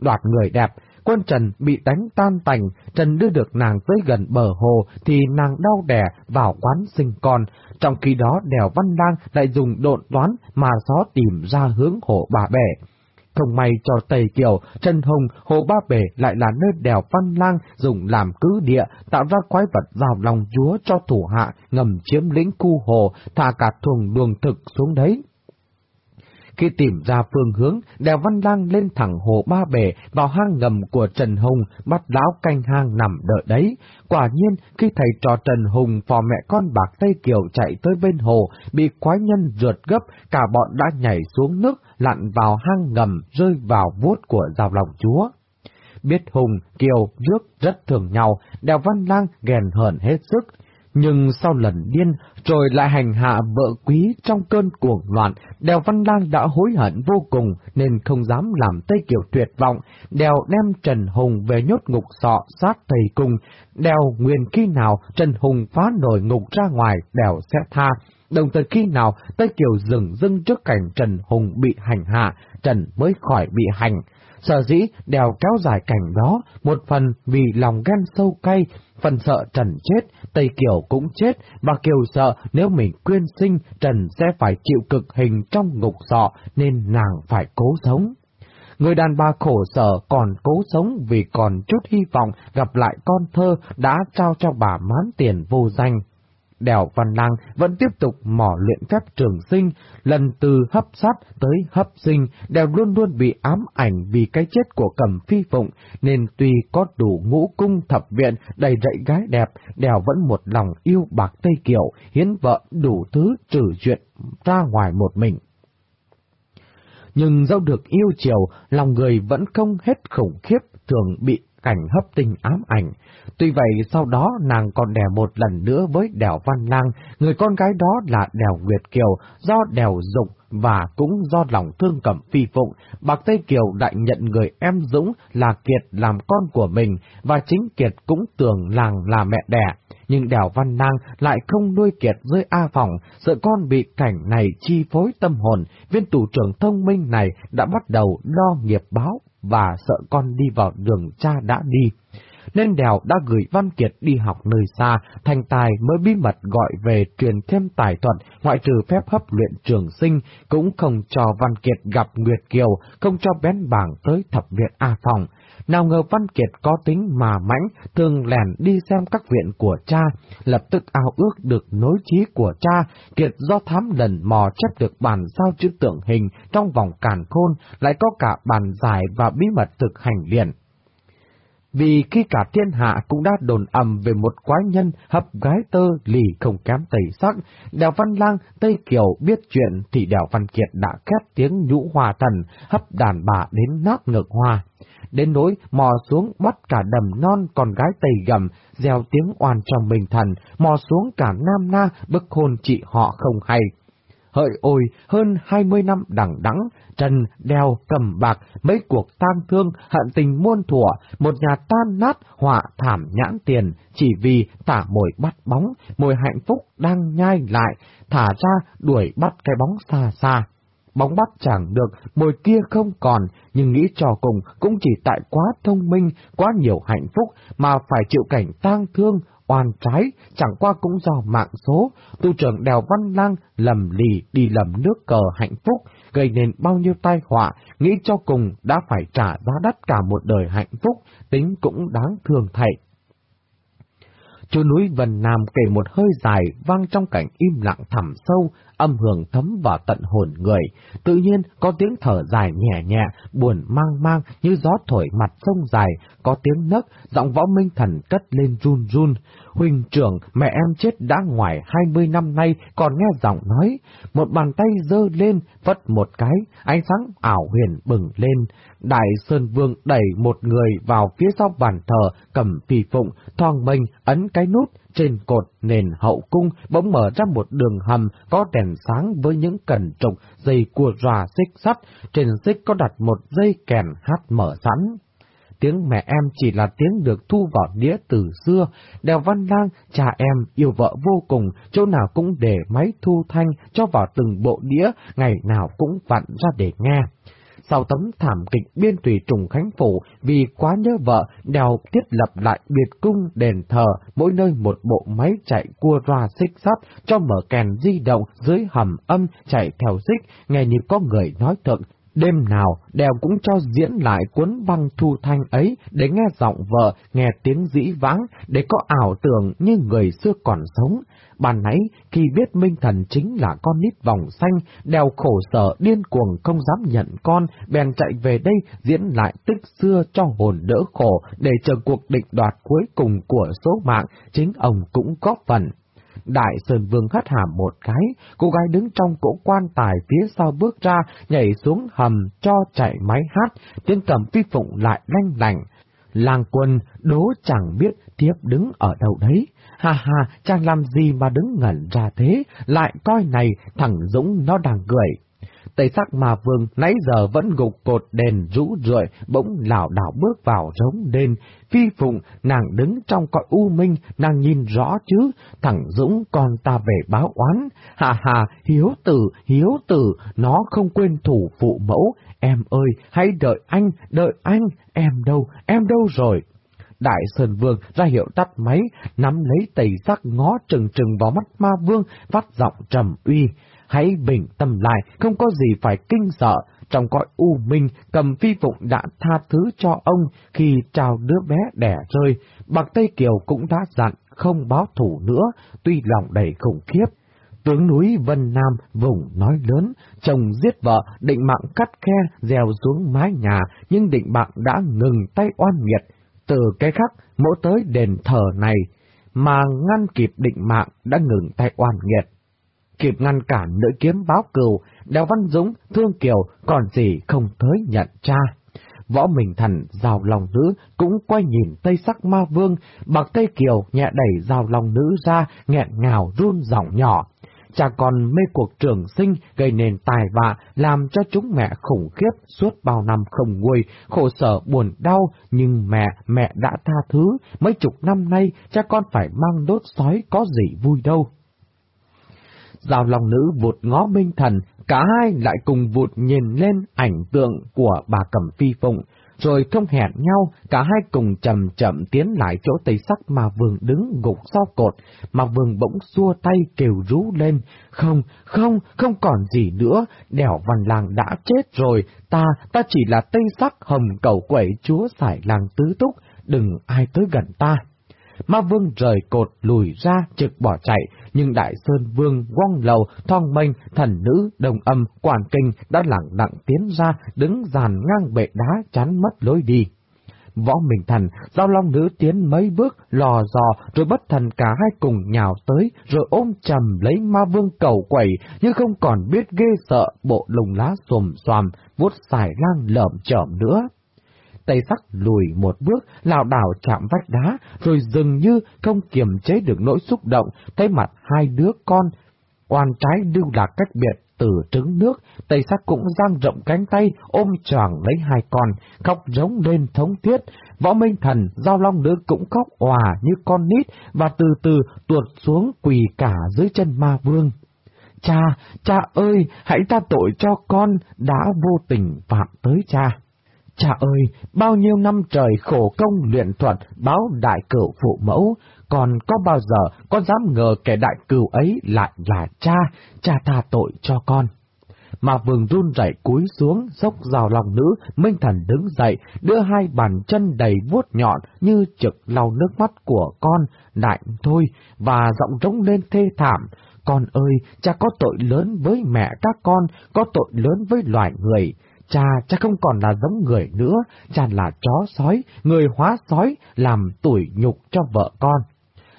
Đoạt người đẹp, quân Trần bị đánh tan tành, Trần đưa được nàng tới gần bờ hồ thì nàng đau đẻ vào quán sinh con. Trong khi đó đèo Văn Lang lại dùng độn toán mà gió tìm ra hướng hồ Bà Bể. Không may cho Tây Kiều, Trần Hùng, Hồ Ba Bể lại là nơi đèo Văn Lang dùng làm cứ địa, tạo ra quái vật rào lòng chúa cho thủ hạ, ngầm chiếm lĩnh khu hồ, thả cả thùng đường thực xuống đấy. Khi tìm ra phương hướng, đèo Văn Lang lên thẳng hồ Ba Bể vào hang ngầm của Trần Hùng, bắt lão canh hang nằm đợi đấy. Quả nhiên, khi thầy trò Trần Hùng phò mẹ con bạc Tây Kiều chạy tới bên hồ, bị quái nhân rượt gấp, cả bọn đã nhảy xuống nước, lặn vào hang ngầm, rơi vào vuốt của rào lòng chúa. Biết Hùng, Kiều, Dước rất thường nhau, đèo Văn Lang ghen hờn hết sức, nhưng sau lần điên, rồi lại hành hạ vợ quý trong cơn cuồng loạn, Đèo Văn Lang đã hối hận vô cùng nên không dám làm Tây Kiều tuyệt vọng, Đèo đem Trần Hùng về nhốt ngục sọ sát thầy cung, Đèo nguyện khi nào Trần Hùng phá nổi ngục ra ngoài, Đèo sẽ tha, đồng thời khi nào Tây Kiều dừng dưng trước cảnh Trần Hùng bị hành hạ, Trần mới khỏi bị hành. Sở dĩ đèo kéo dài cảnh đó, một phần vì lòng ghen sâu cay, phần sợ Trần chết, Tây Kiều cũng chết, và Kiều sợ nếu mình quyên sinh, Trần sẽ phải chịu cực hình trong ngục sọ, nên nàng phải cố sống. Người đàn bà khổ sở còn cố sống vì còn chút hy vọng gặp lại con thơ đã trao cho bà mán tiền vô danh. Đèo Văn Lang vẫn tiếp tục mỏ luyện phép trường sinh, lần từ hấp sát tới hấp sinh, đều luôn luôn bị ám ảnh vì cái chết của cầm phi phụng, nên tuy có đủ ngũ cung thập viện đầy rẫy gái đẹp, Đèo vẫn một lòng yêu bạc Tây Kiều, hiến vợ đủ thứ trừ chuyện ra ngoài một mình. Nhưng dẫu được yêu chiều, lòng người vẫn không hết khủng khiếp, thường bị cảnh hấp tình ám ảnh. Tuy vậy sau đó nàng còn đẻ một lần nữa với đèo Văn Lang, người con gái đó là đèo Nguyệt Kiều, do đèo Dục và cũng do lòng thương cẩm phi phụng, Bạc Tây Kiều đại nhận người em Dũng là Kiệt làm con của mình, và chính Kiệt cũng tưởng làng là mẹ đẻ. Nhưng đèo Văn Lang lại không nuôi Kiệt dưới A Phòng, sợ con bị cảnh này chi phối tâm hồn, viên tù trưởng thông minh này đã bắt đầu lo nghiệp báo và sợ con đi vào đường cha đã đi. Nên Đèo đã gửi Văn Kiệt đi học nơi xa, thành tài mới bí mật gọi về truyền thêm tài thuật, ngoại trừ phép hấp luyện trường sinh, cũng không cho Văn Kiệt gặp Nguyệt Kiều, không cho bén bảng tới thập viện A Phòng. Nào ngờ Văn Kiệt có tính mà mãnh, thường lèn đi xem các viện của cha, lập tức ao ước được nối trí của cha, Kiệt do thám lần mò chép được bản sao chữ tượng hình trong vòng càn khôn, lại có cả bản giải và bí mật thực hành liền. Vì khi cả thiên hạ cũng đã đồn ầm về một quái nhân hấp gái tơ lì không kém tẩy sắc, Đèo Văn Lang, Tây Kiều biết chuyện thì Đèo Văn Kiệt đã khét tiếng nhũ hòa thần, hấp đàn bà đến nát ngược hoa đến nỗi mò xuống bắt cả đầm non con gái tây gầm, gieo tiếng oan trong mình thần, mò xuống cả nam na, bức hôn chị họ không hay. Hỡi ôi, hơn hai mươi năm đẳng đắng, trần, đeo, cầm bạc, mấy cuộc tang thương, hận tình muôn thuở, một nhà tan nát, họa thảm nhãn tiền, chỉ vì tả mồi bắt bóng, mồi hạnh phúc đang nhai lại, thả ra đuổi bắt cái bóng xa xa bóng bắt chẳng được, mồi kia không còn, nhưng nghĩ trò cùng cũng chỉ tại quá thông minh, quá nhiều hạnh phúc mà phải chịu cảnh tang thương, oan trái, chẳng qua cũng do mạng số, tu trưởng đèo văn lang lầm lì đi lầm nước cờ hạnh phúc, gây nên bao nhiêu tai họa, nghĩ cho cùng đã phải trả giá đắt cả một đời hạnh phúc, tính cũng đáng thương thầy. Chú núi Vân Nam kể một hơi dài vang trong cảnh im lặng thẳm sâu, âm hưởng thấm vào tận hồn người. Tự nhiên có tiếng thở dài nhẹ nhẹ, buồn mang mang như gió thổi mặt sông dài, có tiếng nấc, giọng võ minh thần cất lên run run. huynh trưởng, mẹ em chết đã ngoài hai mươi năm nay, còn nghe giọng nói. Một bàn tay dơ lên, vất một cái, ánh sáng ảo huyền bừng lên. Đại Sơn Vương đẩy một người vào phía sau bàn thờ, cầm phì phụng, thoang mênh, ấn cái nút, trên cột nền hậu cung bỗng mở ra một đường hầm có đèn sáng với những cần trục dây cua ròa xích sắt, trên xích có đặt một dây kèn hát mở sẵn. Tiếng mẹ em chỉ là tiếng được thu vào đĩa từ xưa, đèo văn lang, cha em yêu vợ vô cùng, chỗ nào cũng để máy thu thanh cho vào từng bộ đĩa, ngày nào cũng vặn ra để nghe sau tấm thảm kịch biên tùy trùng khánh phủ vì quá nhớ vợ, đèo thiết lập lại biệt cung đền thờ, mỗi nơi một bộ máy chạy cua ra xích sắt, cho mở kèn di động dưới hầm âm chạy theo xích, nghe như có người nói thượng, Đêm nào, đèo cũng cho diễn lại cuốn băng thu thanh ấy để nghe giọng vợ, nghe tiếng dĩ vãng, để có ảo tưởng như người xưa còn sống. Bàn nãy, khi biết Minh Thần chính là con nít vòng xanh, đèo khổ sở điên cuồng không dám nhận con, bèn chạy về đây diễn lại tích xưa cho hồn đỡ khổ để chờ cuộc định đoạt cuối cùng của số mạng, chính ông cũng góp phần. Đại Sơn Vương hất hàm một cái, cô gái đứng trong cỗ quan tài phía sau bước ra, nhảy xuống hầm cho chạy máy hát, tiếng cầm phi phụng lại lanh lành. Làng quân đố chẳng biết tiếp đứng ở đâu đấy. Ha ha, chàng làm gì mà đứng ngẩn ra thế, lại coi này thằng Dũng nó đang cười. Tây sắc mà vương nãy giờ vẫn gục cột đèn rũ rượi, bỗng lảo đảo bước vào rống đền. Phi phụng, nàng đứng trong cõi u minh, nàng nhìn rõ chứ, thằng Dũng con ta về báo oán. Hà hà, hiếu tử, hiếu tử, nó không quên thủ phụ mẫu. Em ơi, hãy đợi anh, đợi anh, em đâu, em đâu rồi? Đại Sơn Vương ra hiệu tắt máy, nắm lấy tẩy sắc ngó trừng trừng vào mắt ma vương, phát giọng trầm uy. Hãy bình tâm lại, không có gì phải kinh sợ. Trong cõi u minh, cầm phi phụng đã tha thứ cho ông khi trao đứa bé đẻ rơi. Bạc Tây Kiều cũng đã dặn không báo thủ nữa, tuy lòng đầy khủng khiếp. Tướng núi Vân Nam vùng nói lớn, chồng giết vợ, định mạng cắt khe, dèo xuống mái nhà, nhưng định mạng đã ngừng tay oan nghiệt. Từ cái khắc, mỗi tới đền thờ này, mà ngăn kịp định mạng đã ngừng tay oan nghiệt kịp ngăn cản nữ kiếm báo cừu, Đào Văn Dũng, Thương Kiều, còn gì không tới nhận cha. Võ Minh Thần, Giao lòng nữ, cũng quay nhìn Tây Sắc Ma Vương, bạc Tây Kiều nhẹ đẩy Giao lòng nữ ra, nghẹn ngào run giọng nhỏ. Cha còn mê cuộc trường sinh gây nên tài vạ, làm cho chúng mẹ khủng khiếp suốt bao năm không nguôi, khổ sở buồn đau, nhưng mẹ, mẹ đã tha thứ, mấy chục năm nay cha con phải mang đốt sói có gì vui đâu. Giao lòng nữ vụt ngó minh thần, cả hai lại cùng vụt nhìn lên ảnh tượng của bà Cẩm Phi Phụng, rồi không hẹn nhau, cả hai cùng chậm chậm tiến lại chỗ tây sắc mà vương đứng gục sau cột, mà vương bỗng xua tay kêu rú lên, không, không, không còn gì nữa, đèo văn làng đã chết rồi, ta, ta chỉ là tây sắc hầm cầu quẩy chúa sải làng tứ túc, đừng ai tới gần ta. Ma Vương rời cột lùi ra trực bỏ chạy, nhưng Đại Sơn Vương, Quang Lầu, Thong minh Thần Nữ, Đồng Âm, Quản Kinh đã lặng lặng tiến ra, đứng dàn ngang bệ đá chắn mất lối đi. Võ Minh Thần, Giao Long Nữ tiến mấy bước, lò dò, rồi bất thần cả hai cùng nhào tới, rồi ôm chầm lấy ma vương cầu quẩy, nhưng không còn biết ghê sợ bộ lùng lá xồm xoàm, vuốt xài lang lợm chởm nữa. Tây sắc lùi một bước, lảo đảo chạm vách đá, rồi dường như không kiềm chế được nỗi xúc động, thấy mặt hai đứa con. Oan trái lưu lạc cách biệt từ trứng nước, Tây sắc cũng giang rộng cánh tay, ôm choàng lấy hai con, khóc rống lên thống thiết. Võ Minh Thần, Giao Long Nữ cũng khóc òa như con nít, và từ từ tuột xuống quỳ cả dưới chân ma vương. Cha, cha ơi, hãy ta tội cho con, đã vô tình phạm tới cha. Cha ơi, bao nhiêu năm trời khổ công luyện thuật báo đại cửu phụ mẫu, còn có bao giờ con dám ngờ kẻ đại cửu ấy lại là cha, cha tha tội cho con. Mà vườn run rẩy cúi xuống, dốc rào lòng nữ, Minh Thần đứng dậy, đưa hai bàn chân đầy vuốt nhọn như trực lau nước mắt của con, đại thôi, và giọng trống lên thê thảm. Con ơi, cha có tội lớn với mẹ các con, có tội lớn với loài người. Cha, cha không còn là giống người nữa, cha là chó sói, người hóa sói, làm tủi nhục cho vợ con.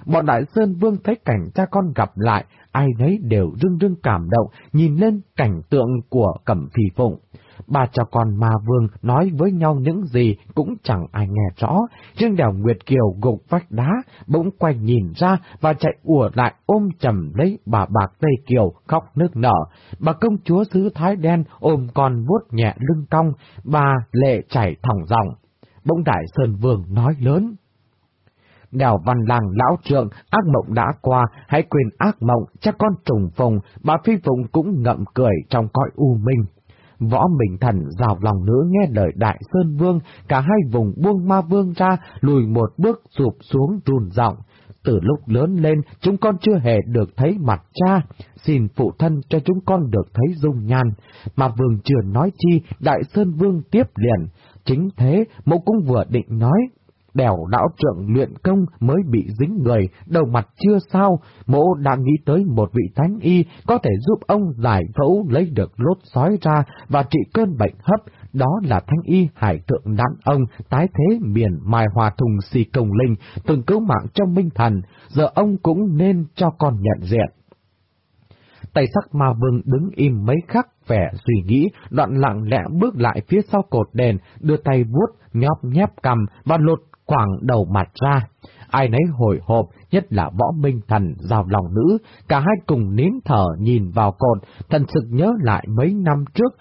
bọn Đại Sơn Vương thấy cảnh cha con gặp lại, ai nấy đều rưng rưng cảm động, nhìn lên cảnh tượng của Cẩm Phì Phụng. Ba cha con ma vương nói với nhau những gì cũng chẳng ai nghe rõ, riêng đèo Nguyệt Kiều gục vách đá, bỗng quay nhìn ra và chạy ùa lại ôm chầm lấy bà bạc Tây Kiều khóc nước nở. Bà công chúa xứ Thái Đen ôm con vuốt nhẹ lưng cong, bà lệ chảy thòng dòng. Bỗng Đại Sơn Vương nói lớn. Đèo văn làng lão trượng, ác mộng đã qua, hãy quên ác mộng, cha con trùng phùng, bà Phi Phụng cũng ngậm cười trong cõi u minh. Võ Bình Thần rào lòng nữa nghe lời Đại Sơn Vương, cả hai vùng buông ma vương ra, lùi một bước sụp xuống run giọng. Từ lúc lớn lên, chúng con chưa hề được thấy mặt cha, xin phụ thân cho chúng con được thấy dung nhan. Mà vương chưa nói chi, Đại Sơn Vương tiếp liền. Chính thế, mẫu cũng vừa định nói, đèo lão trượng luyện công mới bị dính người, đầu mặt chưa sao, mộ đã nghĩ tới một vị thánh y có thể giúp ông giải phẫu lấy được lốt sói ra và trị cơn bệnh hấp, đó là thánh y hải tượng đàn ông tái thế miền mai hòa thùng xì công linh, từng cứu mạng cho minh thần, giờ ông cũng nên cho con nhận diện. Tay sắc ma vương đứng im mấy khắc vẻ suy nghĩ, đoạn lặng lẽ bước lại phía sau cột đèn, đưa tay vuốt, nhóp nhép cầm và lột quảng đầu mặt ra. Ai nấy hồi hộp, nhất là võ minh thần, rào lòng nữ, cả hai cùng nín thở nhìn vào cột, thần sự nhớ lại mấy năm trước,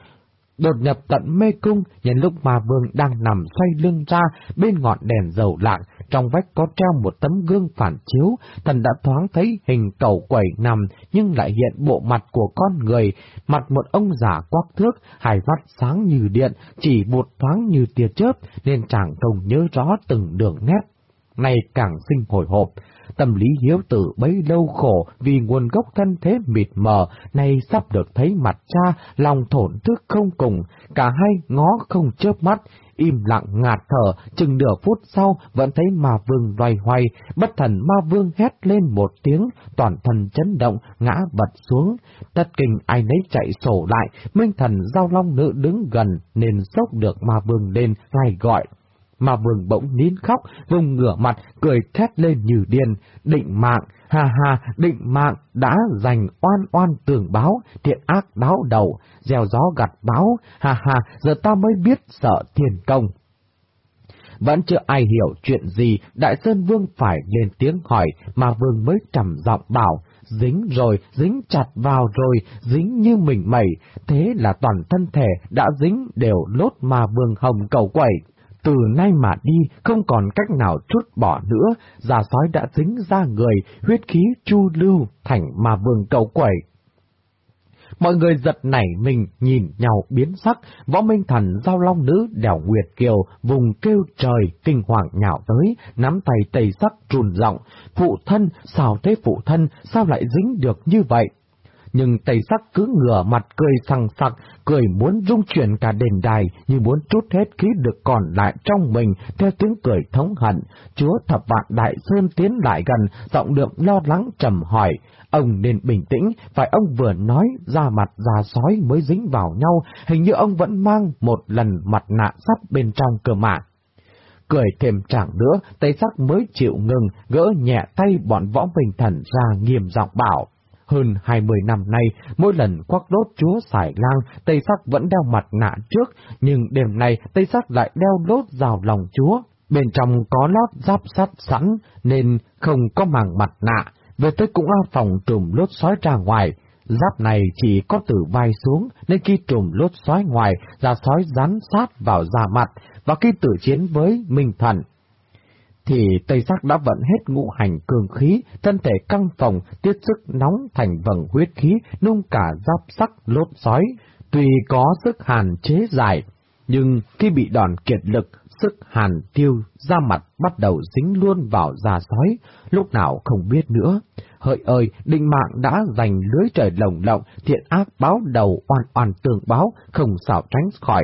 đột nhập tận mê cung, nhìn lúc mà vương đang nằm xoay lưng ra bên ngọn đèn dầu lạng, trong vách có treo một tấm gương phản chiếu, thần đã thoáng thấy hình cầu quẩy nằm, nhưng lại hiện bộ mặt của con người, mặt một ông già quắc thước, hai mắt sáng như điện, chỉ một thoáng như tia chớp, nên chàng không nhớ rõ từng đường nét. Này càng sinh hồi hộp, tâm lý hiếu tử bấy lâu khổ vì nguồn gốc thân thế mịt mờ, nay sắp được thấy mặt cha, lòng thổn thức không cùng, cả hai ngó không chớp mắt, im lặng ngạt thở, chừng nửa phút sau vẫn thấy ma vương loay hoay, bất thần ma vương hét lên một tiếng, toàn thân chấn động, ngã bật xuống. Tất kinh ai nấy chạy sổ lại, minh thần giao long nữ đứng gần nên sốc được ma vương lên, ngay gọi. Mà vương bỗng nín khóc, vùng ngửa mặt, cười thét lên như điên, định mạng, ha ha, định mạng đã giành oan oan tường báo, thiện ác đáo đầu, gieo gió gặt báo, ha ha, giờ ta mới biết sợ thiền công. Vẫn chưa ai hiểu chuyện gì, Đại Sơn Vương phải lên tiếng hỏi, mà Vương mới trầm giọng bảo, dính rồi, dính chặt vào rồi, dính như mình mẩy, thế là toàn thân thể đã dính đều lốt mà Vương Hồng cầu quẩy. Từ nay mà đi, không còn cách nào chút bỏ nữa, già sói đã dính ra người, huyết khí chu lưu, thành mà vương cầu quẩy. Mọi người giật nảy mình, nhìn nhau biến sắc, võ minh thần giao long nữ đèo Nguyệt Kiều, vùng kêu trời, kinh hoàng nhạo tới, nắm tay tây sắc trùn rộng phụ thân, sao thế phụ thân, sao lại dính được như vậy? Nhưng tây sắc cứ ngửa mặt cười sằng sặc, cười muốn rung chuyển cả đền đài, như muốn trút hết khí được còn lại trong mình, theo tiếng cười thống hận. Chúa thập vạn đại sơn tiến lại gần, giọng lượng lo lắng trầm hỏi, ông nên bình tĩnh, phải ông vừa nói ra mặt già sói mới dính vào nhau, hình như ông vẫn mang một lần mặt nạ sắt bên trong cơ mà cười thêm chẳng nữa, tây sắc mới chịu ngừng, gỡ nhẹ tay bọn võ bình thần ra nghiêm giọng bảo. Hơn hai mươi năm nay, mỗi lần quắc đốt chúa xài lang, Tây Sắc vẫn đeo mặt nạ trước, nhưng đêm nay Tây Sắc lại đeo lốt rào lòng chúa. Bên trong có lót giáp sắt sẵn, nên không có màng mặt nạ. Về tới cũng ao phòng trùm lốt sói ra ngoài. Giáp này chỉ có từ vai xuống, nên khi trùm lốt sói ngoài, da sói rắn sát vào da mặt, và khi tử chiến với Minh Thần, thì Tây Sắc đã vận hết ngũ hành cường khí, thân thể căng phòng, tiết sức nóng thành vầng huyết khí, nung cả giáp sắc lốt sói. Tuy có sức hàn chế dài, nhưng khi bị đòn kiệt lực, sức hàn tiêu ra mặt bắt đầu dính luôn vào da sói, lúc nào không biết nữa. Hỡi ơi, định mạng đã giành lưới trời lồng lộng, thiện ác báo đầu oan oan tường báo, không xảo tránh khỏi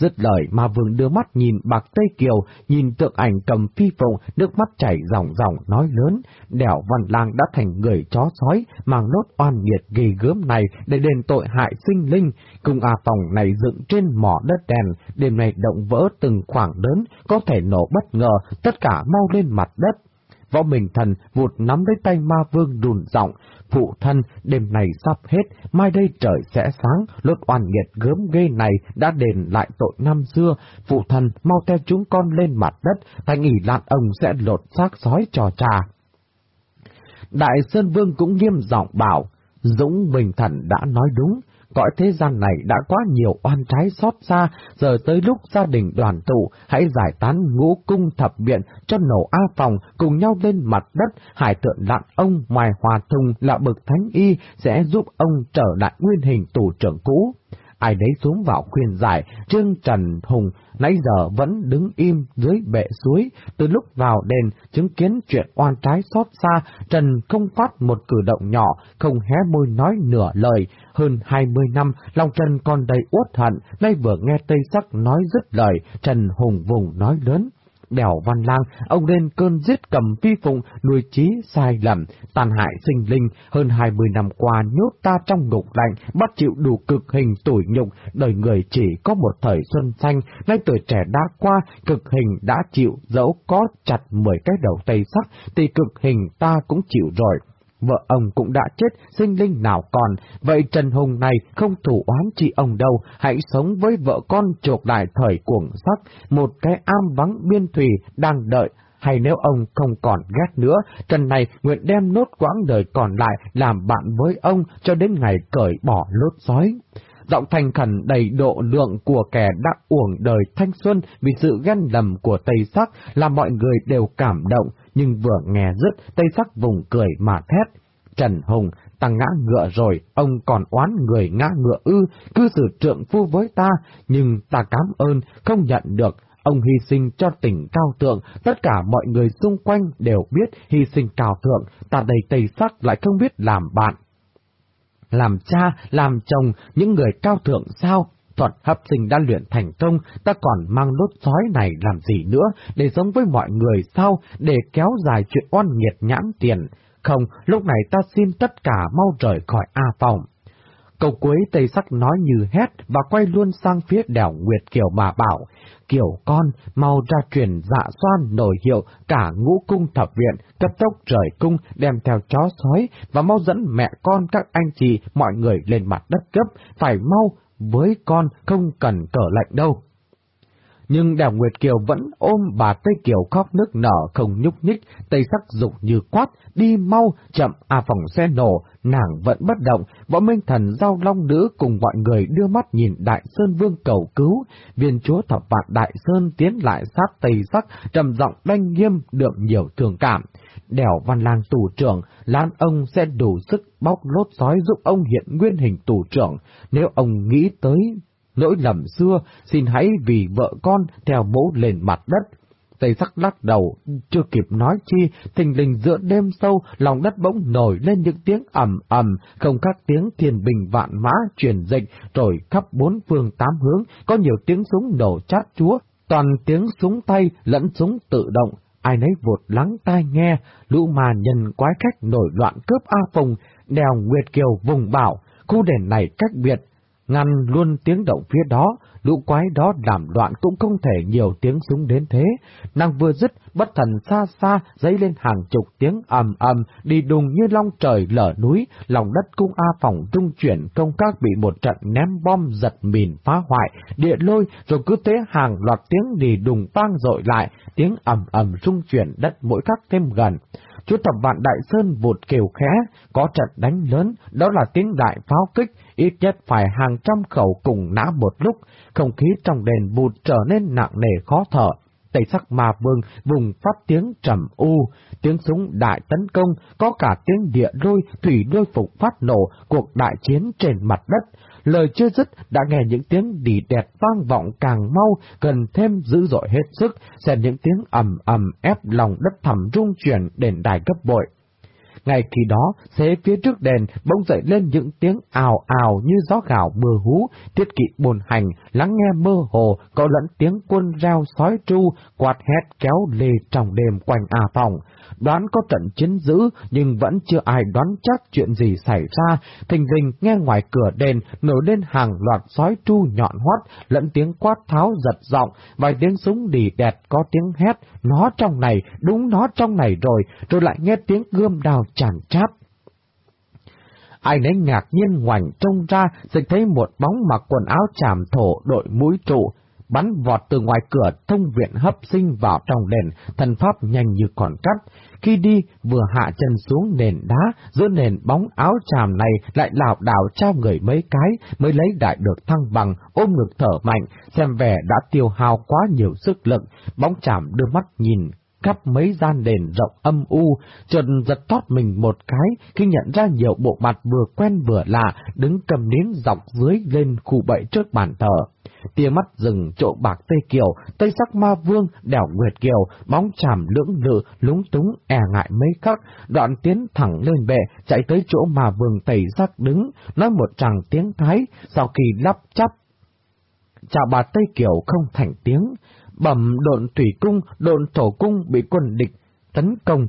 Dứt lời mà vương đưa mắt nhìn bạc Tây Kiều, nhìn tượng ảnh cầm phi phụng, nước mắt chảy ròng ròng nói lớn, đẻo văn lang đã thành người chó sói, mang nốt oan nghiệt ghê gớm này để đền tội hại sinh linh. Cung A Phòng này dựng trên mỏ đất đèn, đêm này động vỡ từng khoảng lớn, có thể nổ bất ngờ, tất cả mau lên mặt đất. võ bình thần vụt nắm lấy tay ma vương đùn giọng, phụ thân, đêm này sắp hết, mai đây trời sẽ sáng, lốt oan nghiệt gớm ghê này đã đền lại tội năm xưa, phụ thân mau theo chúng con lên mặt đất, thành nghỉ lạn ông sẽ lột xác sói trò trà. Đại Sơn Vương cũng nghiêm giọng bảo, Dũng Bình Thần đã nói đúng, cõi thế gian này đã quá nhiều oan trái xót xa, giờ tới lúc gia đình đoàn tụ, hãy giải tán ngũ cung thập viện cho nổ A phòng cùng nhau lên mặt đất, hải tượng đạn ông ngoài hòa thùng là bậc thánh y sẽ giúp ông trở lại nguyên hình tù trưởng cũ ai đấy xuống vào khuyên giải, Trương Trần Hùng nãy giờ vẫn đứng im dưới bệ suối, từ lúc vào đền chứng kiến chuyện oan trái xót xa, Trần không phát một cử động nhỏ, không hé môi nói nửa lời, hơn hai mươi năm, lòng Trần còn đầy uất hận, nay vừa nghe Tây Sắc nói dứt lời, Trần Hùng vùng nói lớn đèo văn lang, ông lên cơn giết cầm phi phụng, nuôi trí sai lầm, tàn hại sinh linh, hơn hai mươi năm qua nhốt ta trong ngục lạnh, bắt chịu đủ cực hình tủi nhục, đời người chỉ có một thời xuân xanh, nay tuổi trẻ đã qua, cực hình đã chịu, dẫu có chặt mười cái đầu tây sắc, thì cực hình ta cũng chịu rồi vợ ông cũng đã chết, sinh linh nào còn, vậy Trần Hùng này không thủ oán chị ông đâu, hãy sống với vợ con chuộc lại thời cuồng sắc, một cái am vắng biên thủy đang đợi, hay nếu ông không còn ghét nữa, Trần này nguyện đem nốt quãng đời còn lại làm bạn với ông cho đến ngày cởi bỏ lốt sói. Giọng thành khẩn đầy độ lượng của kẻ đã uổng đời thanh xuân vì sự ghen lầm của Tây Sắc làm mọi người đều cảm động, nhưng vừa nghe dứt, Tây Sắc vùng cười mà thét. Trần Hùng, ta ngã ngựa rồi, ông còn oán người ngã ngựa ư, cư xử trượng phu với ta, nhưng ta cảm ơn, không nhận được, ông hy sinh cho tỉnh cao thượng, tất cả mọi người xung quanh đều biết hy sinh cao thượng, ta đầy tây sắc lại không biết làm bạn. Làm cha, làm chồng, những người cao thượng sao? thuật hấp sinh đã luyện thành công, ta còn mang đốt sói này làm gì nữa, để giống với mọi người sao, để kéo dài chuyện oan nghiệt nhãn tiền. Không, lúc này ta xin tất cả mau rời khỏi A phòng. Cậu cuối Tây Sắc nói như hét và quay luôn sang phía đèo Nguyệt Kiều mà bảo, Kiều con, mau ra truyền dạ xoan nổi hiệu cả ngũ cung thập viện, cấp tốc rời cung đem theo chó sói và mau dẫn mẹ con các anh chị mọi người lên mặt đất cấp, phải mau với con không cần cờ lệnh đâu. Nhưng Đào Nguyệt Kiều vẫn ôm bà Tây Kiều khóc nước nở không nhúc nhích, tây sắc dục như quát, đi mau, chậm, à phòng xe nổ, nàng vẫn bất động, võ minh thần giao long nữ cùng mọi người đưa mắt nhìn Đại Sơn Vương cầu cứu, viên chúa thập vạn Đại Sơn tiến lại sát tây sắc, trầm giọng đanh nghiêm được nhiều thường cảm. Đèo văn lang tù trưởng, lán ông sẽ đủ sức bóc lốt sói giúp ông hiện nguyên hình tù trưởng, nếu ông nghĩ tới lỗi lầm xưa, xin hãy vì vợ con theo bố lên mặt đất. Tây sắc lắc đầu, chưa kịp nói chi, thình lình giữa đêm sâu, lòng đất bỗng nổi lên những tiếng ầm ầm, không khác tiếng thiền bình vạn mã truyền dịch, rồi khắp bốn phương tám hướng, có nhiều tiếng súng nổ chát chúa, toàn tiếng súng tay lẫn súng tự động, ai nấy vụt lắng tai nghe, lũ mà nhân quái khách nổi loạn cướp A Phùng, đèo Nguyệt Kiều vùng bảo, khu đền này cách biệt, ngăn luôn tiếng động phía đó, lũ quái đó làm loạn cũng không thể nhiều tiếng súng đến thế. Nàng vừa dứt, bất thần xa xa, dấy lên hàng chục tiếng ầm ầm, đi đùng như long trời lở núi, lòng đất cung A phòng trung chuyển công các bị một trận ném bom giật mìn phá hoại, địa lôi, rồi cứ thế hàng loạt tiếng đi đùng vang dội lại, tiếng ầm ầm trung chuyển đất mỗi khắc thêm gần. Chú tập vạn Đại Sơn vụt kêu khẽ, có trận đánh lớn, đó là tiếng đại pháo kích, ít nhất phải hàng trăm khẩu cùng nã một lúc, không khí trong đền bụt trở nên nặng nề khó thở. Tây sắc ma vương vùng phát tiếng trầm u, tiếng súng đại tấn công, có cả tiếng địa lôi, thủy đôi phục phát nổ, cuộc đại chiến trên mặt đất. Lời chưa dứt đã nghe những tiếng đỉ đẹp vang vọng càng mau, cần thêm dữ dội hết sức, xem những tiếng ầm ầm ép lòng đất thẳm rung chuyển đền đài gấp bội. Ngay khi đó, xế phía trước đèn bỗng dậy lên những tiếng ào ào như gió gạo mưa hú, tiết kỵ buồn hành, lắng nghe mơ hồ, có lẫn tiếng quân reo sói tru, quạt hét kéo lê trong đêm quanh à phòng. Đoán có trận chiến dữ, nhưng vẫn chưa ai đoán chắc chuyện gì xảy ra. Thình lình nghe ngoài cửa đền nổi lên hàng loạt sói tru nhọn hoắt, lẫn tiếng quát tháo giật giọng, vài tiếng súng đỉ đẹp có tiếng hét, nó trong này, đúng nó trong này rồi, rồi lại nghe tiếng gươm đào chản chát. Ai nấy ngạc nhiên ngoảnh trông ra, dịch thấy một bóng mặc quần áo chàm thổ đội mũi trụ, bắn vọt từ ngoài cửa thông viện hấp sinh vào trong đền, thần pháp nhanh như còn cắt. Khi đi, vừa hạ chân xuống nền đá, giữa nền bóng áo tràm này lại lảo đảo trao người mấy cái, mới lấy đại được thăng bằng, ôm ngực thở mạnh, xem vẻ đã tiêu hao quá nhiều sức lực, bóng chàm đưa mắt nhìn khắp mấy gian đền rộng âm u, chợt giật thoát mình một cái khi nhận ra nhiều bộ mặt vừa quen vừa lạ đứng cầm nến dọc dưới lên khu bậy trước bàn thờ. Tia mắt rừng chỗ bạc Tây Kiều, Tây sắc ma vương, đèo Nguyệt Kiều, bóng chàm lưỡng lự, lúng túng, e ngại mấy khắc, đoạn tiến thẳng lên bệ, chạy tới chỗ mà vương Tây sắc đứng, nói một tràng tiếng Thái, sau khi lắp chắp. Chào bà Tây Kiều không thành tiếng, bẩm độn thủy cung, độn thổ cung bị quân địch tấn công,